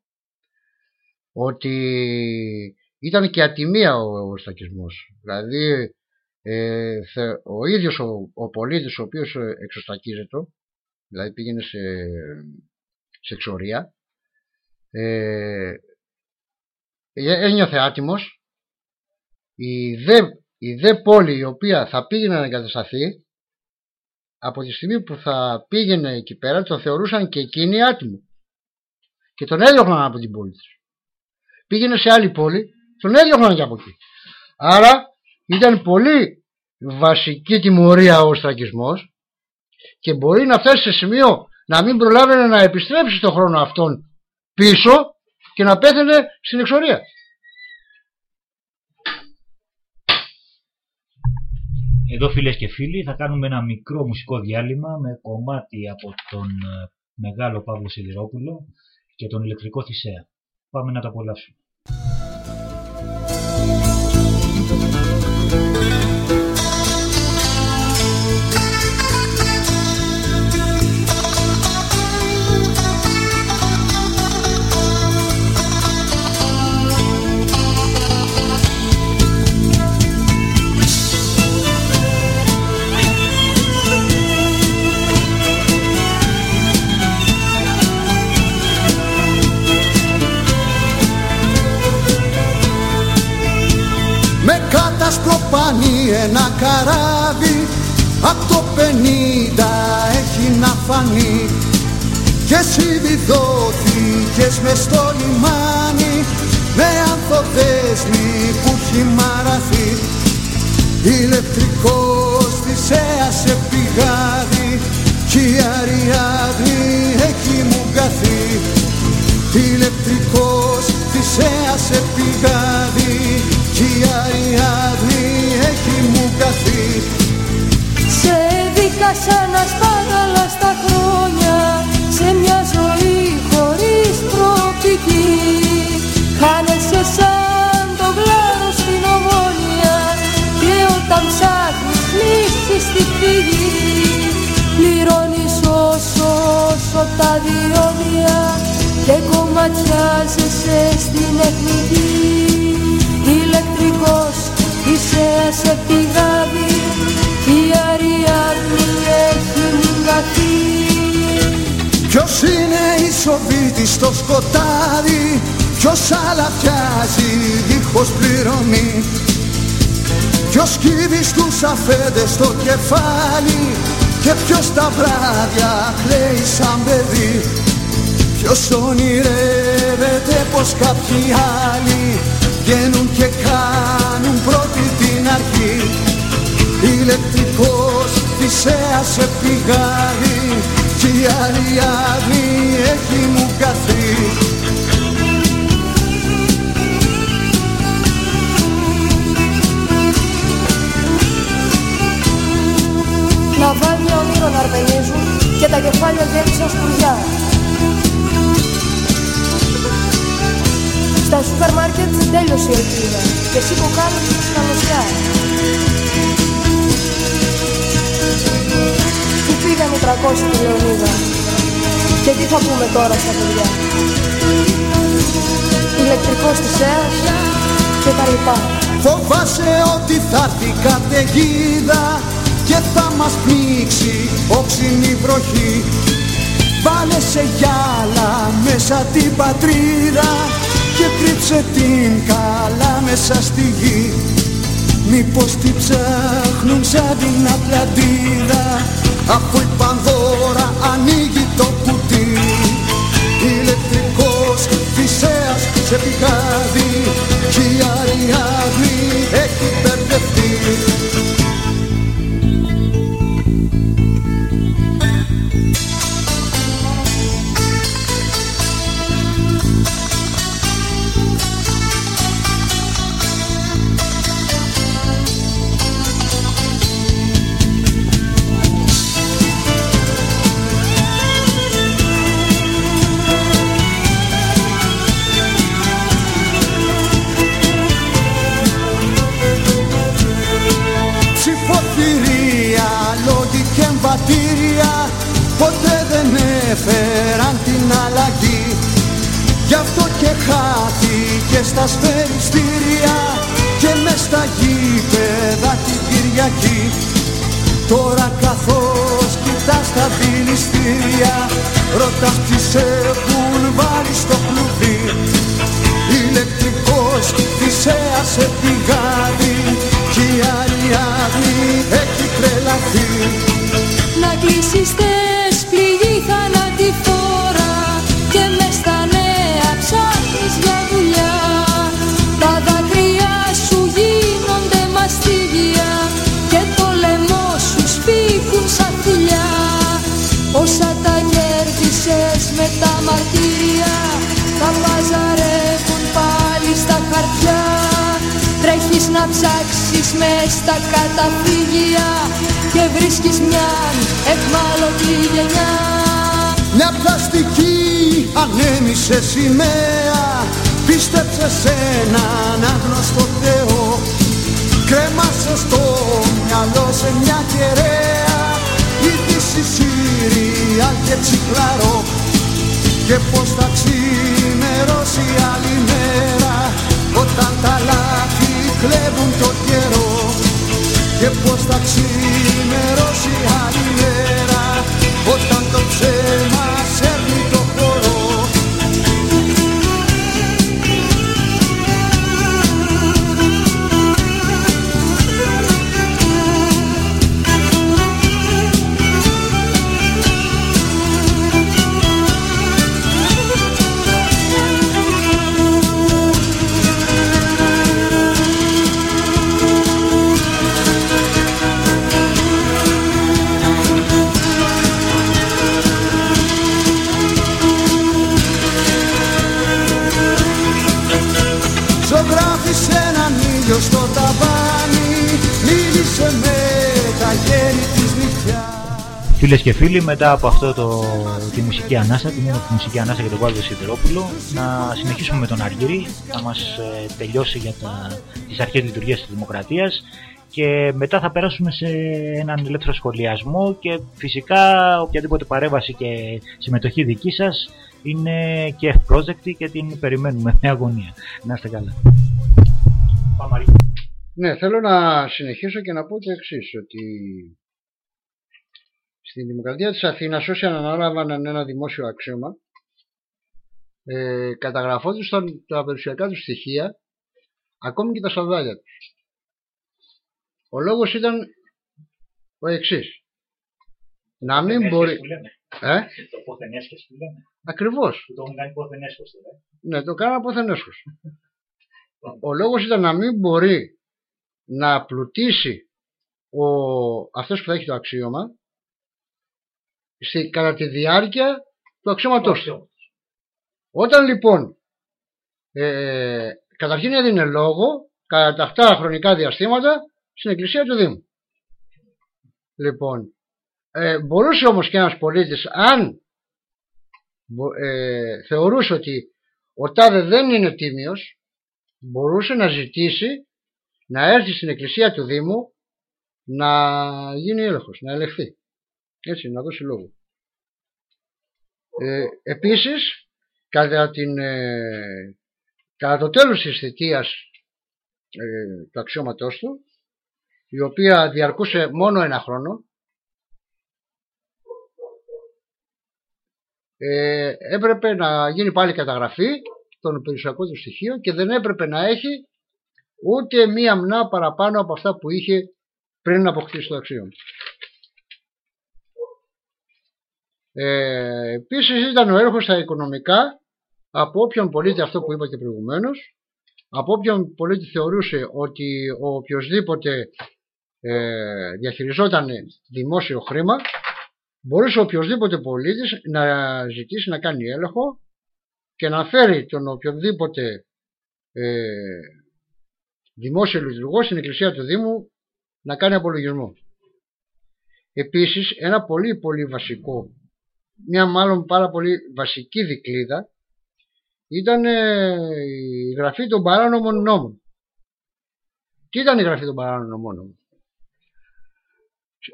ότι ήταν και ατιμία ο, ο οστρακισμός. Δηλαδή ε, θε- ο ίδιος ο, ο πολίτης ο οποίος ε, εξωστακίζεται δηλαδή πήγαινε σε, σε εξορία ε, ε, ένιωθε άτιμος η δε, η δε πόλη η οποία θα πήγαινε να εγκατασταθεί από τη στιγμή που θα πήγαινε εκεί πέρα τον θεωρούσαν και εκείνοι άτιμο και τον έδιωχναν από την πόλη της. Πήγαινε σε άλλη πόλη, τον έδιωχναν και από εκεί. Άρα ήταν πολύ βασική τιμωρία ο οστρακισμός και μπορεί να φτάσει σε σημείο να μην προλάβαινε να επιστρέψει στον χρόνο αυτόν πίσω και να πέθαινε στην εξορία. Εδώ φίλες και φίλοι θα κάνουμε ένα μικρό μουσικό διάλειμμα με κομμάτι από τον ε, μεγάλο Παύλο Σιδηρόπουλο και τον ηλεκτρικό Θησέα. Πάμε να το απολαύσουμε. Απ' το πενήντα έχει να φανεί Και εσύ βιδώθηκες μες στο λιμάνι Με ανθοδέσμη που έχει μαραθεί. Ηλεκτρικός θυσέας πηγάδι Κι η Αριάδνη έχει μου καθεί Ηλεκτρικός θυσέας πηγάδι Κι η Αριάδνη έχει μου καθεί Σε έδικασα να σπάγαλα στα χρόνια Σε μια ζωή χωρίς προοπτική. Χάνεσαι σαν το γλάρο στην ομόνια Και όταν ψάχνεις λύση στη φυγή Πληρώνεις όσο όσο τα διόδια Και κομματιάζεσαι στην εθνική. Ηλεκτρικός είσαι σε πηγάδι ισοβήτης στο σκοτάδι Ποιος αλαφιάζει δίχως πληρωμή Ποιος κύβει στους αφέντες στο κεφάλι Και ποιος τα βράδια κλαίει σαν παιδί. Ποιος ονειρεύεται πως κάποιοι άλλοι Βγαίνουν και κάνουν πρώτη την αρχή. Ηλεκτρικός θυσέας σε πηγάδι Κι η Αριάδνη έχει μου καθεί Ναυάγια ονείρων αρμενίζουν και τα κεφάλια γέμισαν σκουριά. Στα σούπερ μάρκετ τέλειωσε η ελπίδα και εσύ που κάνεις τη σκαλωσιά. Πού πήγαν οι 300 στη Λεωνίδα και τι θα πούμε τώρα στα παιδιά; Ηλεκτρικός θυσέας και τα λοιπά. Φοβάσαι ότι θα έρθει καταιγίδα και θα μας πνίξει όξινη βροχή Βάλε σε γυάλα μέσα την πατρίδα και κρύψε την καλά μέσα στη γη Μήπως τι ψάχνουν σαν την Ατλαντίδα Αφού η Πανδώρα ανοίγει το κουτί Ηλεκτρικός φυσέας σε πηγάδι Κι η Αριάδνη έχει μπερδευτεί χάθηκε στα σφαιριστήρια Και μες στα γήπεδα την Κυριακή. Τώρα καθώς κοιτάς τα δηληστήρια Ρωτάς ποιοι σε έχουν βάλει στο κλουβί. Ηλεκτρικός φυσέας σε πηγάδι Κι η Αριάδνη έχει τρελαθεί. Να κλείσεις τες πληγή θανατηφόρα κέρδισες με τα μαρτύρια Τα παζαρεύουν πάλι στα χαρτιά. Τρέχεις να ψάξεις μες στα καταφύγια Και βρίσκεις μια εχμάλωτη γενιά. Μια πλαστική ανέμισε σημαία Πίστεψε σε έναν άγνωστο Θεό. Κρέμασε στο μυαλό σε μια κεραία Είδηση Σύρια και τσικλαρό Και πως θα ξημερώσει άλλη μέρα Όταν τα λάθη κλέβουν το καιρό Και πως θα ξημερώσει άλλη μέρα Όταν το ψέμα έναν ήλιο στο ταβάνι Μίλησε με τα γέρη της νυχτιάς Φίλες και φίλοι, μετά από αυτό το, τη μουσική ανάσα, την όμορφη μουσική ανάσα για τον Παύλο Σιδερόπουλο, να συνεχίσουμε με τον Αργύρη, να μας ε, τελειώσει για τα, τις αρχές λειτουργίας της Δημοκρατίας και μετά θα περάσουμε σε έναν ελεύθερο σχολιασμό και φυσικά οποιαδήποτε παρέμβαση και συμμετοχή δική σας είναι και ευπρόσδεκτη και την περιμένουμε με αγωνία. Να είστε καλά. Πάμε Αργύρη. Ναι, θέλω να συνεχίσω και να πω το εξής ότι στην Δημοκρατία της Αθήνας όσοι αναλάβαναν ένα δημόσιο αξίωμα ε, καταγραφόντουσαν τα περιουσιακά τους στοιχεία ακόμη και τα σαλδάλια τους. Ο λόγος ήταν ο εξής. Να μην μπορεί... Που λέμε. Ε; Το πόθεν έσχες που λέμε. Ακριβώς. Που το έχουν κάνει πόθεν έσχος τώρα. Ναι, το κάναμε πόθεν έσχος. Ο λόγος ήταν να μην μπορεί να πλουτίσει ο, αυτός που θα έχει το αξίωμα στη, κατά τη διάρκεια του αξιώματός του. Όταν λοιπόν ε, καταρχήν έδινε λόγο κατά τα αυτά χρονικά διαστήματα στην εκκλησία του Δήμου. Λοιπόν, ε, μπορούσε όμως και ένας πολίτης αν ε, θεωρούσε ότι ο τάδε δεν είναι τίμιος μπορούσε να ζητήσει να έρθει στην εκκλησία του Δήμου να γίνει έλεγχος, να ελεγχθεί. Έτσι, να δώσει λόγο. Ε, επίσης, κατά, την, ε, κατά το τέλος της θητείας ε, του αξιώματός του, η οποία διαρκούσε μόνο ένα χρόνο, ε, έπρεπε να γίνει πάλι καταγραφή των περιουσιακών του στοιχείων και δεν έπρεπε να έχει ούτε μία μνά παραπάνω από αυτά που είχε πριν να αποκτήσει το αξίωμα. Ε, επίσης ήταν ο έλεγχος στα οικονομικά από όποιον πολίτη, αυτό που είπα και προηγουμένως, από όποιον πολίτη θεωρούσε ότι ο οποιοδήποτε ε, διαχειριζόταν δημόσιο χρήμα, μπορούσε ο οποιοδήποτε πολίτης να ζητήσει να κάνει έλεγχο και να φέρει τον οποιοδήποτε ε, δημόσιο λειτουργό στην εκκλησία του Δήμου να κάνει απολογισμό. Επίσης ένα πολύ πολύ βασικό, μια μάλλον πάρα πολύ βασική δικλίδα ήταν ε, η γραφή των παράνομων νόμων. Τι ήταν η γραφή των παράνομων νόμων;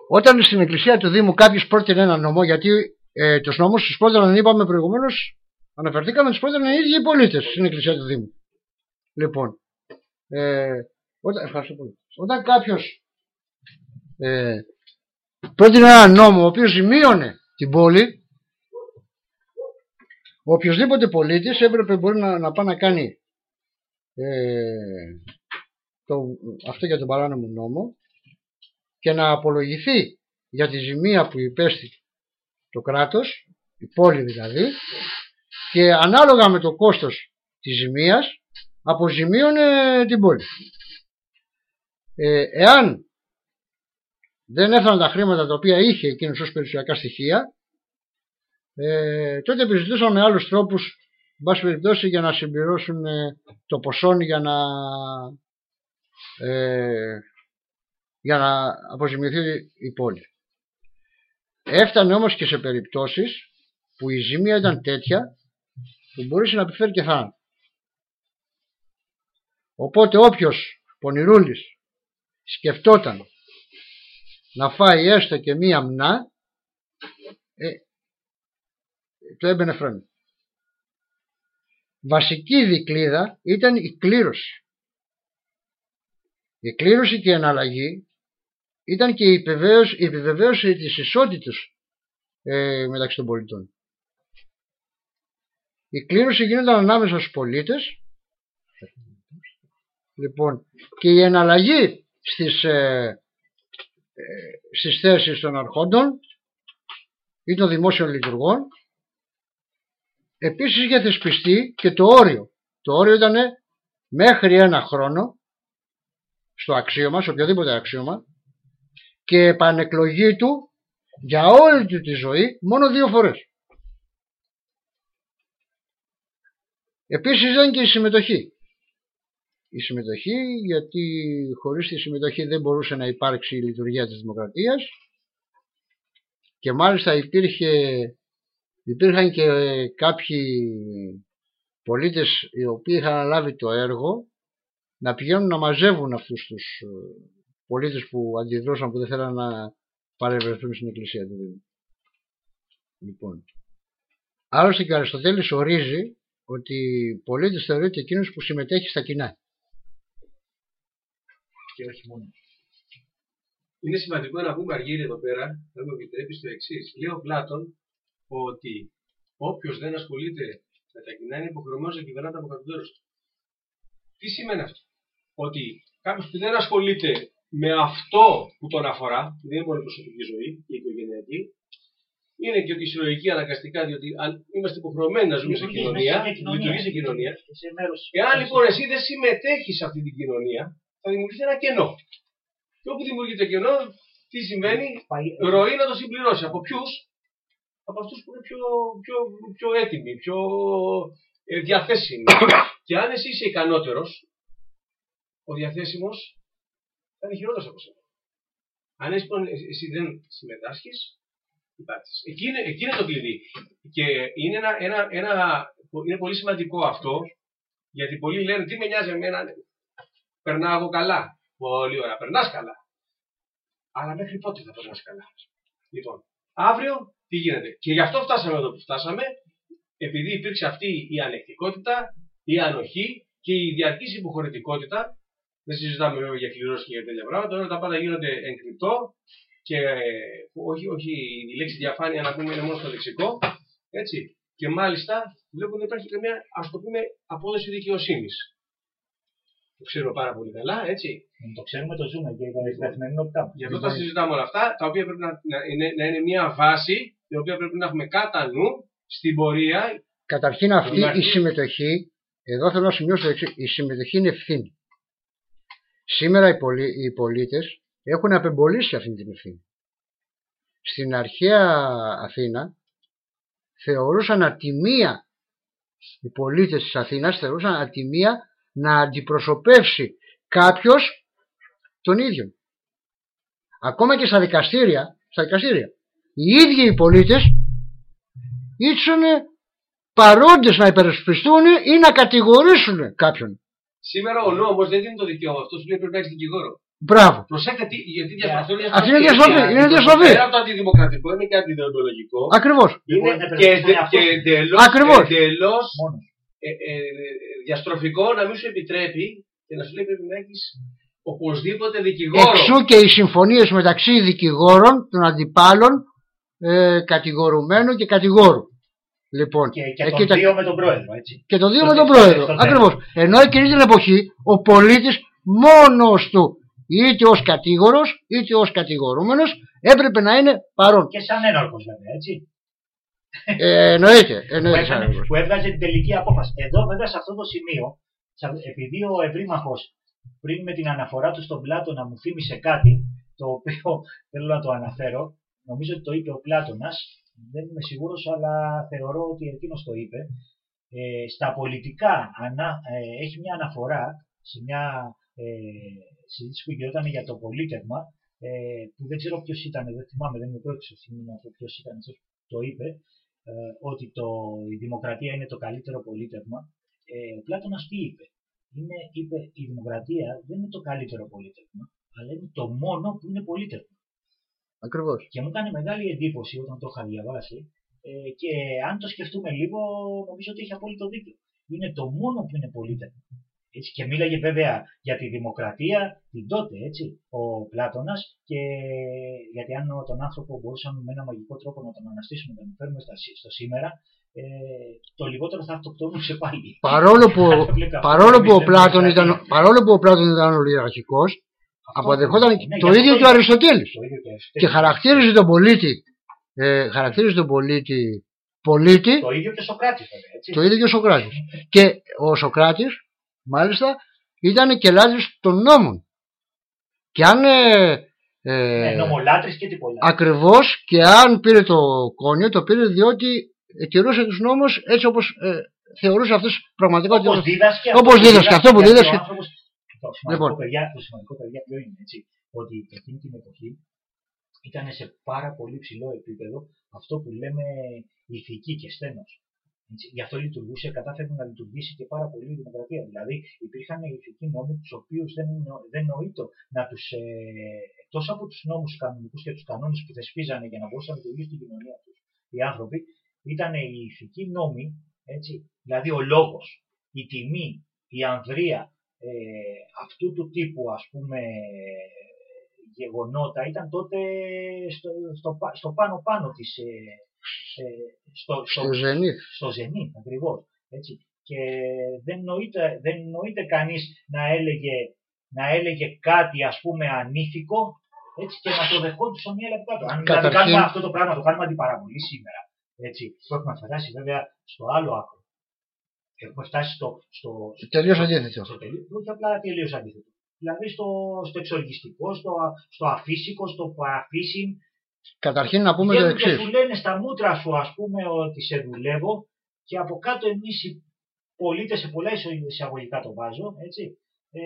Όταν στην εκκλησία του Δήμου κάποιος πρότεινε ένα νόμο, γιατί ε, τους νόμους τους πρότειναν, είπαμε προηγουμένως, αναφερθήκαμε, του πρότειναν οι ίδιοι οι πολίτες στην εκκλησία του Δήμου. Λοιπόν, ε, όταν, ευχαριστώ πολύ. Όταν κάποιος ε, πρότεινε ένα νόμο ο οποίος ζημίωνε την πόλη, ο οποιοδήποτε πολίτης έπρεπε μπορεί να, να πάει να κάνει ε, το, αυτό για τον παράνομο νόμο και να απολογηθεί για τη ζημία που υπέστη το κράτος, η πόλη δηλαδή, και ανάλογα με το κόστος της ζημίας αποζημίωνε την πόλη. Ε, εάν δεν έφεραν τα χρήματα τα οποία είχε εκείνος ως περιουσιακά στοιχεία, ε, τότε επιζητούσαν με άλλους τρόπους μπας περιπτώσει για να συμπληρώσουν ε, το ποσό για να ε, για να αποζημιωθεί η πόλη. Έφτανε όμως και σε περιπτώσεις που η ζημία ήταν τέτοια που μπορούσε να επιφέρει και θάνατο. Οπότε όποιος πονηρούλης σκεφτόταν να φάει έστω και μία μνά ε, το έμπαινε φρόνι. Βασική δικλίδα ήταν η κλήρωση. Η κλήρωση και η αναλλαγή ήταν και η επιβεβαίωση, η επιβεβαίωση της ισότητας ε, μεταξύ των πολιτών. Η κλήρωση γίνονταν ανάμεσα στους πολίτες λοιπόν, και η εναλλαγή στις, ε, ε, στις θέσεις των αρχόντων ή των δημόσιων λειτουργών επίσης για θεσπιστεί και το όριο. Το όριο ήταν μέχρι ένα χρόνο στο αξίωμα, σε οποιοδήποτε αξίωμα και επανεκλογή του για όλη του τη ζωή μόνο δύο φορές. Επίσης ήταν και η συμμετοχή. Η συμμετοχή γιατί χωρίς τη συμμετοχή δεν μπορούσε να υπάρξει η λειτουργία της δημοκρατίας και μάλιστα υπήρχε, υπήρχαν και κάποιοι πολίτες οι οποίοι είχαν αναλάβει το έργο να πηγαίνουν να μαζεύουν αυτούς τους πολίτες που αντιδρούσαν που δεν θέλαν να παρευρεθούν στην εκκλησία του Δήμου. Λοιπόν. Άλλωστε και ο Αριστοτέλης ορίζει ότι πολίτες θεωρείται εκείνος που συμμετέχει στα κοινά. Και όχι μόνο. Είναι σημαντικό να πούμε αργύρι εδώ πέρα, να μου επιτρέπεις το εξής. Λέει ο Πλάτων ότι όποιος δεν ασχολείται με τα κοινά είναι υποχρεωμένος να κυβερνάται από κάτω του. Τι σημαίνει αυτό, Ότι κάποιος που δεν ασχολείται με αυτό που τον αφορά, που δεν είναι μόνο η προσωπική ζωή και η οικογενειακή, είναι και ότι η συλλογική αναγκαστικά, διότι αν είμαστε υποχρεωμένοι να ζούμε σε κοινωνία, λειτουργεί σε κοινωνία. Εάν λοιπόν εσύ δεν συμμετέχεις σε αυτή την κοινωνία, θα δημιουργήσει ένα κενό. Και όπου δημιουργείται κενό, τι σημαίνει, ροή να το συμπληρώσει. Από ποιους, από αυτούς που είναι πιο, πιο, πιο έτοιμοι, πιο ε, διαθέσιμοι. και αν εσύ είσαι ικανότερος, ο διαθέσιμος, θα είναι χειρότερος από σένα. Αν εσύ, λοιπόν, εσύ δεν συμμετάσχεις, υπάρχει. Εκεί είναι, εκεί είναι το κλειδί. Και είναι, ένα, ένα, ένα, είναι πολύ σημαντικό αυτό, γιατί πολλοί λένε τι με νοιάζει εμένα, περνάω εγώ καλά. Πολύ ωραία, περνάς καλά. Αλλά μέχρι πότε θα περνάς καλά; Λοιπόν, αύριο τι γίνεται; Και γι' αυτό φτάσαμε εδώ που φτάσαμε, επειδή υπήρξε αυτή η ανεκτικότητα, η ανοχή και η διαρκής υποχωρητικότητα δεν συζητάμε βέβαια για κληρώσεις και για τέτοια πράγματα. Τώρα τα πάντα γίνονται εγκρυπτό και όχι, όχι η λέξη διαφάνεια να πούμε είναι μόνο στο λεξικό. Έτσι. Και μάλιστα βλέπουμε ότι υπάρχει και μια ας το πούμε απόδοση δικαιοσύνης. Το ξέρουμε πάρα πολύ καλά, έτσι. Το ξέρουμε, το ζούμε και η καθημερινότητά μας. Γι' αυτό τα συζητάμε όλα αυτά, τα οποία πρέπει να, να, είναι, να είναι μια βάση, η οποία πρέπει να έχουμε κατά νου στην πορεία. Καταρχήν αυτή η συμμετοχή, εδώ θέλω να σημειώσω το εξής, η συμμετοχή είναι ευθύνη. Σήμερα οι, πολί, οι πολίτες έχουν απεμπολίσει αυτή την ευθύνη. Στην αρχαία Αθήνα θεωρούσαν ατιμία οι πολίτες της Αθήνας θεωρούσαν ατιμία να αντιπροσωπεύσει κάποιος τον ίδιο. Ακόμα και στα δικαστήρια, στα δικαστήρια οι ίδιοι οι πολίτες ήσουν παρόντες να υπερασπιστούν ή να κατηγορήσουν κάποιον. Σήμερα ο νόμος δεν δίνει το δικαίωμα. Αυτό σου λέει πρέπει να έχεις δικηγόρο. Μπράβο. Προσέξτε τι, γιατί διασπαθούν Αυτή είναι διασπαθή. Είναι διασπαθή. Πέρα από το αντιδημοκρατικό είναι και αντιδεοντολογικό. Ακριβώς. Είναι και, και εντελώς, Ακριβώς. εντελώς ε, ε, διαστροφικό να μην σου επιτρέπει και να σου λέει πρέπει να έχεις οπωσδήποτε δικηγόρο. Εξού και οι συμφωνίες μεταξύ δικηγόρων, των αντιπάλων, ε, κατηγορουμένου και κατηγόρου. Λοιπόν, Και, και εκεί τον τα- δύο με τον πρόεδρο, έτσι. και το δύο Στο με τον τέλος, πρόεδρο. στο τέλος. Ακριβώς. Ενώ εκείνη την εποχή ο πολίτης μόνος του είτε ως κατήγορος είτε ως κατηγορούμενος έπρεπε να είναι παρόν. Και σαν ένορκος βέβαια, έτσι. Ε, εννοείται. που, εννοείται σαν έκανε- ένορκος. που έβγαζε την τελική απόφαση. Εδώ βέβαια σε αυτό το σημείο, σα- επειδή ο ευρύμαχος πριν με την αναφορά του στον Πλάτωνα μου θύμισε κάτι, το οποίο θέλω να το αναφέρω, νομίζω ότι το είπε ο Πλάτωνας, δεν είμαι σίγουρος, αλλά θεωρώ ότι εκείνος το είπε. Ε, στα πολιτικά ανά, ε, έχει μια αναφορά σε μια ε, συζήτηση που γινόταν για το πολίτευμα, ε, που δεν ξέρω ποιος ήταν, δεν θυμάμαι, δεν είμαι πρόκειται να πω ποιος ήταν αυτός που το είπε, ε, ότι το, η δημοκρατία είναι το καλύτερο πολίτευμα. Ε, ο Πλάτωνας τι είπε; Είναι, είπε η δημοκρατία δεν είναι το καλύτερο πολίτευμα, αλλά είναι το μόνο που είναι πολίτευμα. Ακριβώς. Και μου έκανε μεγάλη εντύπωση όταν το είχα διαβάσει ε, και αν το σκεφτούμε λίγο νομίζω ότι έχει απόλυτο δίκιο. Είναι το μόνο που είναι πολίτευμα. Έτσι, και μίλαγε βέβαια για τη δημοκρατία την τότε, έτσι, ο Πλάτωνας και γιατί αν τον άνθρωπο μπορούσαμε με ένα μαγικό τρόπο να τον αναστήσουμε και να τον φέρουμε στα, στο σήμερα, ε, το λιγότερο θα αυτοκτονούσε πάλι. Παρόλο που, Βλέπα. παρόλο που ο Εμείς Πλάτων λέμε ήταν, δημοκρατία. παρόλο που ο Πλάτων ήταν ολιγαρχικός, αποδεχόταν ναι, το γι' αυτό ίδιο το και ο είπα. Αριστοτέλης. Το ίδιο και ο Αριστοτέλης. Και χαρακτήριζε τον πολίτη, ε, χαρακτήριζε τον πολίτη πολίτη, Το ίδιο και ο Σοκράτης βέβαια, έτσι. το ίδιο και ο Σοκράτης. Και ο Σοκράτης, μάλιστα, ήταν και λάτρης των νόμων. Και αν ε, ε, Ναι, νομολάτρης και τίποτα. Ακριβώς και αν πήρε το κόνιο, το πήρε διότι τηρούσε τους νόμους έτσι όπως ε, θεωρούσε αυτός πραγματικά ότι- Όπως δίδασκε, όπως που δίδασκε, αυτό που γιατί ο δίδασκε. άνθρωπος- Το σημαντικό, Λοιπόν. παιδιά, το σημαντικό παιδιά ποιο είναι, έτσι, ότι εκείνη την εποχή ήταν σε πάρα πολύ ψηλό επίπεδο αυτό που λέμε ηθική και στένος. Έτσι, γι' αυτό λειτουργούσε, κατάφερε να λειτουργήσει και πάρα πολύ η δημοκρατία. Δηλαδή υπήρχαν ηθικοί νόμοι τους οποίους δεν, νο- δεν νοείτο να τους. Ε, εκτός από τους νόμους κανονικούς και τους κανόνες που θεσπίζανε για να μπορούσαν να λειτουργήσουν στην κοινωνία τους οι άνθρωποι, ήταν οι ηθικοί νόμοι, έτσι, δηλαδή ο λόγος, η τιμή, η ανδρεία, ε, αυτού του τύπου ας πούμε γεγονότα ήταν τότε στο, στο, πα- στο πάνω πάνω της ε, ε, στο, Στο ζενήθ. στο ζενήθ ακριβώς έτσι. και δεν νοείται, δεν νοείται κανείς να έλεγε, να έλεγε κάτι ας πούμε ανήθικο έτσι, και να το δεχόντουσαν μία λεπτά κάτω. Αν δηλαδή Καταρχήν- κάνουμε αυτό το πράγμα, το κάνουμε αντιπαραβολή σήμερα. Έτσι, που έχουμε φτάσει βέβαια στο άλλο άκρο. Έχουμε φτάσει στο. στο Τελείως αντίθετο. Στο τελείως, όχι απλά τελείως αντίθετο. Δηλαδή στο, στο εξοργιστικό, στο, στο αφύσικο, στο παραφύσιν. Καταρχήν να πούμε το Βγαίνουν και εξή. σου λένε στα μούτρα σου, ας πούμε, ότι σε δουλεύω και από κάτω εμείς οι πολίτες, σε πολλά εισαγωγικά το βάζω, έτσι. Ε,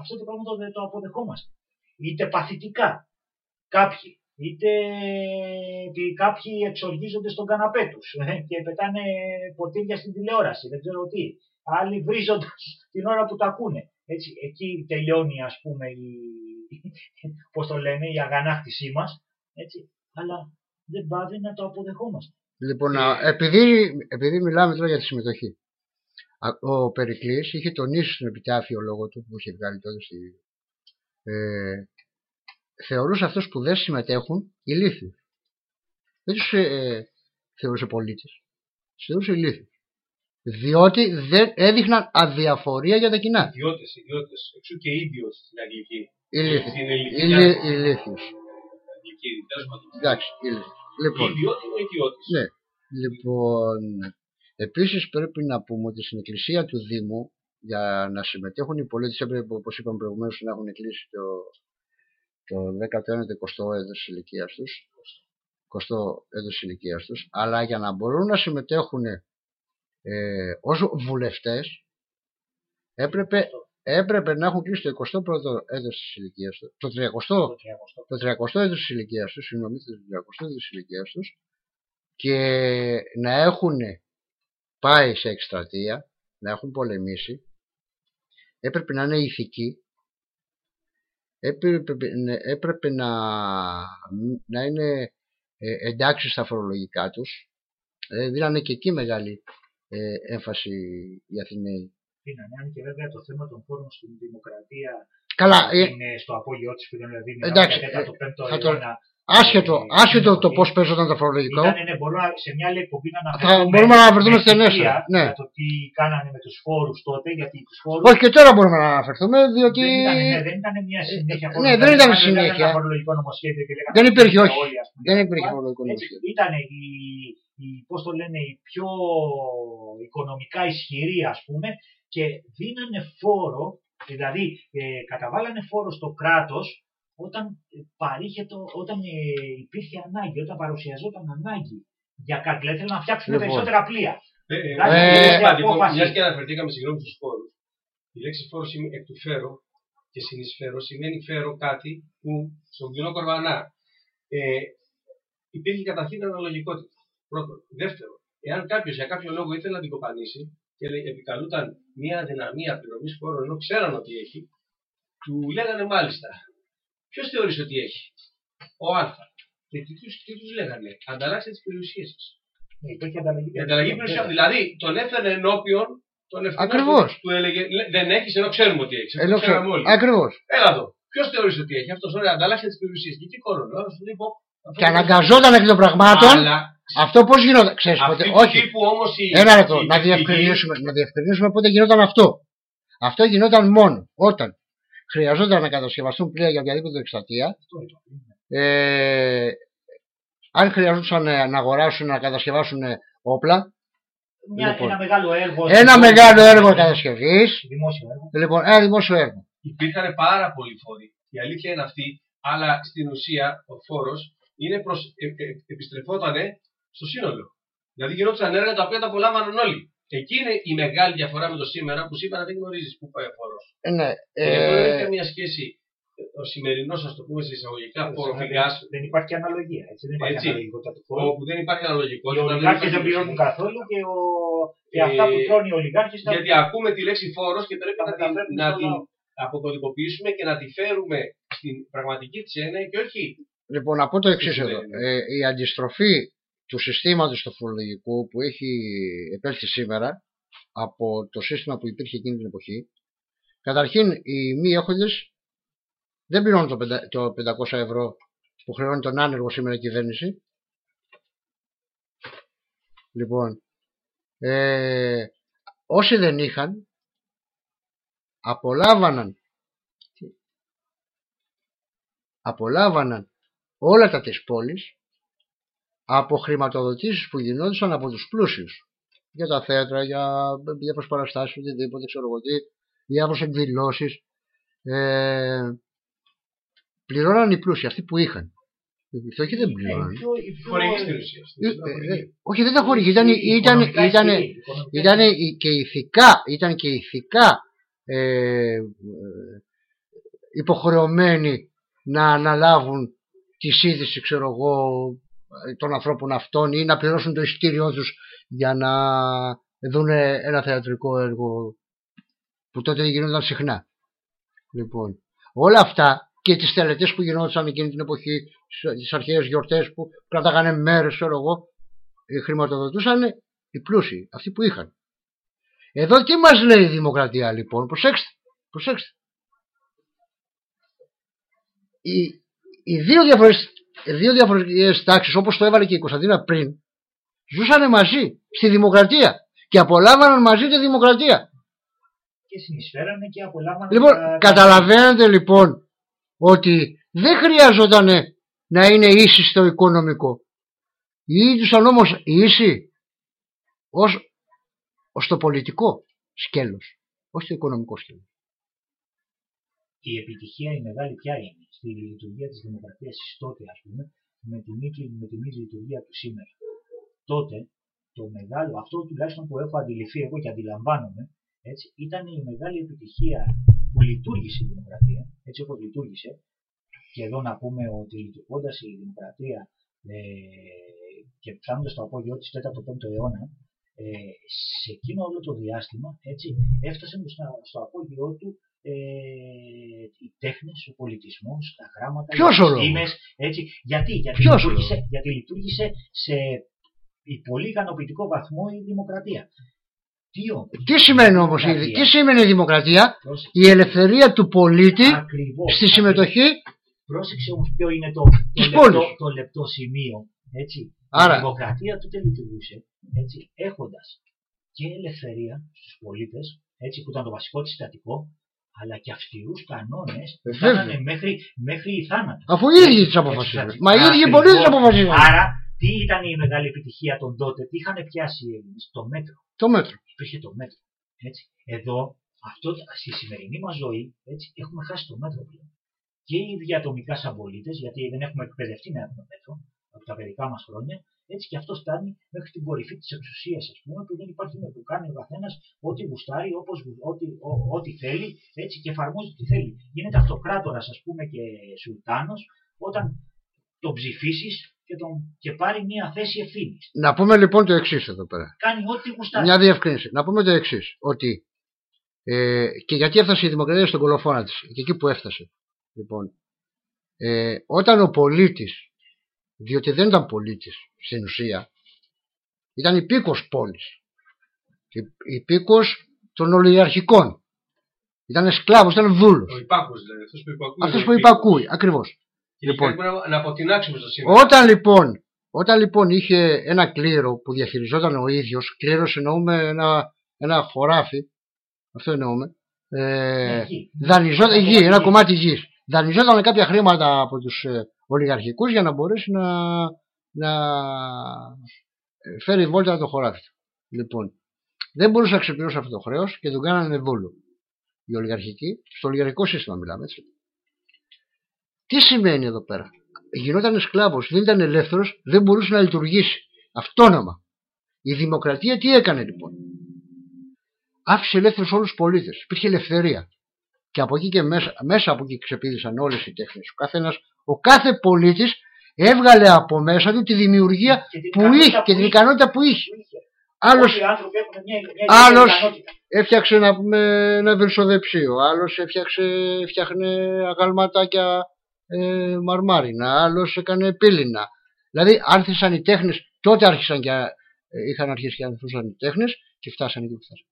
αυτό το πράγμα το, το αποδεχόμαστε. Είτε παθητικά κάποιοι, είτε ότι κάποιοι εξοργίζονται στον καναπέ τους ε, και πετάνε ποτήρια στην τηλεόραση, δεν ξέρω τι. Άλλοι βρίζοντας την ώρα που τα ακούνε. Έτσι, εκεί τελειώνει ας πούμε η, πώς το λένε, η αγανάκτησή μας, έτσι, αλλά δεν πάβει να το αποδεχόμαστε. Λοιπόν, α, επειδή, επειδή μιλάμε τώρα για τη συμμετοχή. Α- Ο Περικλής είχε τονίσει στον επιτάφιο λόγο του που είχε βγάλει τότε στη, ε, θεωρούσε αυτούς που δεν συμμετέχουν ηλίθιους. Δεν τους ε, θεωρούσε πολίτες. Τους θεωρούσε ηλίθιους. Διότι δεν έδειχναν αδιαφορία για τα κοινά. Ιδιώτες, ιδιώτες. Εξού και ίδιος στην αγγλική. Ηλίθιοι. Στην ελληνική. Ηλί- ηλίθιος. Αγγλική, τέλος πάντων. Εντάξει, ηλίθιος. Λοιπόν, Ιδιώτης είναι ο ιδιώτης. ναι. Λοιπόν, επίσης πρέπει να πούμε ότι στην εκκλησία του Δήμου για να συμμετέχουν οι πολίτες έπρεπε όπως είπαμε προηγουμένως να έχουν κλείσει το, το 19ο έτος της ηλικίας τους 20ο έτος της ηλικίας τους αλλά για να μπορούν να συμμετέχουν ε, ως βουλευτές έπρεπε, έπρεπε να έχουν κλείσει το 21ο έτος της ηλικίας τους. Το 30ο το 30ο έτος της ηλικίας τους, συγγνώμη, το 30ο έτος της ηλικίας τους. Και να έχουν πάει σε εκστρατεία, να έχουν πολεμήσει, έπρεπε να είναι ηθικοί, έπρεπε, έπρεπε να, να είναι ε, εντάξει στα φορολογικά τους, ε, δίνανε και εκεί μεγάλη ε, έμφαση οι Αθηναίοι. Δίνανε, αν και βέβαια το θέμα των φόρων στην δημοκρατία Καλά, ε, είναι στο απόγειό της που ήταν δηλαδή εντάξει, μιλάμε για 15ο θα το- αιώνα. άσχετο, ε, άσχετο το ότι πώς παίζονταν το φορολογικό, Ήταν, ναι, μπορούμε σε μια άλλη εκπομπή να θα αναφερθούμε. μπορούμε να αναφερθούμε με στενές, στοιχεία ναι. Για το τι κάνανε με τους φόρους τότε, γιατί τους φόρου. όχι και τώρα μπορούμε να αναφερθούμε, διότι Δεν ήταν, ναι, δεν ήταν μια συνέχεια ναι, φόρων. δεν ήταν Είχαν συνέχεια. Ένα φορολογικό νομοσχέδιο και λέγανε δεν υπήρχε, ότι όχι, όλοι, ας πούμε, δεν και υπήρχε λοιπά. φορολογικό Έτσι, νομοσχέδιο. ήταν η, η, πώς το λένε, οι πιο οικονομικά ισχυροί ας πούμε και δίνανε φόρο, δηλαδή ε, καταβάλανε φόρο στο κράτος όταν, ε, παρήχε το, όταν ε, υπήρχε ανάγκη, όταν παρουσιαζόταν ανάγκη για κάτι. Δηλαδή θέλουν να φτιάξουν Λοιπόν. περισσότερα πλοία. Ε, ε, Κάτι είναι τέτοια σημαντικό, απόφαση. μιας και αναφερθήκαμε συγγνώμη στους φόρους. Η λέξη φόρος σημαίνει εκ του φέρω και συνεισφέρω σημαίνει φέρω κάτι που στον κοινό κορβανά. Ε, υπήρχε καταρχήν αναλογικότητα. Πρώτον. Δεύτερον, εάν κάποιος για κάποιο λόγο ήθελε να την κοπανίσει και λέ- επικαλούταν μια αδυναμία πληρωμή φόρων ενώ ξέραν ότι έχει, του λέγανε μάλιστα. Ποιος θεωρείς ότι έχει, Ο Α. Και τι τους, τι τους λέγανε, ανταλλάξτε τις περιουσίες σας. Ναι, υπήρχε ανταλλαγή Η ανταλλαγή περιουσιών. Δηλαδή τον έφερε ενώπιον τον ευθυνών Ακριβώς. του, του έλεγε «Λέ- Δεν έχεις ενώ ξέρουμε ότι έχεις. Ενώ ξέρω- Ακριβώς. Έλα εδώ. Ποιος θεωρείς ότι έχει. Αυτός ωραία, ανταλλάξτε τις περιουσίες. Και τι κόρωνε. Άρα σου λέει πω. αυτό Και είναι- αναγκαζόταν εκ των πραγμάτων, Αλλά αυτό πώς γινόταν, ξέρεις αυτή πότε, του όχι, τύπου όμως η. ένα λεπτό, η να τυπική- διευκρινίσουμε, να διευκρινίσουμε πότε γινόταν αυτό. Αυτό γινόταν μόνο όταν χρειαζόταν να κατασκευαστούν πλοία για οποιαδήποτε εκστρατεία, ε, αν χρειαζόταν ε, να αγοράσουν, να κατασκευάσουν ε, όπλα, Μια, Λοιπόν. ένα μεγάλο έργο. ένα μεγάλο έργο κατασκευής, Δημόσιο έργο. λοιπόν, ένα δημόσιο έργο. Υπήρχαν πάρα πολλοί φόροι. Η αλήθεια είναι αυτή, αλλά στην ουσία ο φόρος είναι προς, ε, ε, επιστρεφότανε στο σύνολο. Δηλαδή γινόντουσαν έργα τα οποία τα απολάμβαναν όλοι. Εκεί είναι η μεγάλη διαφορά με το σήμερα που σήμερα δεν γνωρίζεις πού πάει ο φόρο. Ε, ναι, Ε, δεν έχει ε, καμία σχέση ε, ο σημερινός, ας το πούμε σε εισαγωγικά, Ε, φόρο δεν- φυγάς, Δεν υπάρχει αναλογία. Έτσι, δεν υπάρχει Έτσι. αναλογικότητα του φόρου. όπου δεν υπάρχει Οι αναλογικότητα. δεν ολιγάρχε υπάρχει δεν πληρώνουν καθόλου και, ο... και Ε, αυτά που τρώνε οι ολιγάρχες τα Γιατί ακούμε τη λέξη φόρος και πρέπει Τα να την, μεταφέρουμε να στο την λαό. αποκωδικοποιήσουμε και να τη φέρουμε στην πραγματική της έννοια και όχι. Λοιπόν, να πω το εξής Τι εδώ. σημαίνει. Ε, η αντιστροφή του συστήματος του φορολογικού που έχει επέλθει σήμερα από το σύστημα που υπήρχε εκείνη την εποχή, καταρχήν οι μη έχοντες δεν πληρώνουν το, πεντα- το 500 ευρώ που χρεώνει τον άνεργο σήμερα η κυβέρνηση. Λοιπόν, ε, όσοι δεν είχαν, απολάβαναν απολάβαναν όλα τα της πόλης από χρηματοδοτήσεις που γινόντουσαν από τους πλούσιους για τα θέατρα, για διάφορες παραστάσεις, οτιδήποτε, ξέρω εγώ τι, διάφορες εκδηλώσεις. Ε, πληρώναν οι πλούσιοι, αυτοί που είχαν. Οι φτωχοί δεν πληρώναν. Χορηγεί στην ουσία. στην Ε, ουσία, ε, ε, όχι, δεν τα χορηγεί. Ήταν, ήταν, Οικονομικά ήταν, ισχυροί, οικονομικά ήταν και ηθικά, ήταν και ηθικά ε, ε, υποχρεωμένοι να αναλάβουν τη σύντηση, ξέρω εγώ, των ανθρώπων αυτών ή να πληρώσουν το εισιτήριό τους για να δουν ένα θεατρικό έργο που τότε γινόταν συχνά. Λοιπόν, όλα αυτά και τις τελετές που γινόταν εκείνη την εποχή, τις αρχαίες γιορτές που κρατάγανε μέρες, ξέρω εγώ, ε, χρηματοδοτούσαν οι πλούσιοι, αυτοί που είχαν. Εδώ τι μας λέει η δημοκρατία λοιπόν, προσέξτε, προσέξτε. Οι, οι δύο, διαφορες, οι δύο διαφορετικές τάξεις όπως το έβαλε και η Κωνσταντίνα πριν ζούσαν μαζί στη δημοκρατία και απολάμβαναν μαζί τη δημοκρατία. Και συνεισφέρανε και απολάμβαναν. Λοιπόν, τα- καταλαβαίνετε λοιπόν ότι δεν χρειαζόταν να είναι ίσοι στο οικονομικό. Ήσαν όμως ίσοι ως, ως το πολιτικό σκέλος, ως το οικονομικό σκέλος. η επιτυχία η μεγάλη ποια είναι; Στη λειτουργία της δημοκρατίας της τότε ας πούμε με τη μη, με τη μη λειτουργία του σήμερα. Τότε το μεγάλο, αυτό τουλάχιστον που έχω αντιληφθεί εγώ και αντιλαμβάνομαι έτσι, ήταν η μεγάλη επιτυχία που λειτουργήσε η δημοκρατία, έτσι όπως λειτουργήσε και εδώ να πούμε ότι λειτουργώντας η δημοκρατία ε, και φτάνοντα στο απόγειό της 4ο-5ο αιώνα, ε, σε εκείνο όλο το διάστημα έτσι, έφτασε στο, στο απόγειό του ε, οι τέχνες, ο πολιτισμός, τα γράμματα, Ποιος οι ο επιστήμες, έτσι. Γιατί, γιατί, Ποιος ο λειτουργήσε, γιατί λειτουργήσε σε η πολύ ικανοποιητικό βαθμό η δημοκρατία. Τι όμως, Τι σημαίνει όμως, η, δημοκρατία. τι σημαίνει η δημοκρατία, Πρόσεξε. η ελευθερία του πολίτη Ακριβώς. στη συμμετοχή; Πρόσεξε όμως ποιο είναι το, Της το, πόλης. λεπτό, το λεπτό σημείο. Έτσι. Άρα. Η δημοκρατία τότε λειτουργούσε έτσι, έχοντας και ελευθερία στους πολίτες, έτσι, που ήταν το βασικό της συστατικό, αλλά και αυστηρούς κανόνες που Βέβαια. φτάνανε μέχρι, μέχρι θάνατο. Αφού οι ίδιοι τις αποφασίζουν. Μα οι ίδιοι οι Ακριβώς. πολίτες αποφασίζουν. Άρα, τι ήταν η μεγάλη επιτυχία των τότε, τι είχαν πιάσει οι Έλληνες, το μέτρο. Το μέτρο. Υπήρχε το μέτρο. Έτσι. Εδώ, αυτό, στη σημερινή μας ζωή, έτσι, έχουμε χάσει το μέτρο πλέον. Και οι ίδιοι ατομικά σαν πολίτες, γιατί δεν έχουμε εκπαιδευτεί να έχουμε μέτρο από τα παιδικά μας χρόνια, έτσι και αυτό φτάνει μέχρι την κορυφή της εξουσίας, ας πούμε, που δεν υπάρχει με που κάνει ο καθένας ό,τι γουστάρει, όπως, γου- ό,τι, ό- ό,τι θέλει, έτσι και εφαρμόζει τι θέλει. Γίνεται αυτοκράτορας, ας πούμε, και σουλτάνος, όταν τον ψηφίσεις και, τον, και πάρει μια θέση ευθύνης. Να πούμε λοιπόν το εξής εδώ πέρα. Κάνει ό,τι γουστάρει. Μια διευκρίνηση. Να πούμε το εξής. Ότι ε, και γιατί έφτασε η δημοκρατία στον κολοφόνα της και εκεί που έφτασε. Λοιπόν, ε, όταν ο πολίτης, διότι δεν ήταν πολίτης στην ουσία, ήταν υπήκος πόλης. Υ- Υπήκος των ολιγαρχικών. Ήταν σκλάβος, ήταν δούλος. Ο υπάκους δηλαδή, αυτός που υπακούει. Αυτός που υπακούει, ακριβώς. Λοιπόν. Λοιπόν, Πρέπει να αποτινάξουμε στο σήμερα. όταν λοιπόν, όταν λοιπόν είχε ένα κλήρο που διαχειριζόταν ο ίδιος, κλήρος εννοούμε ένα, ένα χωράφι, αυτό εννοούμε, ε, Ναι, γη. δανειζόταν, Ένα γη, κομμάτι ένα γης. κομμάτι γης. Δανειζόταν κάποια χρήματα από τους ε, ολιγαρχικούς για να μπορέσει να, να ε, φέρει βόλτα το χωράφι του. Λοιπόν, δεν μπορούσε να ξεπληρώσει αυτό το χρέος και τον κάνανε δούλο. Οι ολιγαρχικοί, στο ολιγαρχικό σύστημα μιλάμε έτσι. Τι σημαίνει εδώ πέρα; Γινόταν σκλάβος, δεν ήταν ελεύθερος, δεν μπορούσε να λειτουργήσει. Αυτόνομα. Η δημοκρατία τι έκανε λοιπόν; Άφησε ελεύθερους όλους τους πολίτες. Υπήρχε ελευθερία. Και από εκεί και μέσα, μέσα από εκεί ξεπήδησαν όλες οι τέχνες. Ο καθένας, ο κάθε πολίτης έβγαλε από μέσα του τη δημιουργία Και την που ικανότητα είχε που και την είχε. ικανότητα που είχε. Που είχε. Άλλος, Όλοι οι άνθρωποι έχουν μια, μια άλλος ιδιαίτερη ικανότητα. έφτιαξε να πούμε, ένα βερσοδεψίο, άλλος έφτιαξε, φτιάχνε αγαλματάκια ε, μαρμάρινα, άλλος έκανε πύληνα. Δηλαδή άρχισαν οι τέχνες, τότε άρχισαν και ε, είχαν αρχίσει και ανθούσαν οι τέχνες και φτάσανε εκεί που φτάσανε.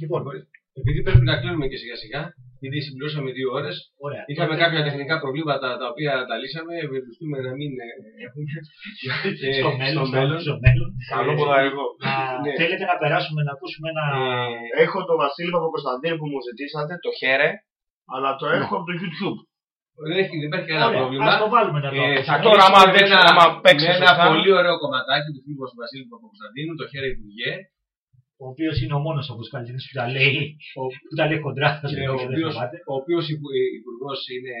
Λοιπόν, Επειδή πρέπει να κλείνουμε και σιγά σιγά, ήδη συμπληρώσαμε δύο ώρες, ωραία. είχαμε Τότε, κάποια ε, τεχνικά προβλήματα τα οποία τα λύσαμε, ευελπιστούμε να μην ε, έχουμε. Ε, στο μέλλον, στο μέλλον. στο μέλλον. Καλό Ε, ποδαρικό. να Ναι. Θέλετε να περάσουμε να ακούσουμε ένα... Ε, Έχω τον Βασίλη Παπακοσταντίνου που μου ζητήσατε, το χαίρε, αλλά το έχω από το YouTube. Δεν έχει- δεν υπάρχει κανένα Ωραία, πρόβλημα. ας το βάλουμε να το Ε, ακούσουμε. θα Τώρα, άμα κλείσουμε με δείξει- ένα, άμα παίξεις με ένα σωστά. πολύ ωραίο κομματάκι του φίλου μας του Βασίλη Παπακοσταντίνου, το χέρι Υπουργέ, ο οποίος είναι ο μόνος από τους καλλιτέχνες που τα λέει, που τα λέει κοντρά. θα και το ο πω, δεν οποίος, φοβάται. ο οποίος υπουργός είναι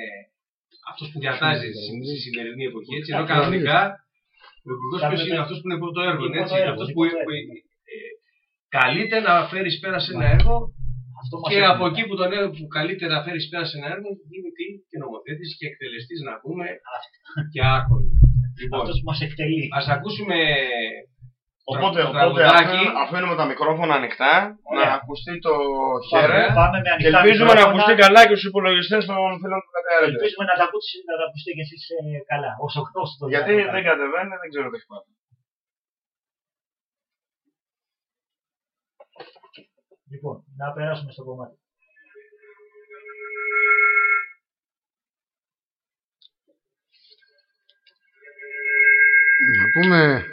αυτός που διατάζει στη, στη σημερινή εποχή. Έτσι, ενώ κανονικά ο υπουργός Θα ποιος έπρεπε- είναι αυτός που είναι πρώτο έργο. Είναι Έτσι, πρώτο έργο, αυτός είναι που, πρώτο που, έργο. ε, καλείται να φέρεις πέρα σε ένα έργο Αυτό μας και έκανε. από εκεί που τον έργο που καλείται να φέρεις πέρα σε ένα έργο γίνει τι και νομοθέτης και εκτελεστής να πούμε και άρχον. Λοιπόν, Αυτός που μας εκτελεί. ας ακούσουμε Οπότε, το οπότε τραγουδάκι. αφήνουμε, αφήνουμε τα μικρόφωνα ανοιχτά, να Ωραία. ακουστεί το Πάμε, χαίρε. πάμε με Και ανοιχτά ελπίζουμε να μικρόφωνα. ακουστεί καλά και στους υπολογιστές των φίλων του Κατάρρεντε. Ελπίζουμε να τα ακούσετε, να τα ακούσετε και εσείς ε, καλά. Όσο, όσο το Γιατί δυνατόν δεν καλά. κατεβαίνει, δεν ξέρω τι έχει πάθει. Λοιπόν, να περάσουμε στο κομμάτι. Να πούμε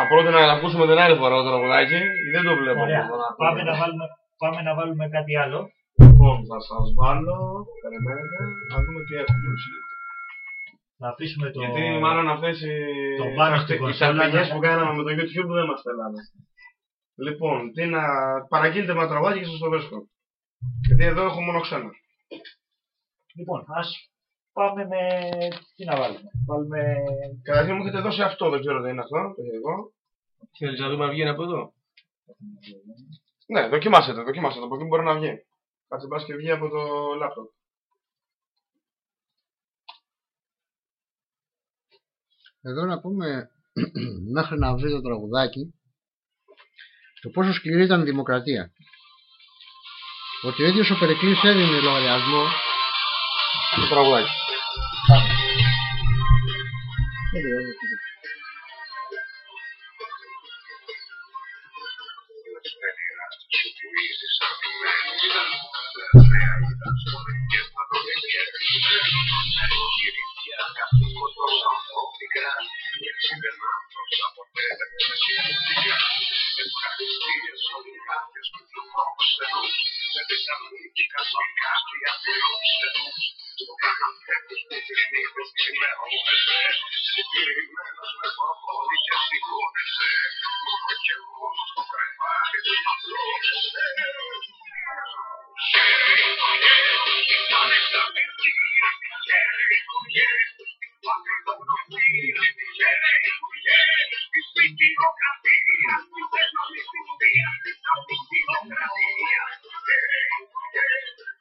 Θα πρότεινα να ακούσουμε την άλλη φορά το τραγουδάκι. Δεν το βλέπω. Ωραία. αυτό να Πάμε πούμε. να, βάλουμε, πάμε να βάλουμε κάτι άλλο. Λοιπόν, θα σας βάλω. Περιμένετε. Να δούμε τι έχουμε. Να αφήσουμε το... Γιατί μάλλον αυτές οι, το πάνω αυτές στην οι κονσόλα ταπεινιές να- που κάναμε με το YouTube δεν μας πελάνε. Λοιπόν, τι να... παραγγείλτε με ένα τραγουδάκι και σας το βρίσκω. Γιατί εδώ έχω μόνο ξένα. Λοιπόν, ας πάμε με... Τι να βάλουμε. Βάλουμε... Καταρχήν μου έχετε δώσει αυτό, δεν ξέρω τι είναι αυτό. Το έχετε εδώ. Θέλεις να δούμε αν βγαίνει από εδώ; Ναι, δοκιμάσετε, δοκιμάσετε. Από εκεί μπορεί να βγει. Κάτσε μπας και βγει από το λάπτοπ. Εδώ να πούμε μέχρι να βρει το τραγουδάκι το πόσο σκληρή ήταν η δημοκρατία. Ότι ο ίδιος ο Περικλής έδινε λογαριασμό Το τραγουδάκι. Beleza, tudo. Φίλε και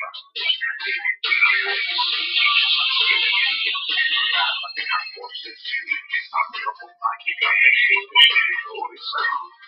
Thank you.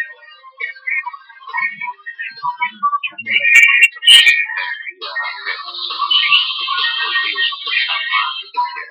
Iya, Thank you.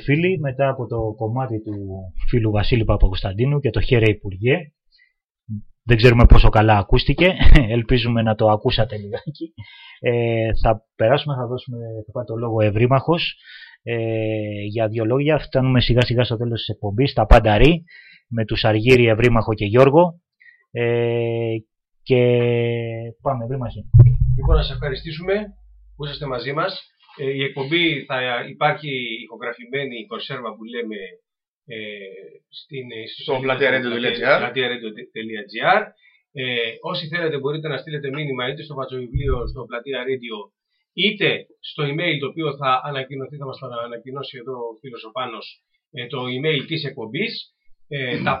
φίλοι, μετά από το κομμάτι του φίλου Βασίλη Παπακοσταντίνου και το χέρι Υπουργέ, δεν ξέρουμε πόσο καλά ακούστηκε, ελπίζουμε να το ακούσατε λιγάκι. Ε, θα περάσουμε, θα δώσουμε θα πάρει το λόγο ευρύμαχος, Ε, για δύο λόγια, φτάνουμε σιγά σιγά στο τέλος της εκπομπής, τα πάντα ρί, με τους Αργύρι, Ευρύμαχο και Γιώργο. Ε, και πάμε, Ευρύμαχη. Λοιπόν, να σας ευχαριστήσουμε που είσαστε μαζί μας. Ε, η εκπομπή θα υπάρχει ηχογραφημένη η κονσέρβα που λέμε ε, στην, στο πλατεία-radio.gr ε, όσοι θέλετε μπορείτε να στείλετε μήνυμα είτε στο βατσοβιβλίο στο πλατεία Radio είτε στο email το οποίο θα ανακοινωθεί, θα μας το ανακοινώσει εδώ ο φίλος ο Πάνος, ε, το email της εκπομπής ε, τα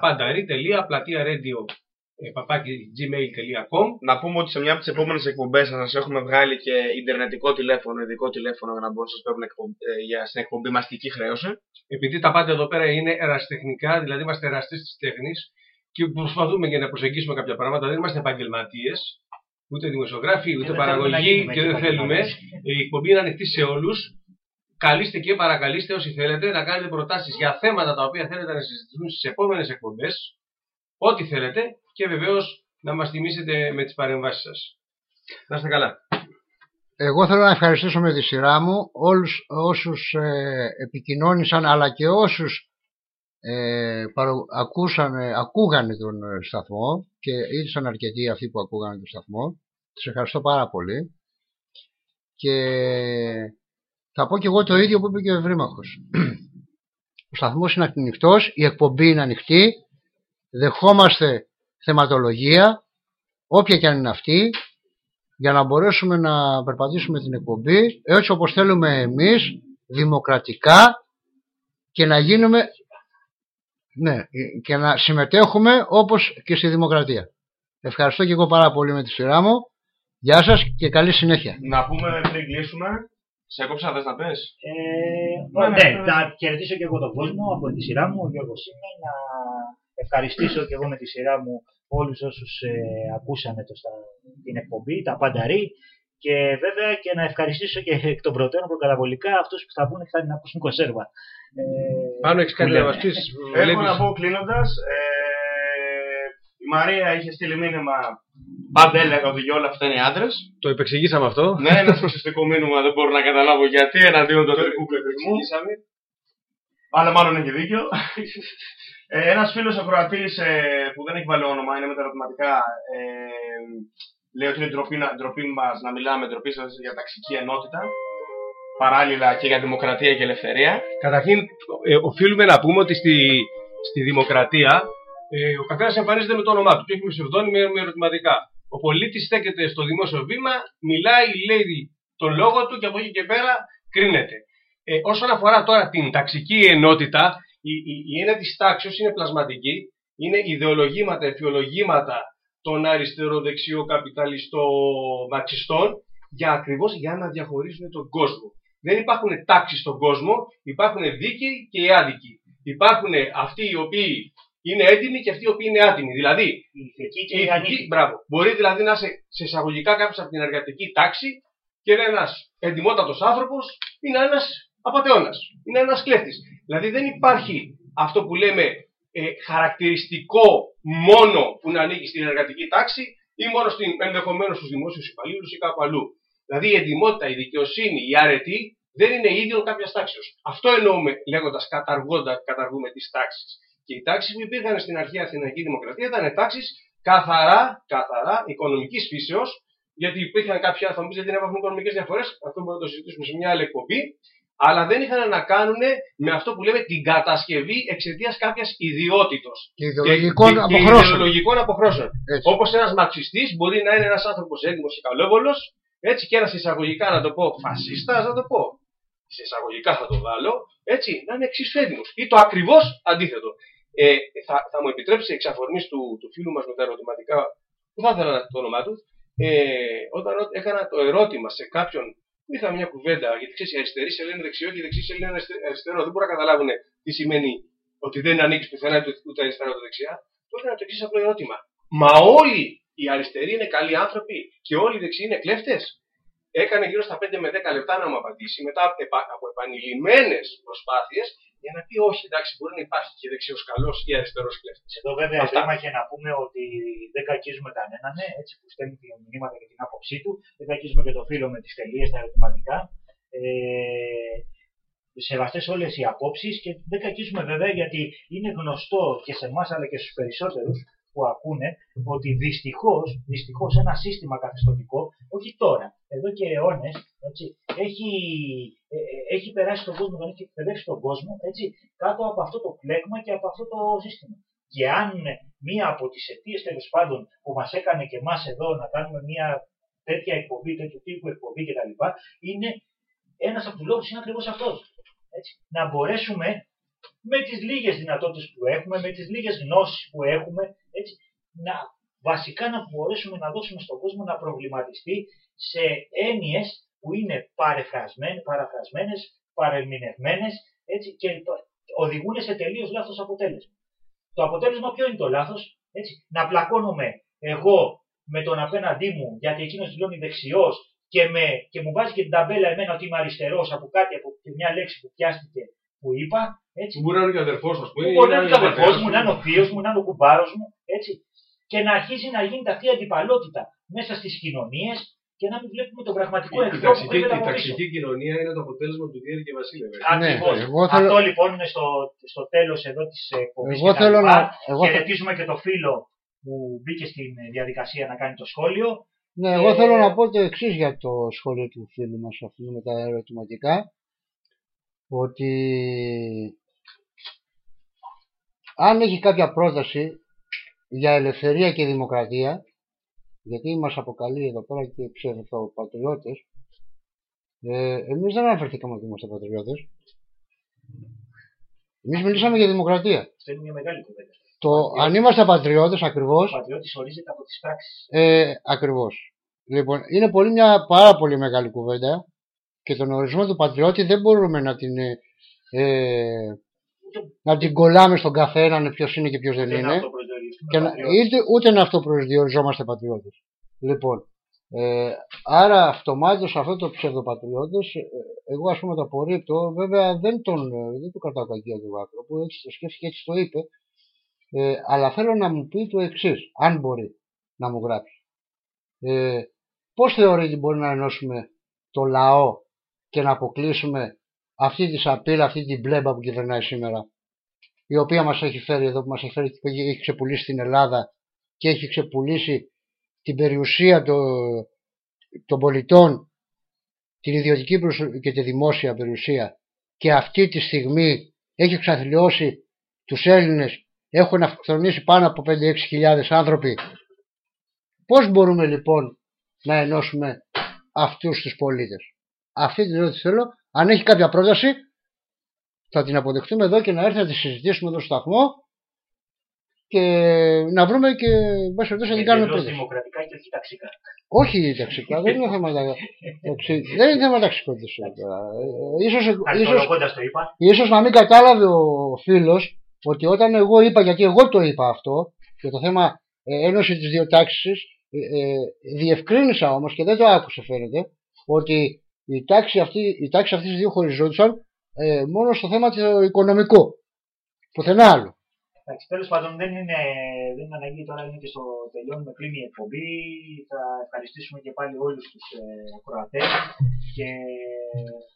πάντα πλατεία radio ε, gmail.com Να πούμε ότι σε μια από τις επόμενες εκπομπές θα σας έχουμε βγάλει και ιντερνετικό τηλέφωνο, ειδικό τηλέφωνο για να μπορούν να σας παίρνουν ε, για στην εκπομπή μαστική χρέωση. Επειδή τα πάντα εδώ πέρα είναι ερασιτεχνικά, δηλαδή είμαστε εραστές της τέχνης και προσπαθούμε για να προσεγγίσουμε κάποια πράγματα, δεν είμαστε επαγγελματίες, ούτε δημοσιογράφοι, ούτε παραγωγοί και δεν θέλουμε. Η εκπομπή είναι ανοιχτή σε όλους. Καλείστε και παρακαλείστε όσοι θέλετε να κάνετε προτάσεις για θέματα τα οποία θέλετε να συζητηθούν στις επόμενες εκπομπές. Ό,τι θέλετε και βεβαίως να μας τιμήσετε με τις παρεμβάσεις σας. Να είστε καλά. Εγώ θέλω να ευχαριστήσω με τη σειρά μου όλους όσους ε, επικοινώνησαν αλλά και όσους ε, ακούσανε, ακούγανε τον ε, σταθμό και ήρθαν αρκετοί αυτοί που ακούγανε τον σταθμό. Τους ευχαριστώ πάρα πολύ. Και θα πω και εγώ το ίδιο που είπε και ο Ευρύμαχος. Ο σταθμός είναι ανοιχτός, η εκπομπή είναι ανοιχτή, δεχόμαστε θεματολογία, όποια και αν είναι αυτή, για να μπορέσουμε να περπατήσουμε την εκπομπή έτσι όπως θέλουμε εμείς, δημοκρατικά και να γίνουμε ναι, και να συμμετέχουμε όπως και στη δημοκρατία. Ευχαριστώ και εγώ πάρα πολύ με τη σειρά μου. Γεια σας και καλή συνέχεια. Να πούμε πριν κλείσουμε, σε έκοψα θες να πες; Ε, ναι, ναι, να χαιρετήσω και εγώ τον κόσμο από τη σειρά μου, ο Γιώργος είμαι, να ευχαριστήσω και εγώ με τη σειρά μου όλους όσους ε, ακούσανε το, στα, την εκπομπή, τα πανταρί και βέβαια και να ευχαριστήσω και εκ των προτέρων προκαταβολικά αυτούς που θα πούνε και θα την ακούσουν κονσέρβα. Ε, Πάνω έχεις κάτι να μας πεις. Έχω να πω κλείνοντας, ε, η Μαρία είχε στείλει μήνυμα Πάντα έλεγα ότι όλα αυτά είναι άντρες. Το επεξηγήσαμε αυτό. Ναι, ένα σωστικό μήνυμα δεν μπορώ να καταλάβω γιατί εναντίον του ατομικού πληθυσμού. Αλλά μάλλον έχει δίκιο. Ε, Ένας φίλος ακροατής ε, που δεν έχει βάλει όνομα, είναι με τα ερωτηματικά, ε, λέει ότι είναι ντροπή, ντροπή μας να μιλάμε, ντροπή σας για ταξική ενότητα. Παράλληλα και για δημοκρατία και ελευθερία. Καταρχήν, ε, οφείλουμε να πούμε ότι στη, στη δημοκρατία ε, ο καθένας εμφανίζεται με το όνομά του και όχι με ψευδόνυμο με ερωτηματικά. Ο πολίτης στέκεται στο δημόσιο βήμα, μιλάει, λέει τον λόγο του και από εκεί και πέρα κρίνεται. Ε, όσον αφορά τώρα την ταξική ενότητα, η, η, η έννοια της τάξης είναι πλασματική, είναι ιδεολογήματα, εφιολογήματα των αριστεροδεξιοκαπιταλιστών για ακριβώς για να διαχωρίσουν τον κόσμο. Δεν υπάρχουν τάξεις στον κόσμο, υπάρχουν δίκαιοι και οι άδικοι. Υπάρχουν αυτοί οι οποίοι είναι έτοιμοι και αυτοί οι οποίοι είναι άτιμοι. Δηλαδή, η ηθική μπράβο. Μπορεί δηλαδή να είσαι σε εισαγωγικά κάποιος από την εργατική τάξη και είναι ένας εντυμότατος άνθρωπος, είναι ένας απαταιώνας. Είναι ένας κλέφτης. Δηλαδή δεν υπάρχει αυτό που λέμε ε, χαρακτηριστικό μόνο που να ανήκει στην εργατική τάξη ή μόνο ενδεχομένως στους δημόσιους υπαλλήλους ή κάπου αλλού. Δηλαδή η εντυμότητα, η δικαιοσύνη, η αρετή δεν είναι ίδιο κάποιας τάξης. Αυτό εννοούμε λέγοντας καταργούμε τις τάξεις. Και οι τάξεις που υπήρχαν στην αρχαία Αθηναϊκή Δημοκρατία ήταν τάξεις καθαρά, καθαρά οικονομικής φύσεως, γιατί υπήρχαν κάποια, θα μου γιατί δεν υπάρχουν οικονομικές διαφορές, αυτό μπορούμε να το συζητήσουμε σε μια άλλη εκπομπή, αλλά δεν είχαν να κάνουν με αυτό που λέμε την κατασκευή εξαιτίας κάποιας ιδιότητος. Και ιδεολογικών και, αποχρώσεων. Και ιδεολογικών αποχρώσεων. Όπως ένας μαξιστή μπορεί να είναι ένας άνθρωπος έτοιμο και καλόβολος, έτσι και ένας εισαγωγικά να το πω φασίστας, να το πω. Σε εισαγωγικά θα το βάλω, έτσι, να είναι εξίσου έτοιμο. Ή το ακριβώς αντίθετο. Ε, θα, θα μου επιτρέψει εξ αφορμή του, του φίλου μας με τα ερωτηματικά, που θα ήθελα να το όνομά του, ε, όταν έκανα το ερώτημα σε κάποιον είχα μια κουβέντα, γιατί ξέρεις, οι αριστεροί σε λένε δεξιό και οι δεξιοί σε λένε αριστερό. Δεν μπορούν να καταλάβουν τι σημαίνει ότι δεν ανήκεις πουθενά ούτε αριστερά ούτε δεξιά. Του έκανα το εξή απλό ερώτημα. Μα όλοι οι αριστεροί είναι καλοί άνθρωποι και όλοι οι δεξιοί είναι κλέφτες. Έκανε γύρω στα 5 με 10 λεπτά να μου απαντήσει μετά από επανειλημμένες προσπάθειες για να πει όχι, εντάξει, μπορεί να υπάρχει και δεξιός καλός ή αριστερός κλέφτης. Εδώ βέβαια και να πούμε ότι δεν κακίζουμε κανέναν, ναι, έτσι που στέλνει τη μηνύματα και την άποψή του. Δεν κακίζουμε και το φίλο με τις τελείες, τα ερωτηματικά. Ε, σεβαστές όλες οι απόψεις και δεν κακίζουμε βέβαια γιατί είναι γνωστό και σε εμάς αλλά και στους περισσότερους που ακούνε ότι δυστυχώς δυστυχώς ένα σύστημα καθεστωτικό, όχι τώρα, εδώ και αιώνες, έχει, ε, ε, έχει περάσει τον κόσμο, δεν έχει εκπαιδεύσει τον κόσμο έτσι, κάτω από αυτό το πλέγμα και από αυτό το σύστημα. Και αν μία από τις αιτίες τέλος πάντων που μας έκανε και εμάς εδώ να κάνουμε μία τέτοια εκπομπή, τέτοιου τύπου εκπομπή κτλ., είναι ένας από τους λόγους είναι ακριβώς αυτός. Να μπορέσουμε με τις λίγες δυνατότητες που έχουμε, με τις λίγες γνώσεις που έχουμε, έτσι, να βασικά να μπορέσουμε να δώσουμε στον κόσμο να προβληματιστεί σε έννοιες που είναι παραφρασμένες, παρεμηνευμένες έτσι, και οδηγούν σε τελείως λάθος αποτέλεσμα. Το αποτέλεσμα ποιο είναι το λάθος, να πλακώνομαι εγώ με τον απέναντί μου γιατί εκείνος δηλώνει δεξιός και, και μου βάζει και την ταμπέλα εμένα ότι είμαι αριστερός από κάτι, από μια λέξη που πιάστηκε που είπα. Έτσι. Μπορεί να είναι και αδερφός, α πούμε. Μπορεί να είναι και αδερφός μου, να είναι ο θείος μου, να είναι ο κουμπάρος μου. Έτσι. Και να αρχίζει να γίνεται αυτή η αντιπαλότητα μέσα στις κοινωνίες και να μην βλέπουμε τον πραγματικό εχθρό που Η ταξική κοινωνία είναι το αποτέλεσμα του Διέρη και Βασίλευε. Ακριβώς. Ναι, θέλω... Αυτό λοιπόν είναι στο, στο τέλος εδώ της εκπομπής. Εγώ θέλω να. Εγώ... Χαιρετίζουμε και το φίλο που μπήκε στην διαδικασία να κάνει το σχόλιο. Ναι, εγώ θέλω να πω το εξής για το σχόλιο του φίλου μας αυτού με τα ερωτηματικά. Ότι αν έχει κάποια πρόταση για ελευθερία και δημοκρατία γιατί μας αποκαλεί εδώ πέρα και ψευδοπατριώτες ε, εμείς δεν αναφερθήκαμε ότι είμαστε πατριώτες. Εμείς μιλήσαμε για δημοκρατία. Είναι μια μεγάλη κουβέντα. Το αν είμαστε πατριώτες ακριβώς ο πατριώτης ορίζεται από τις πράξεις. ε, ακριβώς. Λοιπόν είναι πολύ μια πάρα πολύ μεγάλη κουβέντα και τον ορισμό του πατριώτη δεν μπορούμε να την ε, να την κολλάμε στον καθέναν ποιος είναι και ποιος δεν είναι. Και να, είτε, ούτε να αυτοπροσδιοριζόμαστε πατριώτες. Λοιπόν, ε, άρα αυτομάτως αυτό το ψευδοπατριώτες, ε, εγώ ας πούμε το απορρίπτω, βέβαια δεν τον, ε, δεν του κρατάω κακία του βάκρο, που έτσι το σκέφτηκε έτσι το είπε, ε, αλλά θέλω να μου πει το εξής, αν μπορεί να μου γράψει. Ε, πώς θεωρεί ότι μπορεί να ενώσουμε το λαό και να αποκλείσουμε αυτή τη σαπίλα, αυτή την πλέμπα που κυβερνάει σήμερα η οποία μας έχει φέρει εδώ, που μας έχει φέρει, που έχει ξεπουλήσει την Ελλάδα και έχει ξεπουλήσει την περιουσία των, πολιτών, την ιδιωτική και τη δημόσια περιουσία και αυτή τη στιγμή έχει εξαθλιώσει τους Έλληνες, έχουν αυτοκτονήσει πάνω από 5-6 χιλιάδες άνθρωποι. Πώς μπορούμε λοιπόν να ενώσουμε αυτούς τους πολίτες; Αυτή την ερώτηση θέλω. Αν έχει κάποια πρόταση θα την αποδεχτούμε εδώ και να έρθει να τη συζητήσουμε εδώ στο σταθμό και να βρούμε και μέσα εδώ να την κάνουμε πρόταση. δημοκρατικά και όχι ταξικά. Όχι ταξικά, δεν είναι θέμα δεν είναι θέμα ταξικότητας. Ίσως, ίσως, το είπα. ίσως να μην κατάλαβε ο φίλος ότι όταν εγώ είπα, γιατί εγώ το είπα αυτό, για το θέμα ε, ένωση της δύο τάξης, ε, ε, διευκρίνησα όμως και δεν το άκουσε φαίνεται, ότι η τάξη αυτή, η τάξη αυτής δύο χωριζόντουσαν ε, μόνο στο θέμα το οικονομικό. Πουθενά άλλο. Εντάξει, τέλος πάντων δεν είναι, δεν είναι αναγκή τώρα είναι και στο τελειώνουμε κλείνει η εκπομπή. Θα ευχαριστήσουμε και πάλι όλους τους ε, ακροατές και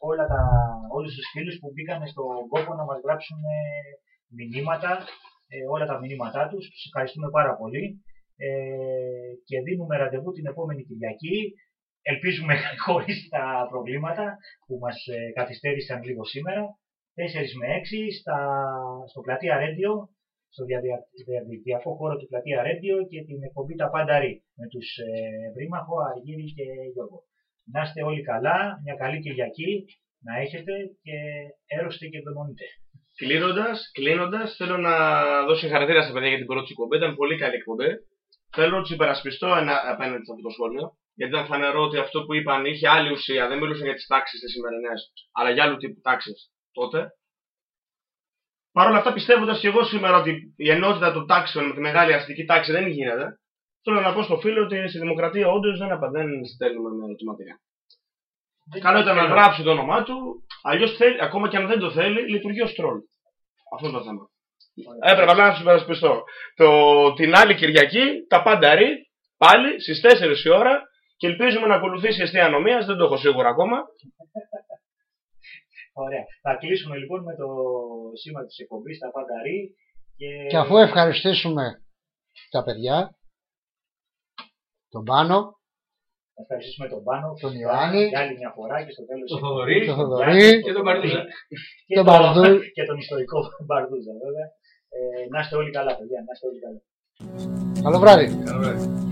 όλα τα, όλους τους φίλους που μπήκαν στον κόπο να μας γράψουν ε, μηνύματα, ε, όλα τα μηνύματά τους. Τους ευχαριστούμε πάρα πολύ ε, και δίνουμε ραντεβού την επόμενη Κυριακή ελπίζουμε χωρίς τα προβλήματα που μας ε, καθυστέρησαν λίγο σήμερα, 4 με 6 στα, στο πλατεία Radio, στο διαδικτυακό χώρο του πλατεία Radio και την εκπομπή Τα Πάντα με τους ε, Βρήμαχο, Αργύρη και Γιώργο. Να είστε όλοι καλά, μια καλή Κυριακή να έχετε και έρωστε και ευδαιμονείτε. Κλείνοντας, κλείνοντας, θέλω να δώσω συγχαρητήρια στα παιδιά για την πρώτη εκπομπή. Ήταν πολύ καλή εκπομπή. Θέλω να τους υπερασπιστώ απέναντι σε αυτό το σχόλιο. Γιατί ήταν φανερό ότι αυτό που είπαν είχε άλλη ουσία. Δεν μιλούσαν για τις τάξεις τις σημερινές, αλλά για άλλου τύπου τάξεις τότε. Παρ' όλα αυτά, πιστεύοντας και εγώ σήμερα ότι η ενότητα των τάξεων με τη μεγάλη αστική τάξη δεν γίνεται, θέλω να πω στο φίλο ότι στη δημοκρατία όντως δεν, δεν στέλνουμε με ερωτηματικά. Καλό ήταν να γράψει το όνομά του, αλλιώς ακόμα και αν δεν το θέλει, λειτουργεί ως τρόλ. Αυτό είναι το θέμα. Έπρεπε να σου περασπιστώ. Το, την άλλη Κυριακή, τα πάντα ρί, πάλι στις 4 η ώρα, και ελπίζουμε να ακολουθήσει η αστυνομία, δεν το έχω σίγουρα ακόμα. Ωραία. Θα κλείσουμε λοιπόν με το σήμα της εκπομπής, τα πανταρί. Και... Και αφού ευχαριστήσουμε τα παιδιά, τον Πάνο, Θα ευχαριστήσουμε τον Πάνο, Τον φυσικά, Ιωάννη. για άλλη μια φορά και στο τέλος. Το της Θοδωρή, εκπομπής, τον τον Θοδωρή Γιάννη, και τον Μπαρδούζα. Και, τον τον- Μπαρδού. και τον ιστορικό Μπαρδούζα βέβαια. Ε, να είστε όλοι καλά παιδιά, να είστε όλοι καλά. Καλό βράδυ. Καλό βράδυ.